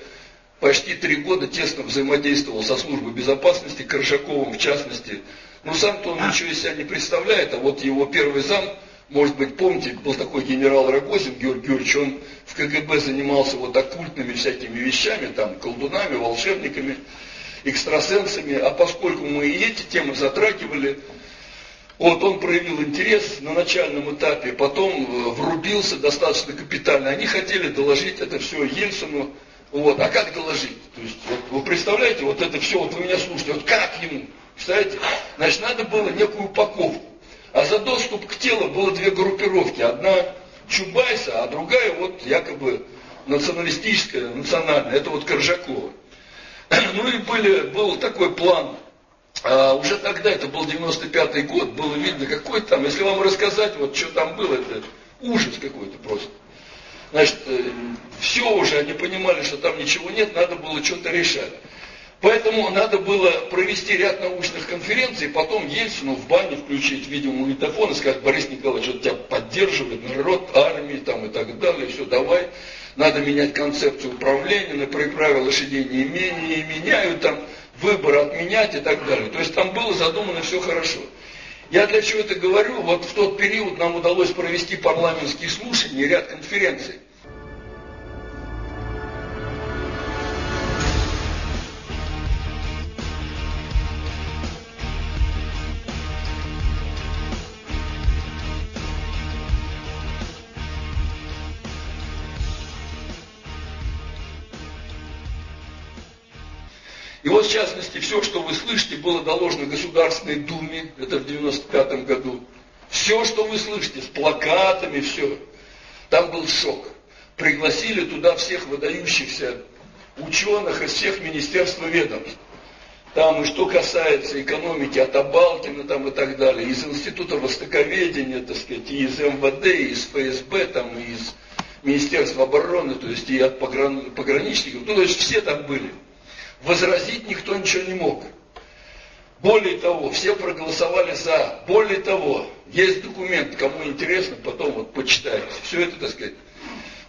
почти три года тесно взаимодействовал со службой безопасности, Коршаковым в частности. Но сам-то он ничего из себя не представляет, а вот его первый зам – может быть, помните, был такой генерал Рогозин, Георгий Георгиевич, он в КГБ занимался вот оккультными всякими вещами, там, колдунами, волшебниками. экстрасенсами, а поскольку мы и эти темы затрагивали, вот он проявил интерес на начальном этапе, потом э, врубился достаточно капитально. Они хотели доложить это все Ельцину. Вот. А как доложить? То есть, вот, вы представляете, вот это все, вот вы меня слушаете, вот как ему? Представляете? Значит, надо было некую упаковку. А за доступ к телу было две группировки. Одна Чубайса, а другая вот якобы националистическая, национальная. Это вот Коржакова. Ну и были, был такой план. А уже тогда, это был 95-й год, было видно, какой там, если вам рассказать, вот что там было, это ужас какой-то просто. Значит, э, все уже, они понимали, что там ничего нет, надо было что-то решать. Поэтому надо было провести ряд научных конференций, потом Ельцину в бане включить видеомагнитофон и сказать, Борис Николаевич, вот тебя поддерживает народ, армии там и так далее, все, давай, надо менять концепцию управления, на правила лошадей не, не меняют, там, выбор отменять и так далее. То есть там было задумано все хорошо. Я для чего это говорю? Вот в тот период нам удалось провести парламентские слушания, ряд конференций. И вот, в частности, все, что вы слышите, было доложено Государственной Думе, это в 95 году. Все, что вы слышите, с плакатами, все. Там был шок. Пригласили туда всех выдающихся ученых из всех министерств и ведомств. Там и что касается экономики, от Абалкина там и так далее, из Института Востоковедения, так сказать, и из МВД, и из ФСБ, там, и из Министерства обороны, то есть и от пограничников, ну, то есть все там были возразить никто ничего не мог. Более того, все проголосовали за. Более того, есть документ, кому интересно, потом вот почитайте. Все это, так сказать.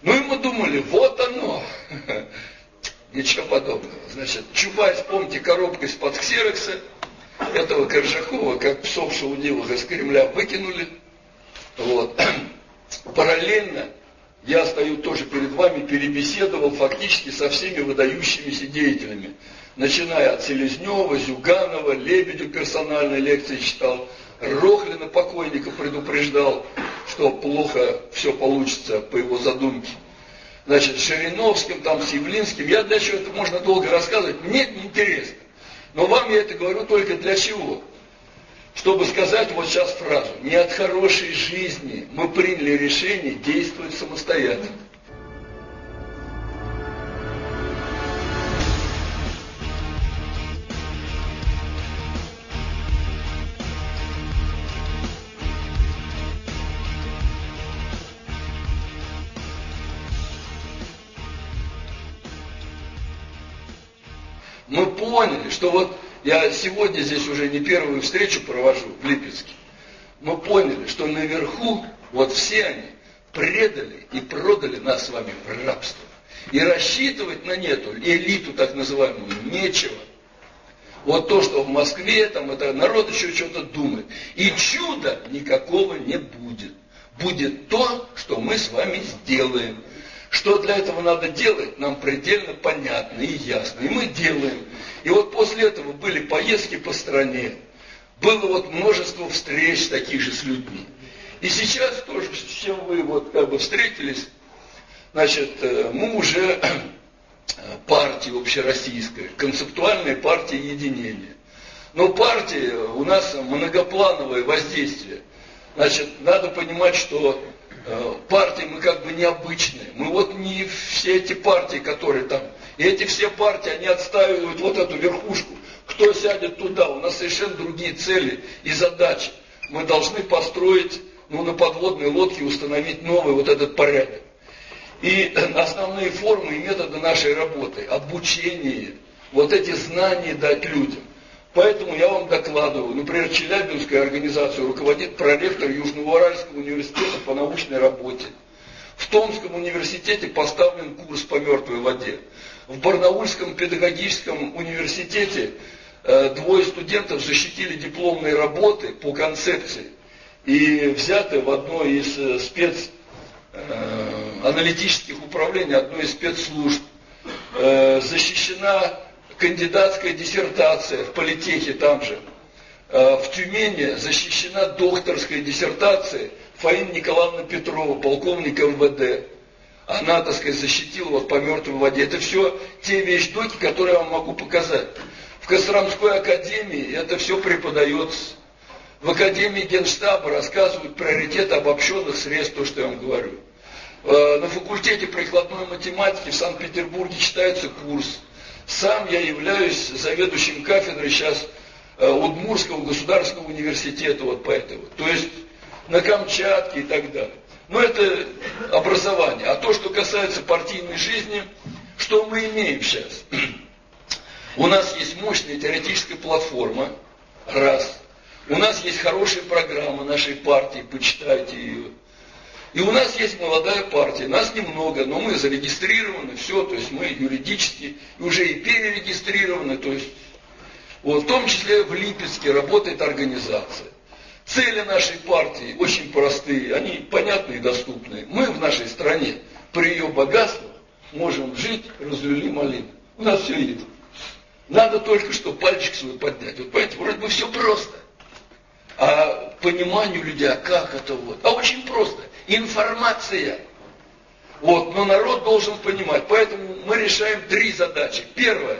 Ну и мы думали, вот оно. Ничего подобного. Значит, Чубайс, помните, коробка из-под ксерокса, этого Коржакова, как псов шаудилых из Кремля выкинули. Вот. Параллельно я стою тоже перед вами, перебеседовал фактически со всеми выдающимися деятелями. Начиная от Селезнева, Зюганова, Лебедю персональные лекции читал, Рохлина покойника предупреждал, что плохо все получится по его задумке. Значит, Шириновским, там, с Явлинским. Я для чего это можно долго рассказывать? Мне это неинтересно. Но вам я это говорю только для чего? Чтобы сказать вот сейчас фразу. Не от хорошей жизни мы приняли решение действовать самостоятельно. Мы поняли, что вот я сегодня здесь уже не первую встречу провожу в Липецке. Мы поняли, что наверху вот все они предали и продали нас с вами в рабство. И рассчитывать на нету, элиту так называемую, нечего. Вот то, что в Москве, там это народ еще что-то думает. И чуда никакого не будет. Будет то, что мы с вами сделаем. Что для этого надо делать, нам предельно понятно и ясно. И мы делаем. И вот после этого были поездки по стране. Было вот множество встреч таких же с людьми. И сейчас тоже, с чем вы вот как бы встретились, значит, э, мы уже партия общероссийская, концептуальная партия единения. Но партия у нас многоплановое воздействие. Значит, надо понимать, что Э, партии мы как бы необычные. Мы вот не все эти партии, которые там. И эти все партии, они отстаивают вот эту верхушку. Кто сядет туда? У нас совершенно другие цели и задачи. Мы должны построить, ну, на подводной лодке установить новый вот этот порядок. И основные формы и методы нашей работы, обучение, вот эти знания дать людям. Поэтому я вам докладываю, например, Челябинская организация руководит проректор Южноуральского университета по научной работе. В Томском университете поставлен курс по мертвой воде. В Барнаульском педагогическом университете э, двое студентов защитили дипломные работы по концепции и взяты в одно из э, спец э, управлений, одной из спецслужб. Защищена кандидатская диссертация в политехе там же. Э, в Тюмени защищена докторская диссертация Фаина Николаевна Петрова, полковник МВД. Она, так сказать, защитила вот по мертвой воде. Это все те вещдоки, которые я вам могу показать. В Костромской академии это все преподается. В Академии Генштаба рассказывают приоритет обобщенных средств, то, что я вам говорю. Э, на факультете прикладной математики в Санкт-Петербурге читается курс. Сам я являюсь заведующим кафедрой сейчас э, Удмурского государственного университета, вот по этому. То есть на Камчатке и так далее. Но это образование. А то, что касается партийной жизни, что мы имеем сейчас? У нас есть мощная теоретическая платформа, раз. У нас есть хорошая программа нашей партии, почитайте ее. И у нас есть молодая партия, нас немного, но мы зарегистрированы, все, то есть мы юридически уже и перерегистрированы, то есть вот, в том числе в Липецке работает организация. Цели нашей партии очень простые, они понятные и доступные. Мы в нашей стране при ее богатстве можем жить, развели малину. У нас все есть. Надо только что пальчик свой поднять. Вот понимаете, вроде бы все просто. А пониманию людей, а как это вот? А очень просто. Информация. Вот, но народ должен понимать. Поэтому мы решаем три задачи. Первое.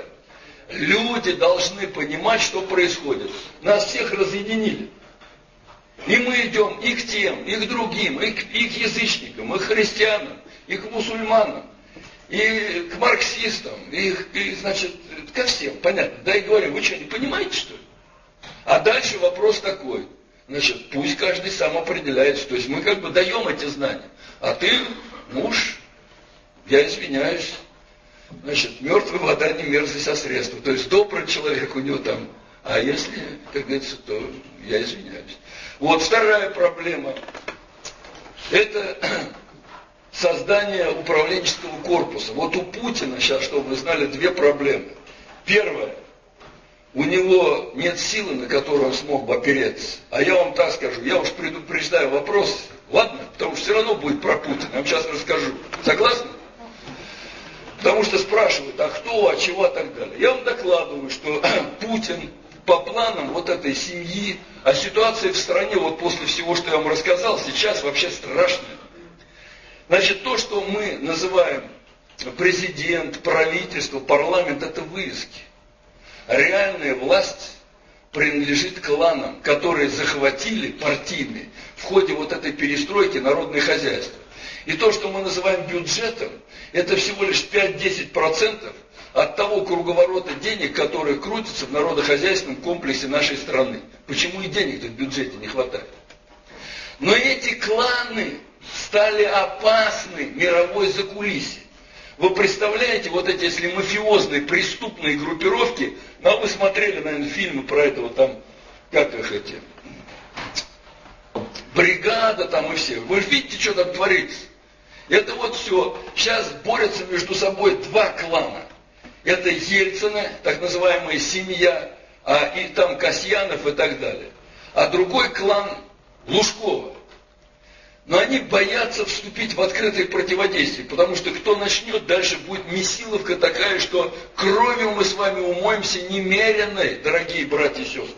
Люди должны понимать, что происходит. Нас всех разъединили. И мы идем и к тем, и к другим, и к, и к язычникам, и к христианам, и к мусульманам, и к марксистам, и, и значит, ко всем, понятно. Да и говорим, вы что, не понимаете, что ли? А дальше вопрос такой. Значит, пусть каждый сам определяется. То есть мы как бы даем эти знания. А ты, муж, я извиняюсь, значит, мертвая вода не мерзость, а средство. То есть добрый человек у него там. А если, как говорится, то я извиняюсь. Вот вторая проблема. Это создание управленческого корпуса. Вот у Путина сейчас, чтобы вы знали, две проблемы. Первое у него нет силы, на которую он смог бы опереться. А я вам так скажу, я уж предупреждаю вопрос, ладно? Потому что все равно будет про Путина, я вам сейчас расскажу. Согласны? Потому что спрашивают, а кто, а чего, а так далее. Я вам докладываю, что Путин по планам вот этой семьи, а ситуация в стране, вот после всего, что я вам рассказал, сейчас вообще страшная. Значит, то, что мы называем президент, правительство, парламент, это выиски реальная власть принадлежит кланам, которые захватили партийные в ходе вот этой перестройки народное хозяйство. И то, что мы называем бюджетом, это всего лишь 5-10% от того круговорота денег, которые крутятся в народохозяйственном комплексе нашей страны. Почему и денег в бюджете не хватает? Но эти кланы стали опасны мировой закулисье. Вы представляете, вот эти, если мафиозные, преступные группировки, ну а вы смотрели, наверное, фильмы про этого там, как их эти, бригада там и все. Вы видите, что там творится? Это вот все. Сейчас борются между собой два клана. Это Ельцина, так называемая семья, а, и там Касьянов и так далее. А другой клан Лужкова. Но они боятся вступить в открытое противодействие, потому что кто начнет, дальше будет месиловка такая, что кровью мы с вами умоемся немеренной, дорогие братья и сестры.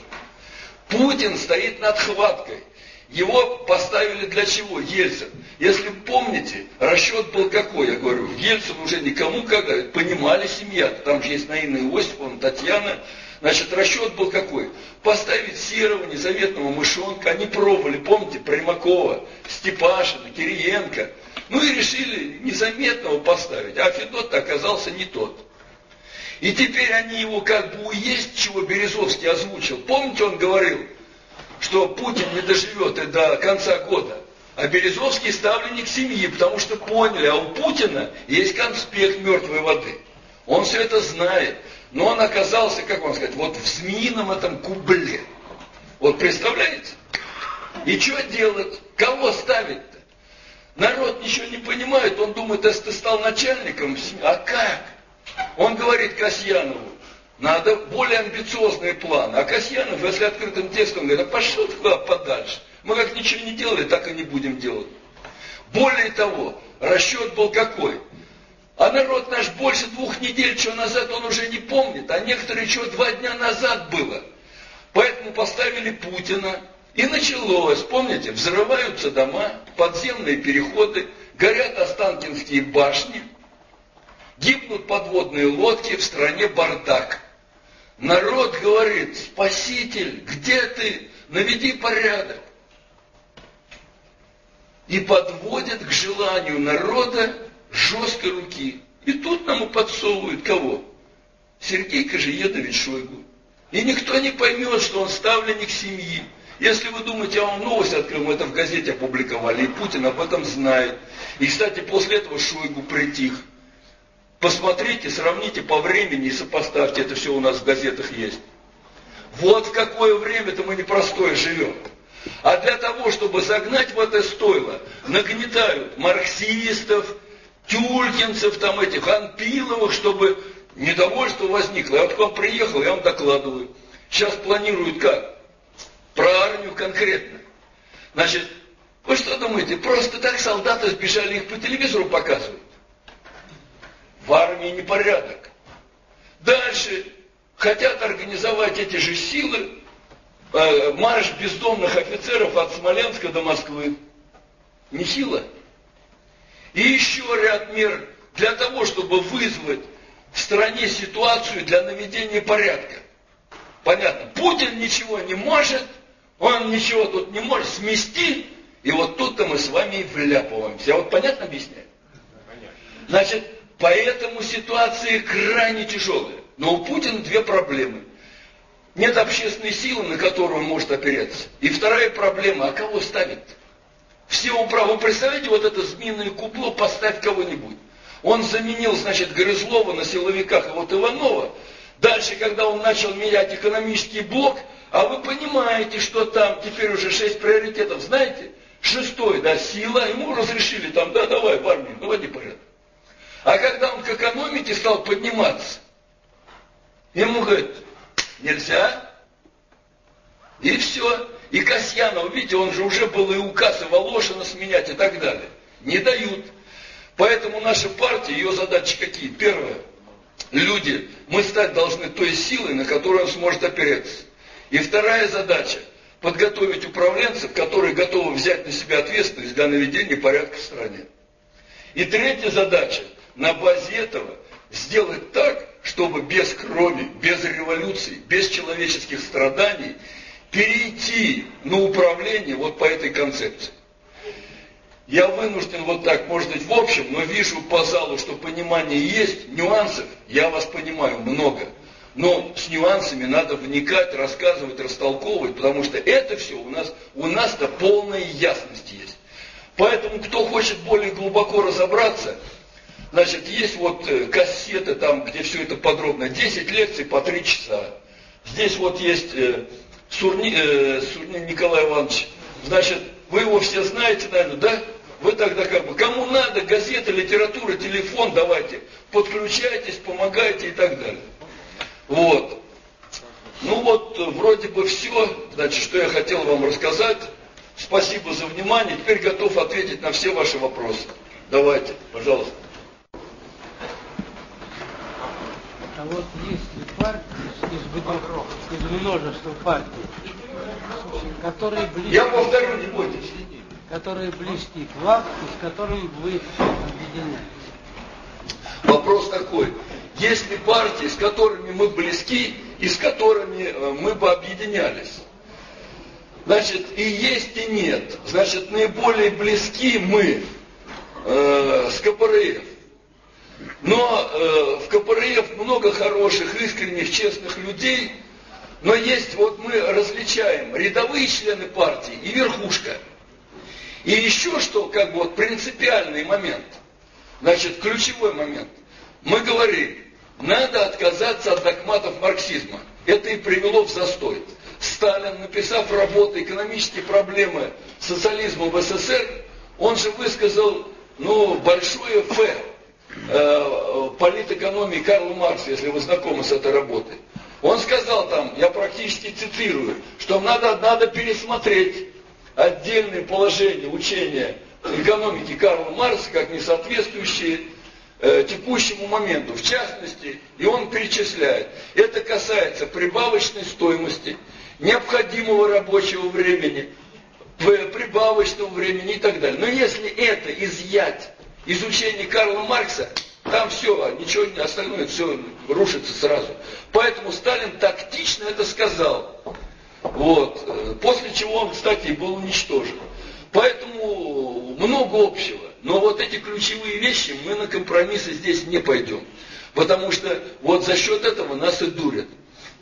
Путин стоит над хваткой. Его поставили для чего? Ельцин. Если помните, расчет был какой, я говорю, Ельцин уже никому как понимали семья, там же есть Наина Иосифовна, Татьяна, Значит, расчет был какой? Поставить серого незаветного мышонка. Они пробовали, помните, Примакова, Степашина, Кириенко. Ну и решили незаметного поставить. А Федот оказался не тот. И теперь они его как бы уесть, чего Березовский озвучил. Помните, он говорил, что Путин не доживет и до конца года. А Березовский ставленник семьи, потому что поняли, а у Путина есть конспект мертвой воды. Он все это знает. Но он оказался, как вам сказать, вот в змеином этом кубле. Вот представляете? И что делать? Кого ставить-то? Народ ничего не понимает, он думает, если ты стал начальником, а как? Он говорит Касьянову, надо более амбициозные планы. А Касьянов, если открытым текстом говорит, а пошел туда подальше. Мы как ничего не делали, так и не будем делать. Более того, расчет был какой? А народ наш больше двух недель, что назад, он уже не помнит, а некоторые, что два дня назад было. Поэтому поставили Путина, и началось, помните, взрываются дома, подземные переходы, горят Останкинские башни, гибнут подводные лодки, в стране бардак. Народ говорит, спаситель, где ты? Наведи порядок. И подводят к желанию народа жесткой руки. И тут нам подсовывают кого? Сергей Кожиедович Шойгу. И никто не поймет, что он ставленник семьи. Если вы думаете, я вам новость открыл, мы это в газете опубликовали, и Путин об этом знает. И, кстати, после этого Шойгу притих. Посмотрите, сравните по времени и сопоставьте, это все у нас в газетах есть. Вот в какое время-то мы непростое живем. А для того, чтобы загнать в это стойло, нагнетают марксистов, тюлькинцев, там этих, Анпиловых, чтобы недовольство возникло. Я вот к вам приехал, я вам докладываю. Сейчас планируют как? Про армию конкретно. Значит, вы что думаете, просто так солдаты сбежали, их по телевизору показывают? В армии непорядок. Дальше хотят организовать эти же силы, э, марш бездомных офицеров от Смоленска до Москвы. Нехило. И еще ряд мер для того, чтобы вызвать в стране ситуацию для наведения порядка. Понятно, Путин ничего не может, он ничего тут не может смести, и вот тут-то мы с вами и вляпываемся. Я вот понятно объясняю? Значит, поэтому ситуация крайне тяжелая. Но у Путина две проблемы. Нет общественной силы, на которую он может опереться. И вторая проблема, а кого ставить? Все управы. Вы представляете, вот это змеиное кубло, поставь кого-нибудь. Он заменил, значит, Грызлова на силовиках, и вот Иванова. Дальше, когда он начал менять экономический блок, а вы понимаете, что там теперь уже шесть приоритетов, знаете? Шестой, да, сила, ему разрешили там, да, давай в армию, наводи порядок. А когда он к экономике стал подниматься, ему говорят, нельзя, и все. И Касьянов, видите, он же уже был и указ, и Волошина сменять и так далее. Не дают. Поэтому наша партия, ее задачи какие? Первое. Люди, мы стать должны той силой, на которую он сможет опереться. И вторая задача – подготовить управленцев, которые готовы взять на себя ответственность для наведения порядка в стране. И третья задача – на базе этого сделать так, чтобы без крови, без революции, без человеческих страданий перейти на управление вот по этой концепции. Я вынужден вот так, может быть, в общем, но вижу по залу, что понимание есть, нюансов, я вас понимаю, много. Но с нюансами надо вникать, рассказывать, растолковывать, потому что это все у нас, у нас-то полная ясность есть. Поэтому, кто хочет более глубоко разобраться, значит, есть вот э, кассеты там, где все это подробно, 10 лекций по 3 часа. Здесь вот есть э, Сурни, э, Сурни Николай Иванович. Значит, вы его все знаете, наверное, да? Вы тогда как бы, кому надо, газета, литература, телефон давайте, подключайтесь, помогайте и так далее. Вот. Ну вот, вроде бы все, значит, что я хотел вам рассказать. Спасибо за внимание. Теперь готов ответить на все ваши вопросы. Давайте, пожалуйста. А вот есть партии из, из множества партий, которые близки, Я повторю, не бойтесь. которые близки к вам и с которыми вы объединяетесь. Вопрос такой. Есть ли партии, с которыми мы близки и с которыми э, мы бы объединялись? Значит, и есть, и нет. Значит, наиболее близки мы э, с КПРФ. Но э, в КПРФ много хороших, искренних, честных людей, но есть, вот мы различаем рядовые члены партии и верхушка. И еще что, как бы вот принципиальный момент, значит, ключевой момент. Мы говорим, надо отказаться от догматов марксизма. Это и привело в застой. Сталин, написав работу «Экономические проблемы социализма в СССР», он же высказал, ну, большое «Ф» э, политэкономии Карла Маркса, если вы знакомы с этой работой. Он сказал там, я практически цитирую, что надо, надо пересмотреть отдельные положения учения экономики Карла Маркса как несоответствующие э, текущему моменту. В частности, и он перечисляет, это касается прибавочной стоимости, необходимого рабочего времени, прибавочного времени и так далее. Но если это изъять из учения Карла Маркса, там все, ничего не остальное, все рушится сразу. Поэтому Сталин тактично это сказал. Вот. После чего он, кстати, был уничтожен. Поэтому много общего. Но вот эти ключевые вещи мы на компромиссы здесь не пойдем. Потому что вот за счет этого нас и дурят.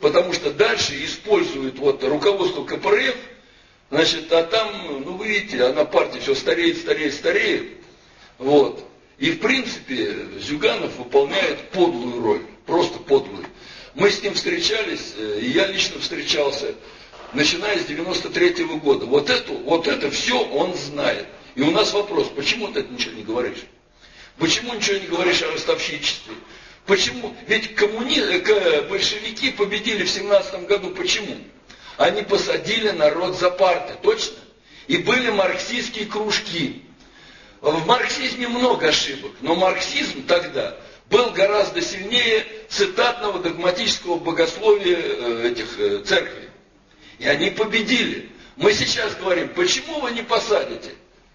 Потому что дальше используют вот руководство КПРФ, значит, а там, ну вы видите, она партия все стареет, стареет, стареет. Вот. И в принципе Зюганов выполняет подлую роль, просто подлую. Мы с ним встречались, э, и я лично встречался, начиная с 93 -го года. Вот, эту, вот это все он знает. И у нас вопрос, почему ты это ничего не говоришь? Почему ничего не говоришь о ростовщичестве? Почему? Ведь коммуни... Э, большевики победили в 17 году. Почему? Они посадили народ за парты, точно? И были марксистские кружки. В марксизме много ошибок, но марксизм тогда был гораздо сильнее цитатного догматического богословия э, этих э, церквей. И они победили. Мы сейчас говорим, почему вы не посадите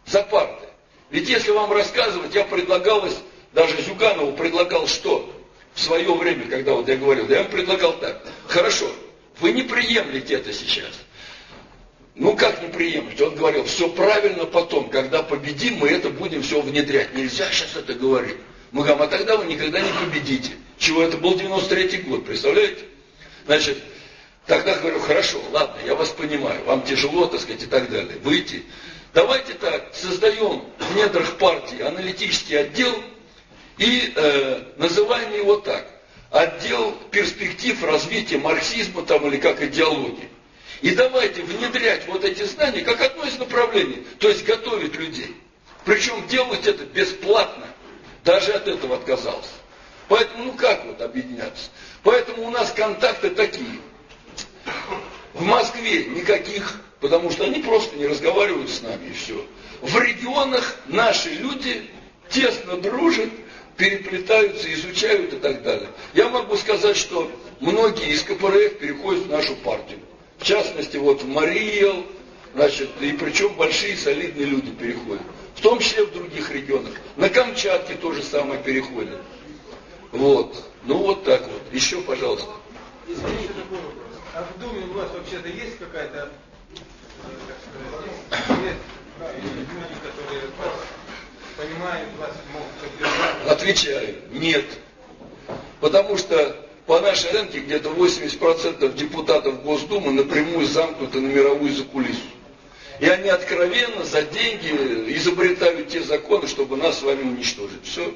за парты? Ведь если вам рассказывать, я предлагалось, даже Зюганову предлагал что? В свое время, когда вот я говорил, я ему предлагал так. Хорошо, вы не приемлете это сейчас. Ну как не приемлете? Он говорил, все правильно потом, когда победим, мы это будем все внедрять. Нельзя сейчас это говорить. Мы говорим, а тогда вы никогда не победите. Чего это был 93-й год, представляете? Значит, тогда говорю, хорошо, ладно, я вас понимаю, вам тяжело, так сказать, и так далее. Выйти. Давайте так, создаем в недрах партии аналитический отдел и э, называем его так. Отдел перспектив развития марксизма там или как идеологии. И давайте внедрять вот эти знания как одно из направлений, то есть готовить людей. Причем делать это бесплатно. Даже от этого отказался. Поэтому, ну как вот объединяться? Поэтому у нас контакты такие. В Москве никаких, потому что они просто не разговаривают с нами и все. В регионах наши люди тесно дружат, переплетаются, изучают и так далее. Я могу сказать, что многие из КПРФ переходят в нашу партию. В частности, вот в Мариэл, значит, и причем большие солидные люди переходят. В том числе в других регионах. На Камчатке то же самое переходят. Вот. Ну вот так вот. Еще, пожалуйста. Извините, а в Думе у вас вообще-то есть какая-то, так сказать, люди, которые вас понимают, вас могут поддержать? Отвечаю, нет. Потому что по нашей оценке где-то 80% депутатов Госдумы напрямую замкнуты на мировую закулису. И они откровенно за деньги изобретают те законы, чтобы нас с вами уничтожить. Все.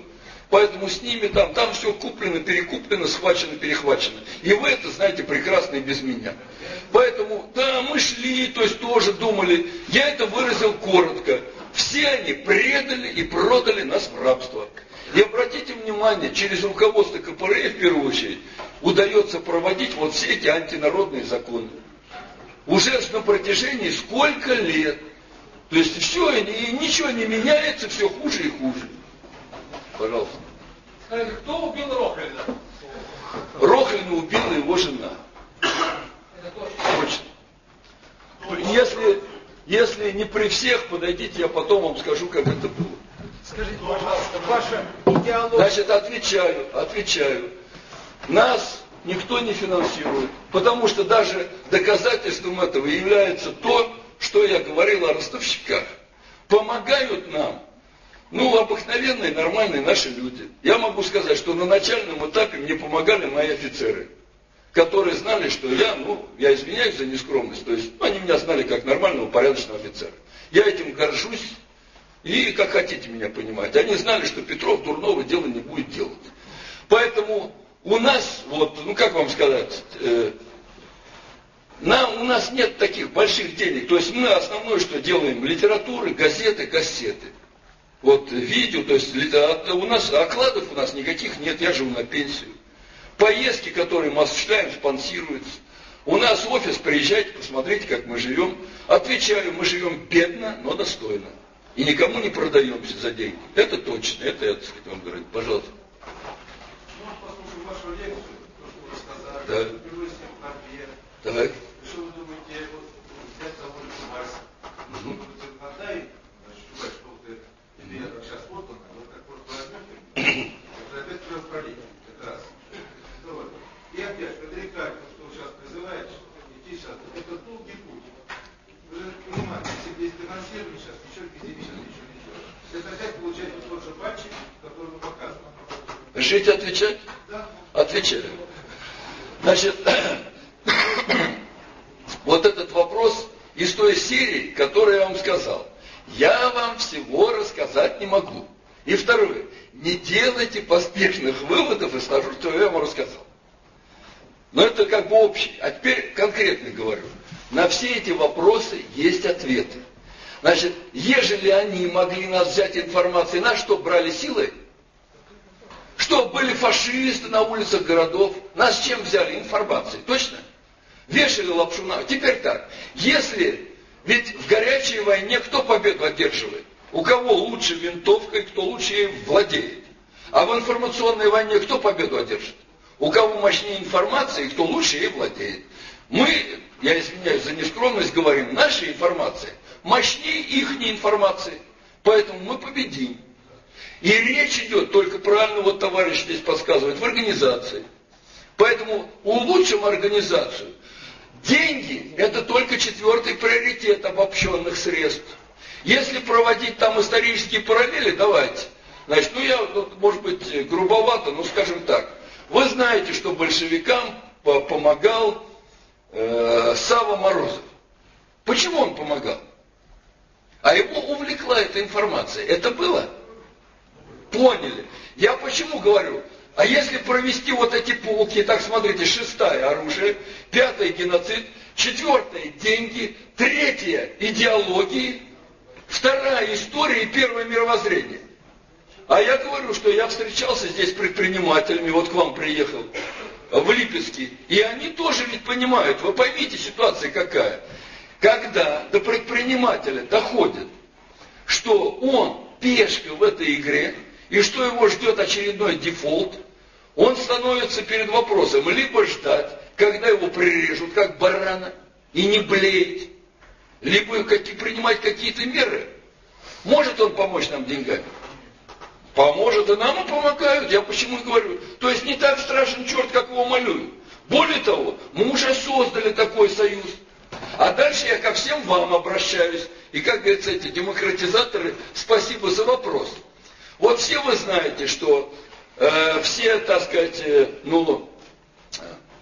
Поэтому с ними там, там все куплено, перекуплено, схвачено, перехвачено. И вы это знаете прекрасно и без меня. Поэтому, да, мы шли, то есть тоже думали. Я это выразил коротко. Все они предали и продали нас в рабство. И обратите внимание, через руководство КПРФ в первую очередь удается проводить вот все эти антинародные законы. Уже на протяжении сколько лет. То есть все, и ничего не меняется, все хуже и хуже. Пожалуйста. Скажите, кто убил Рохлина? Рохлина убила его жена. Точно. Если, если не при всех, подойдите, я потом вам скажу, как это было. Скажите, пожалуйста, ваша идеология... Значит, отвечаю, отвечаю. Нас никто не финансирует, потому что даже доказательством этого является то, что я говорил о ростовщиках. Помогают нам, ну, обыкновенные, нормальные наши люди. Я могу сказать, что на начальном этапе мне помогали мои офицеры, которые знали, что я, ну, я извиняюсь за нескромность, то есть ну, они меня знали как нормального, порядочного офицера. Я этим горжусь, и как хотите меня понимать. Они знали, что Петров дурного дела не будет делать. Поэтому у нас, вот, ну как вам сказать, э, нам, у нас нет таких больших денег. То есть мы основное, что делаем, литературы, газеты, кассеты. Вот видео, то есть а, у нас окладов у нас никаких нет, я живу на пенсию. Поездки, которые мы осуществляем, спонсируются. У нас офис, приезжайте, посмотрите, как мы живем. Отвечаю, мы живем бедно, но достойно. И никому не продаемся за деньги. Это точно, это я, так сказать, вам говорю. Пожалуйста. Ну, послушав вашу лекцию, то, что вы сказали, Да. впервые с ним портрет. Давай. Что вы думаете, вот взять того же Чубайса? Мгм. Вот это отдай, значит, Чубайс, что вот это, или я сейчас вот он, вот так вот возьмете, это опять кровопролитие, это раз. Вот. И опять, предрекать, то, что вы сейчас призываете, идти сейчас, это долгий путь. Вы же понимаете, если здесь финансирование сейчас, еще везде сейчас, еще ничего. Это опять получается тот же батчик, который вы показывали. Решите отвечать? Отвечаю. Значит, вот этот вопрос из той серии, которую я вам сказал. Я вам всего рассказать не могу. И второе, не делайте поспешных выводов из того, что я вам рассказал. Но это как бы общий. А теперь конкретно говорю. На все эти вопросы есть ответы. Значит, ежели они могли нас взять информацией, на что брали силой, что были фашисты на улицах городов, нас чем взяли? Информацией, точно? Вешали лапшу на... Теперь так, если... Ведь в горячей войне кто победу одерживает? У кого лучше винтовка и кто лучше ей владеет? А в информационной войне кто победу одержит? У кого мощнее информация кто лучше ей владеет? Мы, я извиняюсь за нескромность, говорим, наша информация мощнее их информации. Поэтому мы победим. И речь идет, только правильно вот товарищ здесь подсказывает, в организации. Поэтому улучшим организацию. Деньги – это только четвертый приоритет обобщенных средств. Если проводить там исторические параллели, давайте. Значит, ну я, вот, может быть, грубовато, но скажем так. Вы знаете, что большевикам по- помогал э, Сава Морозов. Почему он помогал? А его увлекла эта информация. Это было? Поняли. Я почему говорю? А если провести вот эти полки, так смотрите, шестая оружие, пятое геноцид, четвертое деньги, третье идеологии, вторая история и первое мировоззрение. А я говорю, что я встречался здесь с предпринимателями, вот к вам приехал, в Липецке, и они тоже ведь понимают, вы поймите ситуация какая. Когда до предпринимателя доходит, что он пешка в этой игре, и что его ждет очередной дефолт, он становится перед вопросом либо ждать, когда его прирежут, как барана, и не блеять, либо принимать какие-то меры. Может он помочь нам деньгами? Поможет, и нам и помогают. Я почему говорю. То есть не так страшен черт, как его малюют. Более того, мы уже создали такой союз. А дальше я ко всем вам обращаюсь. И, как говорится, эти демократизаторы, спасибо за вопрос. Вот все вы знаете, что э, все, так сказать, э, ну,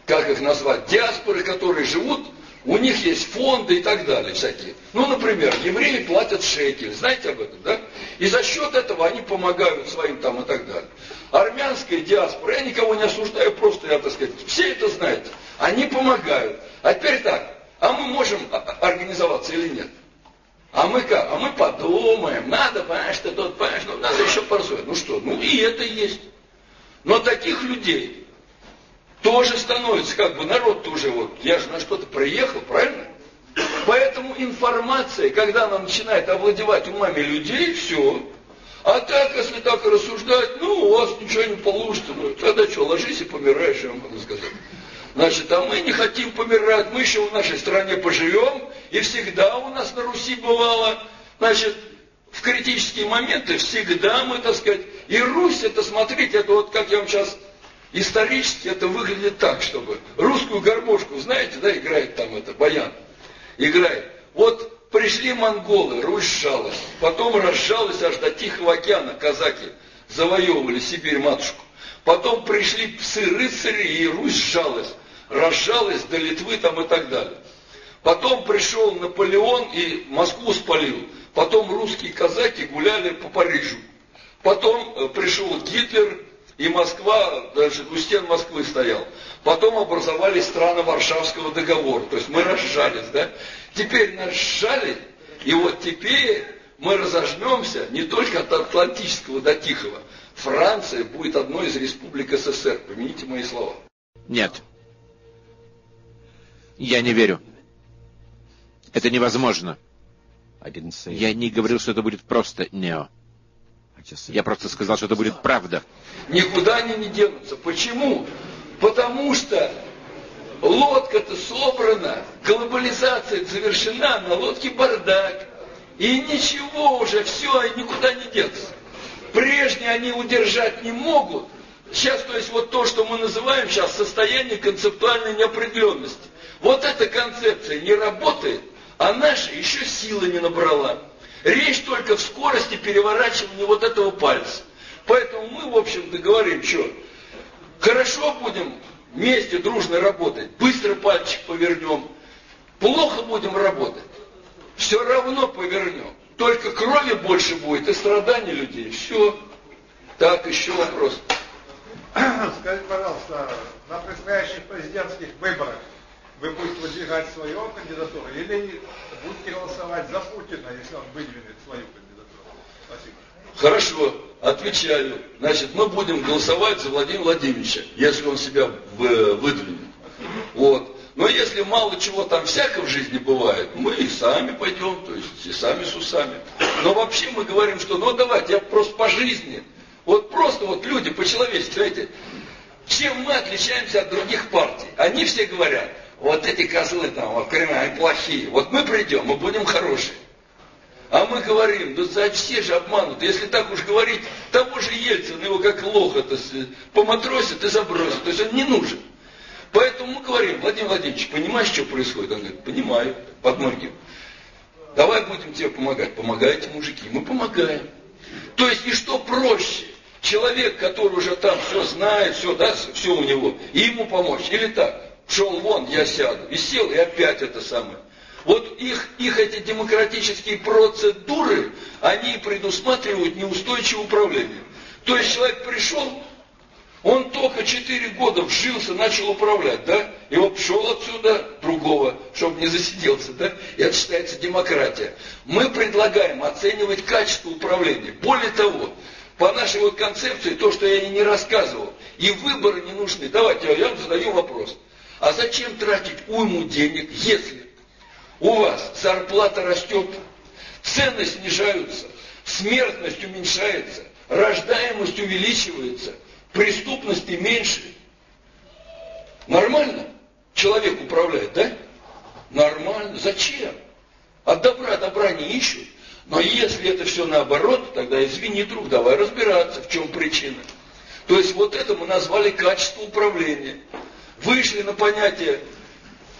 как их назвать, диаспоры, которые живут, у них есть фонды и так далее всякие. Ну, например, евреи платят шекель, знаете об этом, да? И за счет этого они помогают своим там и так далее. Армянская диаспора, я никого не осуждаю, просто я, так сказать, все это знаете. Они помогают. А теперь так, а мы можем организоваться или нет? А мы как? А мы подумаем, надо, понимаешь, что тут, понимаешь, ну надо еще порзовать. Ну что, ну и это есть. Но таких людей тоже становится, как бы народ уже вот, я же на что-то приехал, правильно? Поэтому информация, когда она начинает овладевать умами людей, все. А так, если так рассуждать, ну, у вас ничего не получится, ну, тогда что, ложись и помираешь, я вам могу сказать. Значит, а мы не хотим помирать, мы еще в нашей стране поживем, и всегда у нас на Руси бывало, значит, в критические моменты всегда мы, так сказать, и Русь, это, смотрите, это вот как я вам сейчас исторически это выглядит так, чтобы русскую гармошку, знаете, да, играет там это, баян, играет. Вот пришли монголы, Русь сжалась, потом разжалась аж до Тихого океана, казаки завоевывали Сибирь матушку. Потом пришли псы-рыцари, и Русь сжалась, разжалась до Литвы там и так далее. Потом пришел Наполеон и Москву спалил. Потом русские казаки гуляли по Парижу. Потом э, пришел Гитлер, и Москва, даже у стен Москвы стоял. Потом образовались страны Варшавского договора. То есть мы разжались, да? Теперь нас сжали, и вот теперь мы разожмемся не только от Атлантического до Тихого. Франция будет одной из республик СССР. Помяните мои слова. Нет. Я не верю. Это невозможно. Я не говорил, что это будет просто, Нео. Я просто сказал, что это будет правда. Никуда они не денутся. Почему? Потому что лодка-то собрана, глобализация завершена, на лодке бардак. И ничего уже, все, никуда не деться. Прежние они удержать не могут. Сейчас, то есть, вот то, что мы называем сейчас состояние концептуальной неопределенности. Вот эта концепция не работает, а наша еще силы не набрала. Речь только в скорости переворачивания вот этого пальца. Поэтому мы, в общем-то, говорим, что хорошо будем вместе дружно работать, быстро пальчик повернем, плохо будем работать, все равно повернем. Только крови больше будет и страданий людей. Все. Так, еще вопрос. Скажите, пожалуйста, на предстоящих президентских выборах вы будете выдвигать свою кандидатуру или будете голосовать за Путина, если он выдвинет свою кандидатуру? Спасибо. Хорошо, отвечаю. Значит, мы будем голосовать за Владимира Владимировича, если он себя выдвинет. Вот. Но если мало чего там всякого в жизни бывает, мы и сами пойдем, то есть и сами с усами. Но вообще мы говорим, что ну давайте, я просто по жизни. Вот просто вот люди по-человечески, знаете, чем мы отличаемся от других партий? Они все говорят, вот эти козлы там, в Кремле, они плохие. Вот мы придем, мы будем хорошие. А мы говорим, да за все же обмануты. Если так уж говорить, того же Ельцина его как лоха-то поматросит и забросит. То есть он не нужен. Поэтому мы говорим, Владимир Владимирович, понимаешь, что происходит? Он говорит, понимаю, подморгиваем. Давай будем тебе помогать. Помогайте, мужики. Мы помогаем. То есть, и что проще? Человек, который уже там все знает, все, да, все у него, и ему помочь. Или так, шел вон, я сяду. И сел, и опять это самое. Вот их, их эти демократические процедуры, они предусматривают неустойчивое управление. То есть человек пришел, он только 4 года вжился, начал управлять, да? И вот пошел отсюда другого, чтобы не засиделся, да? И это считается демократия. Мы предлагаем оценивать качество управления. Более того, по нашей вот концепции, то, что я и не рассказывал, и выборы не нужны. Давайте, я вам задаю вопрос. А зачем тратить уйму денег, если у вас зарплата растет, цены снижаются, смертность уменьшается, рождаемость увеличивается, преступности меньше. Нормально? Человек управляет, да? Нормально. Зачем? От добра добра не ищут. Но если это все наоборот, тогда извини, друг, давай разбираться, в чем причина. То есть вот это мы назвали качество управления. Вышли на понятие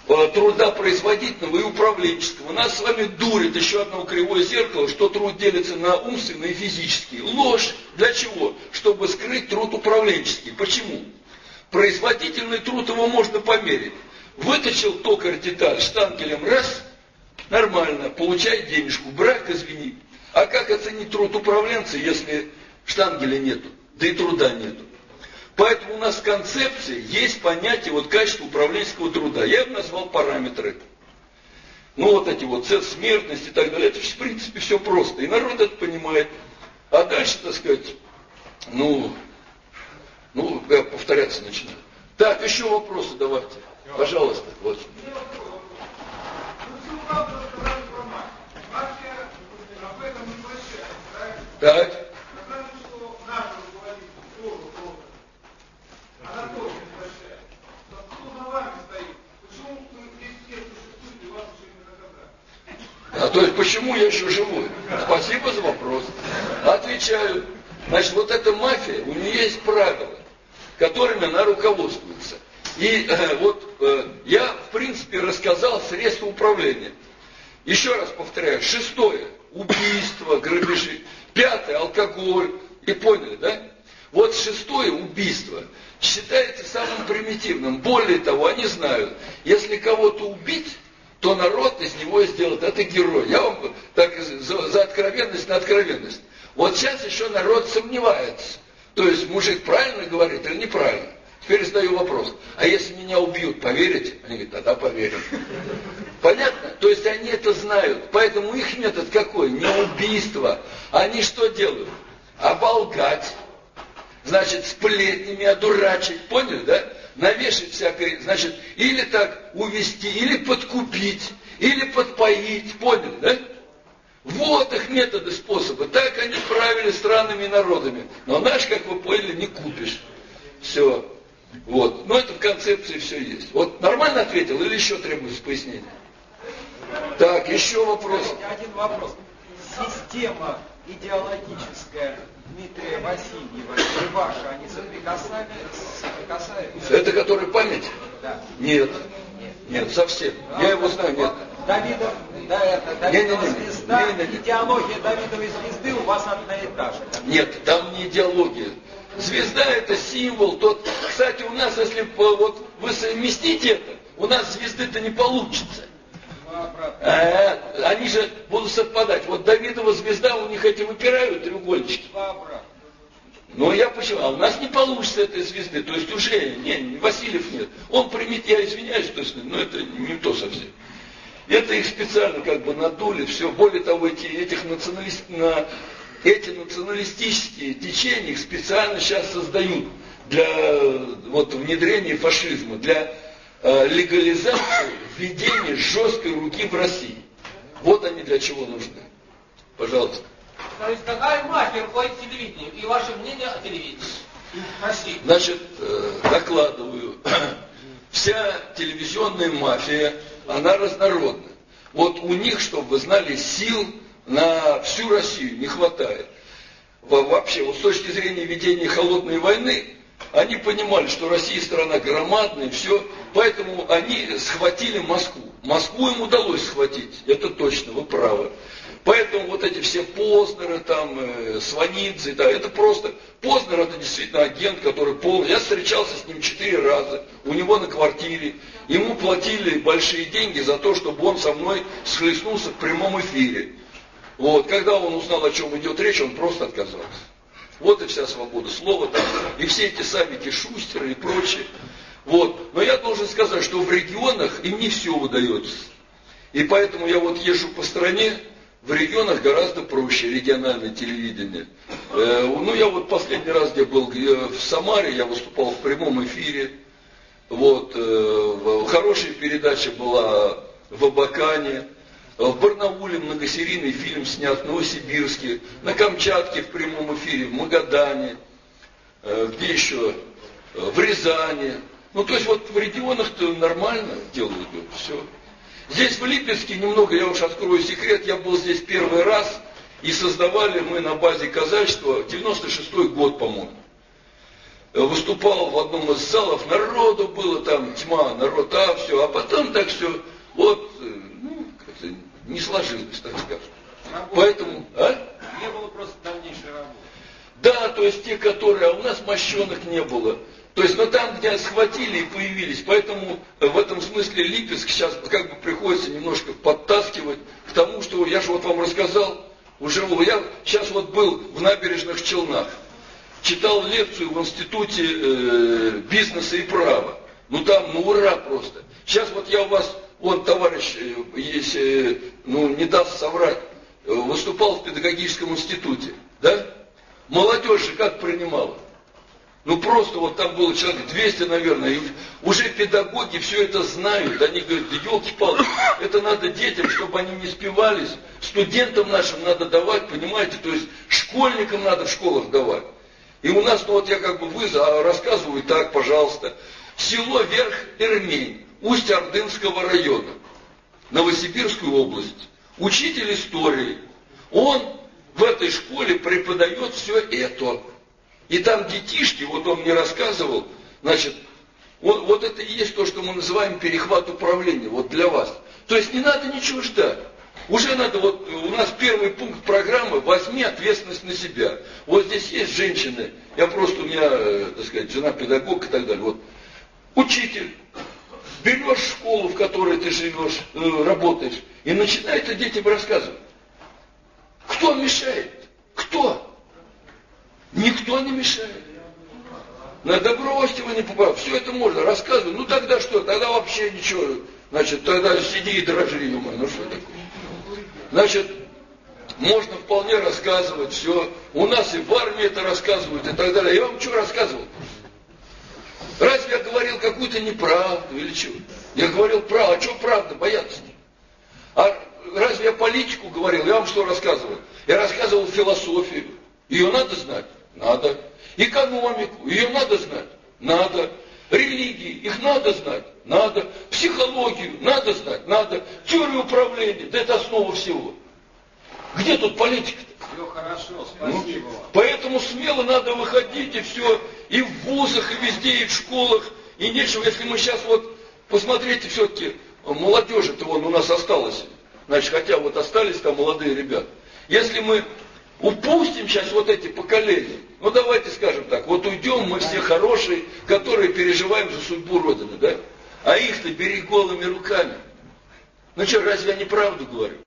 Э, труда производительного и управленческого. Нас с вами дурит еще одно кривое зеркало, что труд делится на умственный и физический. Ложь. Для чего? Чтобы скрыть труд управленческий. Почему? Производительный труд его можно померить. Выточил токарь деталь штангелем раз, нормально, получай денежку. Брак, извини. А как оценить труд управленца, если штангеля нету, да и труда нету? Поэтому у нас в концепции есть понятие вот качества управленческого труда. Я бы назвал параметры. Ну вот эти вот смертность и так далее. Это в принципе все просто. И народ это понимает. А дальше, так сказать, ну, ну, я повторяться начинаю. Так, еще вопросы давайте. Пожалуйста. Вот. Так. А то есть почему я еще живой? Спасибо за вопрос. Отвечаю. Значит, вот эта мафия, у нее есть правила, которыми она руководствуется. И э, вот э, я, в принципе, рассказал средства управления. Еще раз повторяю, шестое – убийство, грабежи. Пятое – алкоголь. И поняли, да? Вот шестое убийство считается самым примитивным. Более того, они знают, если кого-то убить, то народ из него сделает. Это герой. Я вам так за, за откровенность на откровенность. Вот сейчас еще народ сомневается. То есть мужик правильно говорит или неправильно? Теперь задаю вопрос. А если меня убьют, поверите? Они говорят, тогда поверим. Понятно? То есть они это знают. Поэтому их метод какой? Не убийство. Они что делают? Оболгать значит, сплетнями одурачить, поняли, да? Навешать всякое, значит, или так увести, или подкупить, или подпоить, поняли, да? Вот их методы, способы. Так они правили странами и народами. Но наш, как вы поняли, не купишь. Все. Вот. Но это в концепции все есть. Вот нормально ответил или еще требуется пояснение? Так, еще вопрос. Один вопрос. Система идеологическая Дмитрия Васильева и ваша, они соприкасаются? Это который память? Да. Нет. Нет, совсем. Я его знаю, нет. Давидов, да, это, Давидова Не-не-не. звезда, Не-не-не. идеология Давидовой звезды у вас одна и та же. Нет, там не идеология. Звезда это символ. Тот, кстати, у нас, если вот вы совместите это, у нас звезды-то не получится. Э, они же будут совпадать. Вот Давидова звезда, у них эти выпирают треугольнички. Но я почему? А у нас не получится этой звезды. То есть уже не, Васильев нет. Он примет, я извиняюсь, то есть, но это не то совсем. Это их специально как бы надули, все. Более того, эти, этих националист, на, эти националистические течения их специально сейчас создают для вот, внедрения фашизма, для э, легализации введения жесткой руки в России. Вот они для чего нужны. Пожалуйста. То есть какая мафия руководит телевидением? И ваше мнение о телевидении? России. Значит, э, докладываю, вся телевизионная мафия, она разнородна. Вот у них, чтобы вы знали, сил на всю Россию не хватает. Во- Вообще, вот с точки зрения ведения холодной войны, они понимали, что Россия страна громадная, все, поэтому они схватили Москву. Москву им удалось схватить, это точно, вы правы. Поэтому вот эти все Познеры, там, э, Сванидзе, да, это просто... Познер это действительно агент, который полный... Я встречался с ним четыре раза, у него на квартире. Ему платили большие деньги за то, чтобы он со мной схлестнулся в прямом эфире. Вот, когда он узнал, о чем идет речь, он просто отказался. Вот и вся свобода слова там, и все эти саммити Шустеры и прочее. Вот. Но я должен сказать, что в регионах им не все удается. И поэтому я вот езжу по стране, в регионах гораздо проще региональное телевидение. Э, ну, я вот последний раз, где был э, в Самаре, я выступал в прямом эфире. Вот, э, хорошая передача была в Абакане. Э, В Барнауле многосерийный фильм снят, в Новосибирске, на Камчатке в прямом эфире, в Магадане, Э, где еще, Э, в Рязани. Ну, то есть вот в регионах-то нормально делают все. Здесь в Липецке немного, я уж открою секрет, я был здесь первый раз, и создавали мы на базе казачества, 96-й год, по-моему. Э, Выступал в одном из залов, народу было там, тьма, народ, а все, а потом так все, вот, э, ну, как-то не сложилось, так скажем. Поэтому, а? Не было просто дальнейшей работы. Да, то есть те, которые, а у нас мощенок не было. То есть, но там, где схватили и появились. Поэтому э, в этом смысле Липецк сейчас как бы приходится немножко подтаскивать к тому, что я же вот вам рассказал, уже я сейчас вот был в набережных Челнах, читал лекцию в институте э, бизнеса и права. Ну там, ну ура просто. Сейчас вот я у вас, он товарищ э, есть, э, ну не даст соврать, э, выступал в педагогическом институте, да? Молодежь же как принимала? Ну просто вот там было человек 200, наверное, и уже педагоги все это знают. Они говорят, да елки-палки, это надо детям, чтобы они не спивались. Студентам нашим надо давать, понимаете, то есть школьникам надо в школах давать. И у нас, ну вот я как бы вы за- рассказываю так, пожалуйста. Село Верх Ирмень, Усть-Ордынского района, Новосибирскую область. Учитель истории. Он в этой школе преподает все это. И там детишки, вот он мне рассказывал, значит, вот, вот это и есть то, что мы называем перехват управления, вот для вас. То есть не надо ничего ждать. Уже надо, вот у нас первый пункт программы «Возьми ответственность на себя». Вот здесь есть женщины, я просто, у меня, э, так сказать, жена педагог и так далее. Вот учитель, берешь школу, в которой ты живешь, э, работаешь, и начинай это детям рассказывать. Кто мешает? Кто? Никто не мешает. Надо бросить его не поправить. Все это можно рассказывать. Ну тогда что? Тогда вообще ничего. Значит, тогда сиди и дрожи, ё-моё, ну что такое? Значит, можно вполне рассказывать все. У нас и в армии это рассказывают и так далее. Я вам что рассказывал? Разве я говорил какую-то неправду или что? Я говорил правду. А что правда? Бояться. А разве я политику говорил? Я вам что рассказывал? Я рассказывал философию. Ее надо знать? Надо. Экономику. Ее надо знать? Надо. Религии. Их надо знать? Надо. Психологию. Надо знать? Надо. Теорию управления. Да это основа всего. Где тут политика-то? Все хорошо, Ну, спасибо вам. поэтому смело надо выходить и все, и в вузах, и везде, и в школах, и нечего, если мы сейчас вот, посмотрите все-таки, молодежи-то вон у нас осталось, значит, хотя вот остались там молодые ребята. Если мы упустим сейчас вот эти поколения, ну давайте скажем так, вот уйдем мы все хорошие, которые переживаем за судьбу Родины, да? А их-то бери голыми руками. Ну что, разве я неправду говорю?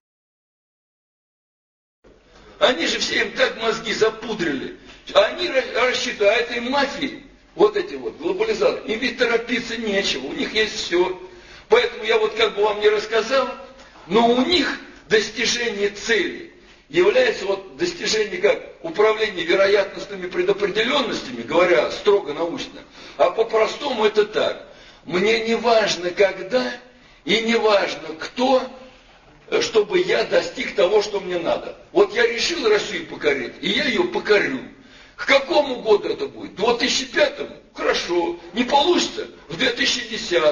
Они же все им так мозги запудрили. Они ра- рассчитывают, а этой мафии, вот эти вот глобализаторы, им ведь торопиться нечего, у них есть все. Поэтому я вот как бы вам не рассказал, но у них достижение цели является вот достижение как управление вероятностными предопределенностями, говоря строго научно, а по-простому это так. Мне не важно когда и не важно кто, чтобы я достиг того, что мне надо. Вот я решил Россию покорить, и я ее покорю. К какому году это будет? В 2005? Хорошо. Не получится? В 2010.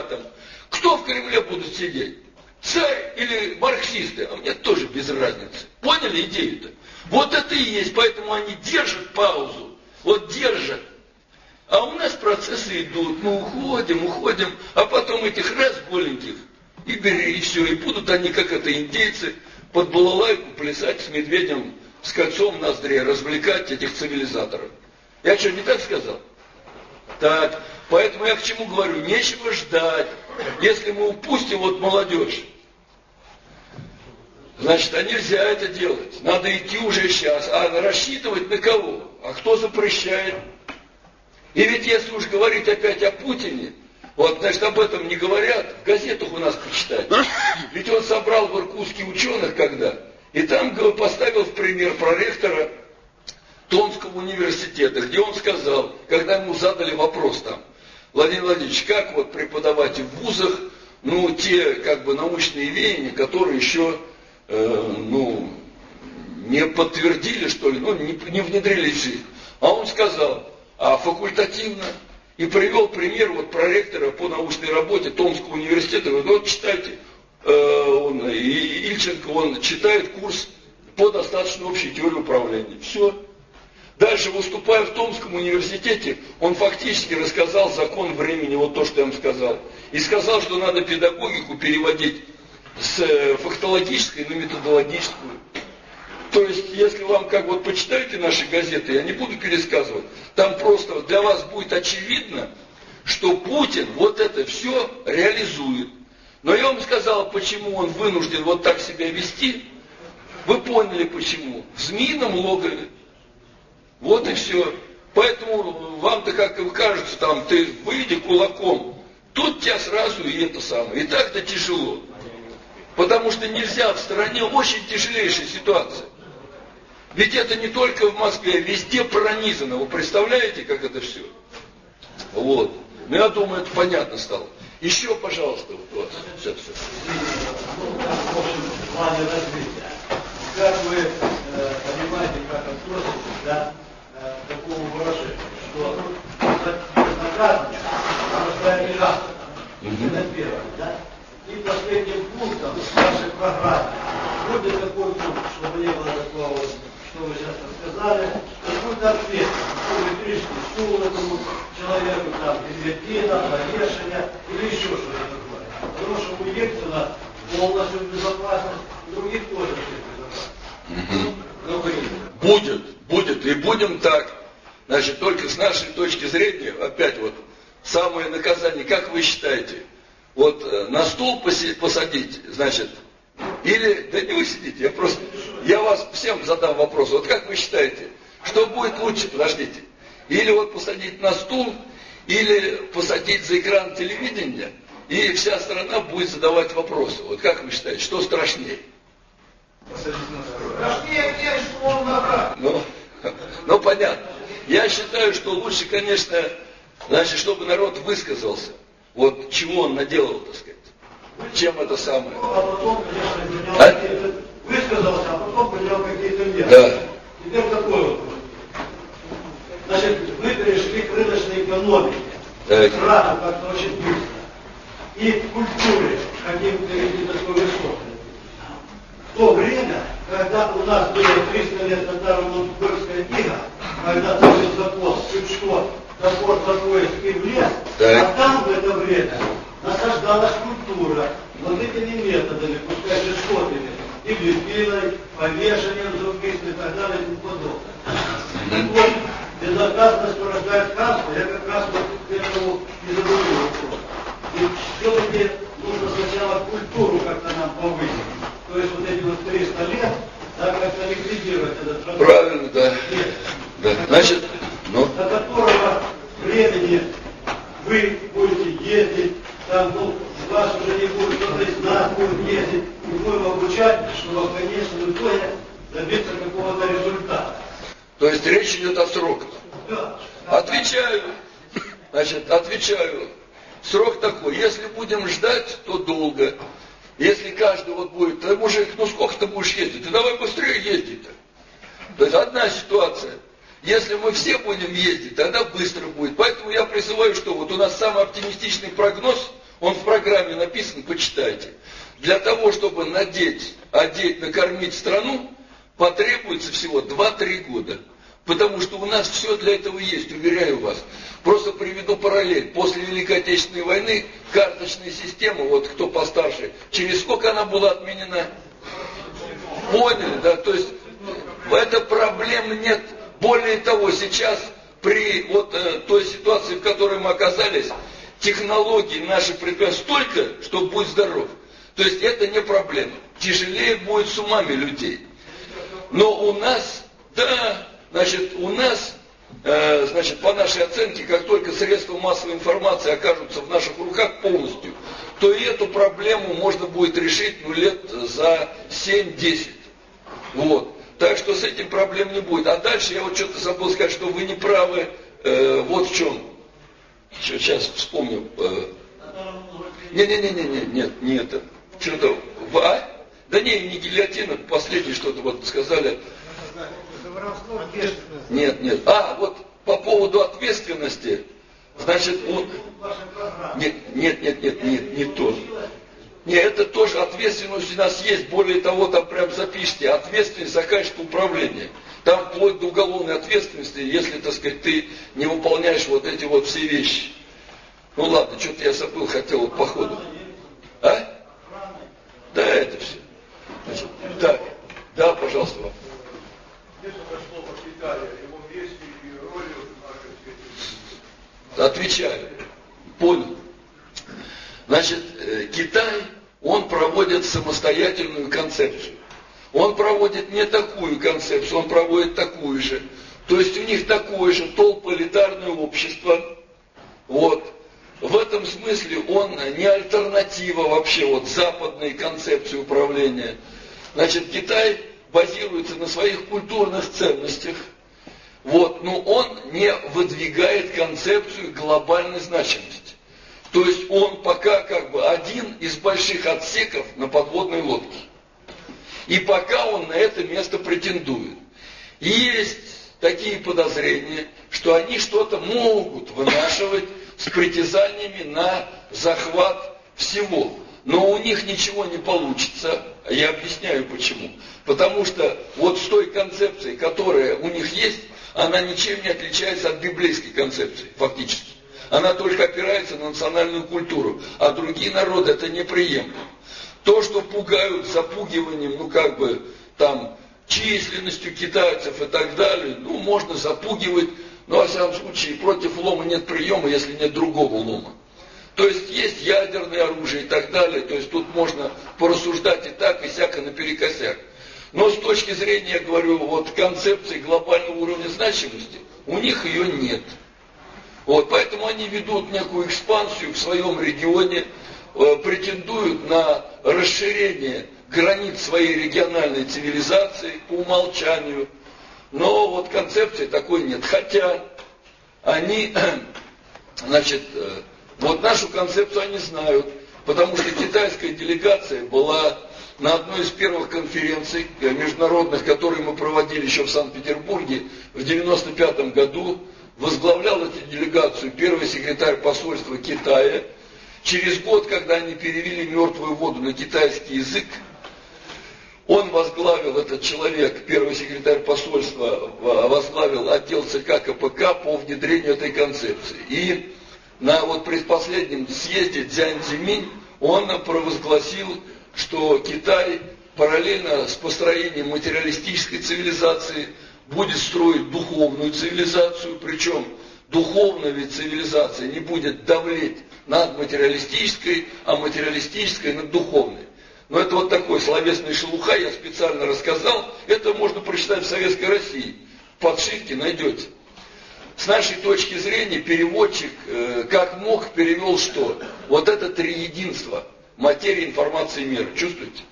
Кто в Кремле будут сидеть? Царь или марксисты? А мне тоже без разницы. Поняли идею-то? Вот это и есть. Поэтому они держат паузу. Вот держат. А у нас процессы идут. Мы уходим, уходим. А потом этих раз голеньких и бери, и все. И будут они, как это, индейцы, под балалайку плясать с медведем, с кольцом в ноздре, развлекать этих цивилизаторов. Я что, не так сказал? Так, поэтому я к чему говорю, нечего ждать. Если мы упустим вот молодежь, значит, а нельзя это делать. Надо идти уже сейчас. А рассчитывать на кого? А кто запрещает? И ведь если уж говорить опять о Путине, вот, значит, об этом не говорят, в газетах у нас почитать. Ведь он собрал в Иркутске ученых когда, и там поставил в пример проректора Томского университета, где он сказал, когда ему задали вопрос там, Владимир Владимирович, как вот преподавать в вузах, ну, те, как бы, научные веяния, которые еще, э, ну, не подтвердили, что ли, ну, не, не внедрили в жизнь. А он сказал, а факультативно, и привел пример вот проректора по научной работе Томского университета. Говорит, вот читайте, он, и Ильченко, он читает курс по достаточно общей теории управления. Все. Дальше, выступая в Томском университете, он фактически рассказал закон времени, вот то, что я вам сказал. И сказал, что надо педагогику переводить с э, фактологической на методологическую. То есть, если вам как вот почитаете наши газеты, я не буду пересказывать, там просто для вас будет очевидно, что Путин вот это все реализует. Но я вам сказал, почему он вынужден вот так себя вести. Вы поняли почему. В змеином логове. Вот и все. Поэтому вам-то как им кажется, там, ты выйди кулаком, тут тебя сразу и это самое. И так-то тяжело. Потому что нельзя в стране очень тяжелейшая ситуация. Ведь это не только в Москве, везде пронизано. Вы представляете, как это все? Вот. Ну, я думаю, это понятно стало. Еще, пожалуйста, вот у вас. Сейчас, сейчас. в общем плане развития. Как вы э, понимаете, как относитесь да, э, к такому выражению, что рождает ужасно, это первое, да? И последним пунктом нашей программе будет такой пункт, чтобы не было такого, что вы сейчас рассказали, какой-то ответ, какой кришку, стул этому человеку, там, гильотина, повешение или еще что-то такое. Потому что уехать туда полностью безопасность, других тоже всех в безопасность. Будет, будет. И будем так. Значит, только с нашей точки зрения, опять вот, самое наказание, как вы считаете, вот э, на стул посадить, значит, или, да не вы сидите, я просто, я вас всем задам вопрос, вот как вы считаете, что будет лучше, подождите, или вот посадить на стул, или посадить за экран телевидения, и вся страна будет задавать вопросы. Вот как вы считаете, что страшнее? Ну, ну, понятно. Я считаю, что лучше, конечно, значит, чтобы народ высказался. Вот чего он наделал, так сказать. Чем это самое. А потом, конечно, А? высказался, а потом принял какие-то меры. Да. Теперь такой вопрос. Значит, вы перешли к рыночной экономике. Так. Сразу, как-то очень быстро. И к культуре хотим перейти такой высокой. В то время, когда у нас было 300 лет татаро-монгольская книга, когда тоже закон, чуть что, запор за пояс и в лес, Так. а там в это время насаждалась культура вот этими методами, пускай жестокими, и глепиной, повешением за убийство и так далее и тому подобное. Так вот, безнаказанность порождает хамство, я как раз вот к этому и задаю вопрос. И все-таки нужно сначала культуру как-то нам повысить. То есть вот эти вот 300 лет, да, как-то ликвидировать этот процесс. Правильно, да. Нет. да. Значит, ну, до которого времени вы будете ездить, там, ну, вас уже не будет, кто-то из нас будет ездить, и будем обучать, чтобы в конечном итоге добиться какого-то результата. то есть речь идет о сроках. Да. Отвечаю. Значит, отвечаю. Срок такой. Если будем ждать, то долго. Если каждый вот будет, да мужик, ну сколько ты будешь ездить? Ты давай быстрее ездить-то. То есть одна ситуация. Если мы все будем ездить, тогда быстро будет. Поэтому я призываю, что вот у нас самый оптимистичный прогноз, он в программе написан, почитайте. Для того, чтобы надеть, одеть, накормить страну, потребуется всего 2-3 года. Потому что у нас все для этого есть, уверяю вас. Просто приведу параллель. После Великой Отечественной войны карточная система, вот кто постарше, через сколько она была отменена? Поняли, да? То есть это проблем нет. Более того, сейчас при вот э, той ситуации, в которой мы оказались, технологий наших предприятий столько, что будь здоров. То есть это не проблема. Тяжелее будет с умами людей. Но у нас, да, значит, у нас, э, значит, по нашей оценке, как только средства массовой информации окажутся в наших руках полностью, то и эту проблему можно будет решить ну, лет за 7-10. Вот. Так что с этим проблем не будет. А дальше я вот что-то забыл сказать, что вы не правы э, вот в чем. Сейчас вспомню. Э, Не-не-не-не, нет, не это. Что-то, в- а? Да не, не гильотина, последнее что-то вот сказали. Нет, нет. А, вот по поводу ответственности, значит, вот... Нет, нет, нет, нет, нет, не то. Не, это тоже ответственность у нас есть. Более того, там прям запишите, ответственность за качество управления. Там вплоть до уголовной ответственности, если, так сказать, ты не выполняешь вот эти вот все вещи. Ну ладно, что-то я забыл, хотел вот по ходу. А? Да, это все. Значит, так, да, пожалуйста. вам. Отвечаю. Понял. Значит, э, Китай, он проводит самостоятельную концепцию. Он проводит не такую концепцию, он проводит такую же. То есть у них такое же толполитарное общество. Вот. В этом смысле он не альтернатива вообще вот западной концепции управления. Значит, Китай базируется на своих культурных ценностях. Вот, но он не выдвигает концепцию глобальной значимости. То есть он пока как бы один из больших отсеков на подводной лодке. И пока он на это место претендует. И есть такие подозрения, что они что-то могут вынашивать с притязаниями на захват всего. Но у них ничего не получится. Я объясняю почему. Потому что вот с той концепцией, которая у них есть, она ничем не отличается от библейской концепции, фактически. Она только опирается на национальную культуру, а другие народы это не приемлют. То, что пугают запугиванием, ну как бы там численностью китайцев и так далее, ну можно запугивать, но во всяком случае против лома нет приема, если нет другого лома. То есть есть ядерное оружие и так далее, то есть тут можно порассуждать и так, и всяко наперекосяк. Но с точки зрения, я говорю, вот концепции глобального уровня значимости, у них ее нет. Вот, поэтому они ведут некую экспансию в своем регионе, э, претендуют на расширение границ своей региональной цивилизации по умолчанию. Но вот концепции такой нет. Хотя они, значит, э, вот нашу концепцию они знают. Потому что китайская делегация была на одной из первых конференций э, международных, которые мы проводили еще в Санкт-Петербурге в 95 году, возглавлял эту делегацию первый секретарь посольства Китая. Через год, когда они перевели мертвую воду на китайский язык, он возглавил, этот человек, первый секретарь посольства, возглавил отдел ЦК КПК по внедрению этой концепции. И на вот предпоследнем съезде Цзянь Цзиминь он провозгласил, что Китай параллельно с построением материалистической цивилизации будет строить духовную цивилизацию, причем духовная ведь цивилизация не будет давлеть над материалистической, а материалистической над духовной. Но это вот такой словесный шелуха, я специально рассказал. Это можно прочитать в Советской России. В подшивке найдете. С нашей точки зрения переводчик, э, как мог, перевел что? Вот это три единства. Материя, информации, мира. Чувствуете?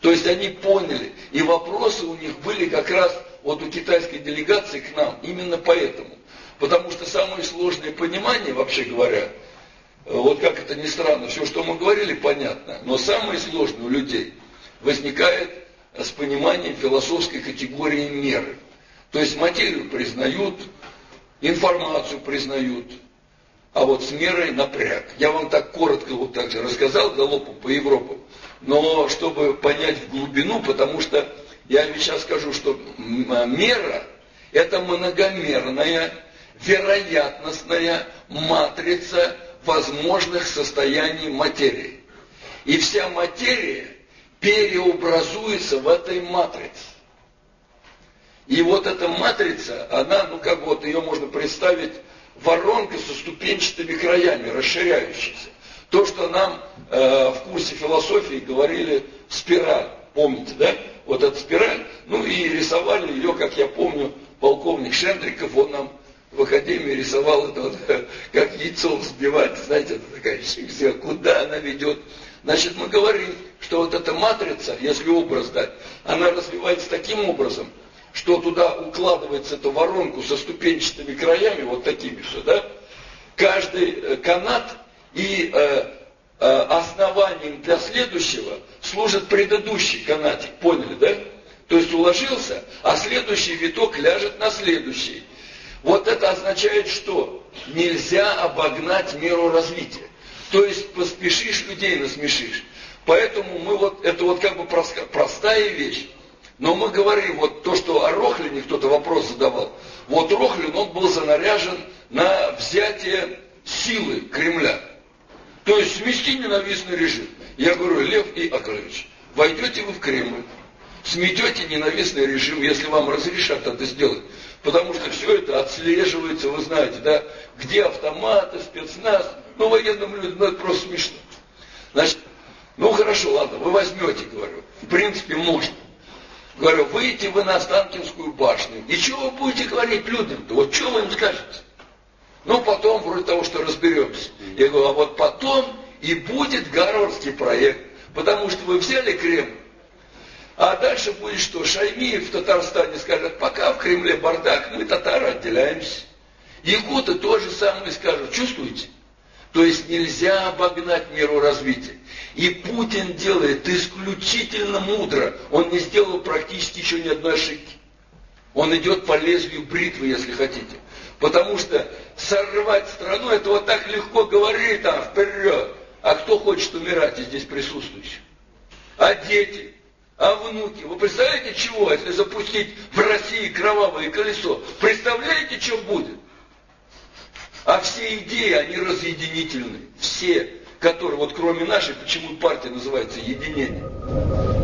То есть они поняли. И вопросы у них были как раз вот у китайской делегации к нам. Именно поэтому. Потому что самое сложное понимание, вообще говоря, вот как это ни странно, все, что мы говорили, понятно. Но самое сложное у людей возникает с пониманием философской категории меры. То есть материю признают, информацию признают, а вот с мерой напряг. Я вам так коротко вот так же рассказал галопом по Европам, но чтобы понять в глубину, потому что я сейчас скажу, что мера – это многомерная, вероятностная матрица возможных состояний материи. И вся материя переобразуется в этой матрице. И вот эта матрица, она, ну как вот ее можно представить, воронка со ступенчатыми краями, расширяющаяся. То, что нам э, в курсе философии говорили спираль, помните, да? Вот эта спираль, ну и рисовали ее, как я помню, полковник Шендриков, он нам в академии рисовал это вот, как яйцо взбивать, знаете, это такая фикция, куда она ведет. Значит, мы говорим, что вот эта матрица, если образ дать, она развивается таким образом, что туда укладывается эту воронку со ступенчатыми краями, вот такими же, да, каждый э, канат и э, основанием для следующего служит предыдущий канатик, поняли, да? То есть уложился, а следующий виток ляжет на следующий. Вот это означает что? Нельзя обогнать меру развития. То есть поспешишь, людей насмешишь. Поэтому мы вот, это вот как бы простая вещь. Но мы говорим, вот то, что о Рохлине кто-то вопрос задавал. Вот Рохлин, он был занаряжен на взятие силы Кремля. То есть смести ненавистный режим. Я говорю, Лев и Акалевич, войдете вы в Кремль, сметете ненавистный режим, если вам разрешат это сделать. Потому что все это отслеживается, вы знаете, да, где автоматы, спецназ. Ну, военным людям, ну, это просто смешно. Значит, ну, хорошо, ладно, вы возьмете, говорю. В принципе, можно. Говорю, выйдите вы на Останкинскую башню. И что вы будете говорить людям-то? Вот что вы им скажете? Ну, потом, вроде того, что разберемся. Я говорю, а вот потом и будет Гарвардский проект. Потому что вы взяли Кремль, а дальше будет что? Шаймиев в Татарстане скажет, пока в Кремле бардак, мы татары отделяемся. Якуты тоже самое скажут, чувствуете? То есть нельзя обогнать меру развития. И Путин делает исключительно мудро. Он не сделал практически еще ни одной ошибки. Он идет по лезвию бритвы, если хотите. Потому что сорвать страну, это вот так легко говорить там вперед. А кто хочет умирать из здесь присутствующих? А дети? А внуки? Вы представляете, чего, если запустить в России кровавое колесо? Представляете, что будет? А все идеи, они разъединительны. Все, которые, вот кроме нашей, почему партия называется «Единение».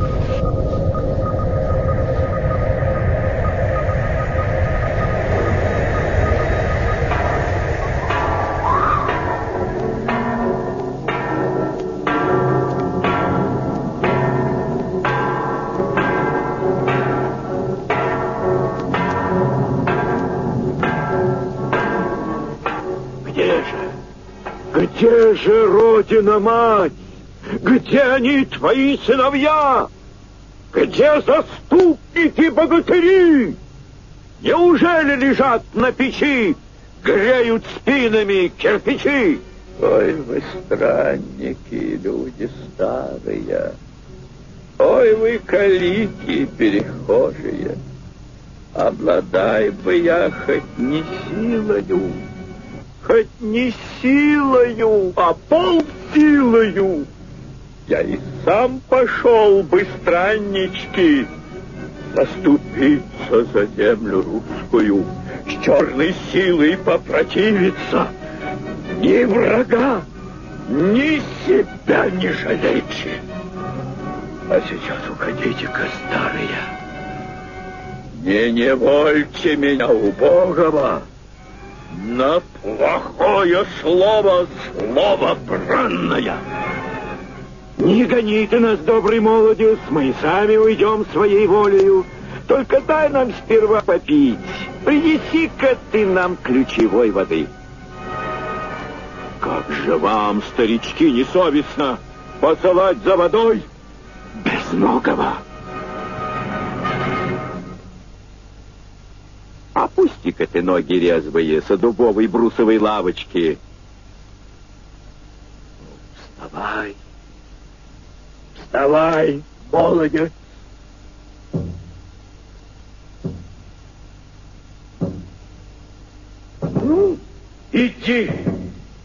Же Родина-мать? Где они, твои сыновья? Где заступники-богатыри? Неужели лежат на печи, греют спинами кирпичи? Ой, вы странники, люди старые. Ой, вы калики перехожие. Обладай бы я хоть не силою, хоть не силою, а полсилою. Я и сам пошел бы, страннички, заступиться за землю русскую, с черной силой попротивиться. Ни врага, ни себя не жалейте. А сейчас уходите-ка, старые. Не невольте меня, убогого, на плохое слово, слово бранное. Не гони ты нас, добрый молодец, мы сами уйдем своей волею. Только дай нам сперва попить. Принеси-ка ты нам ключевой воды. Как же вам, старички, несовестно посылать за водой безногого? Опусти-ка ты ноги резвые со дубовой брусовой лавочки. Вставай, вставай, молодец. Ну, иди,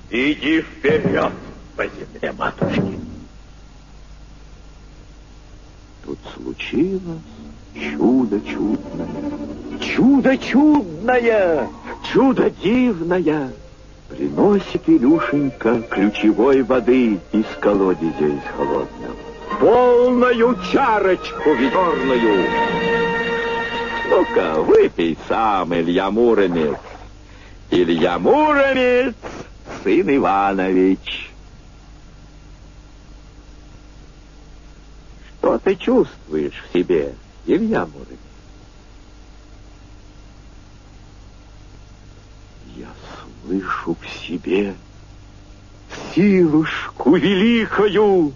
иди вперед по земле матушки. Тут случилось чудо чудное, чудо чудное, чудо дивное. Приносит Илюшенька ключевой воды из колодезя из холодного. Полную чарочку ведерную. Ну-ка, выпей сам, Илья Муромец. Илья Муромец, сын Иванович. Что ты чувствуешь в себе, Илья Муромец? Я слышу в себе силушку великою.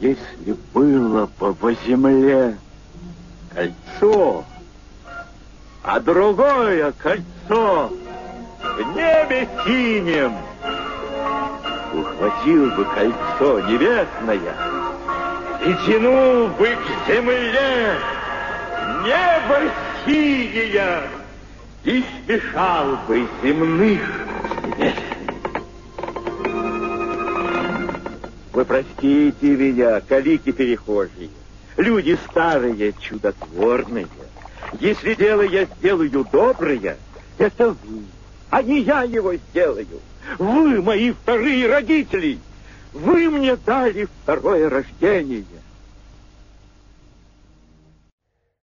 Если было бы во земле кольцо, а другое кольцо в небе синем, ухватил бы кольцо небесное и тянул бы к земле небо синее и смешал бы земных небес. Вы простите меня, калики перехожие, люди старые, чудотворные. Если дело я сделаю доброе, это вы, а не я его сделаю. Вы мои вторые родители. Вы мне дали второе рождение.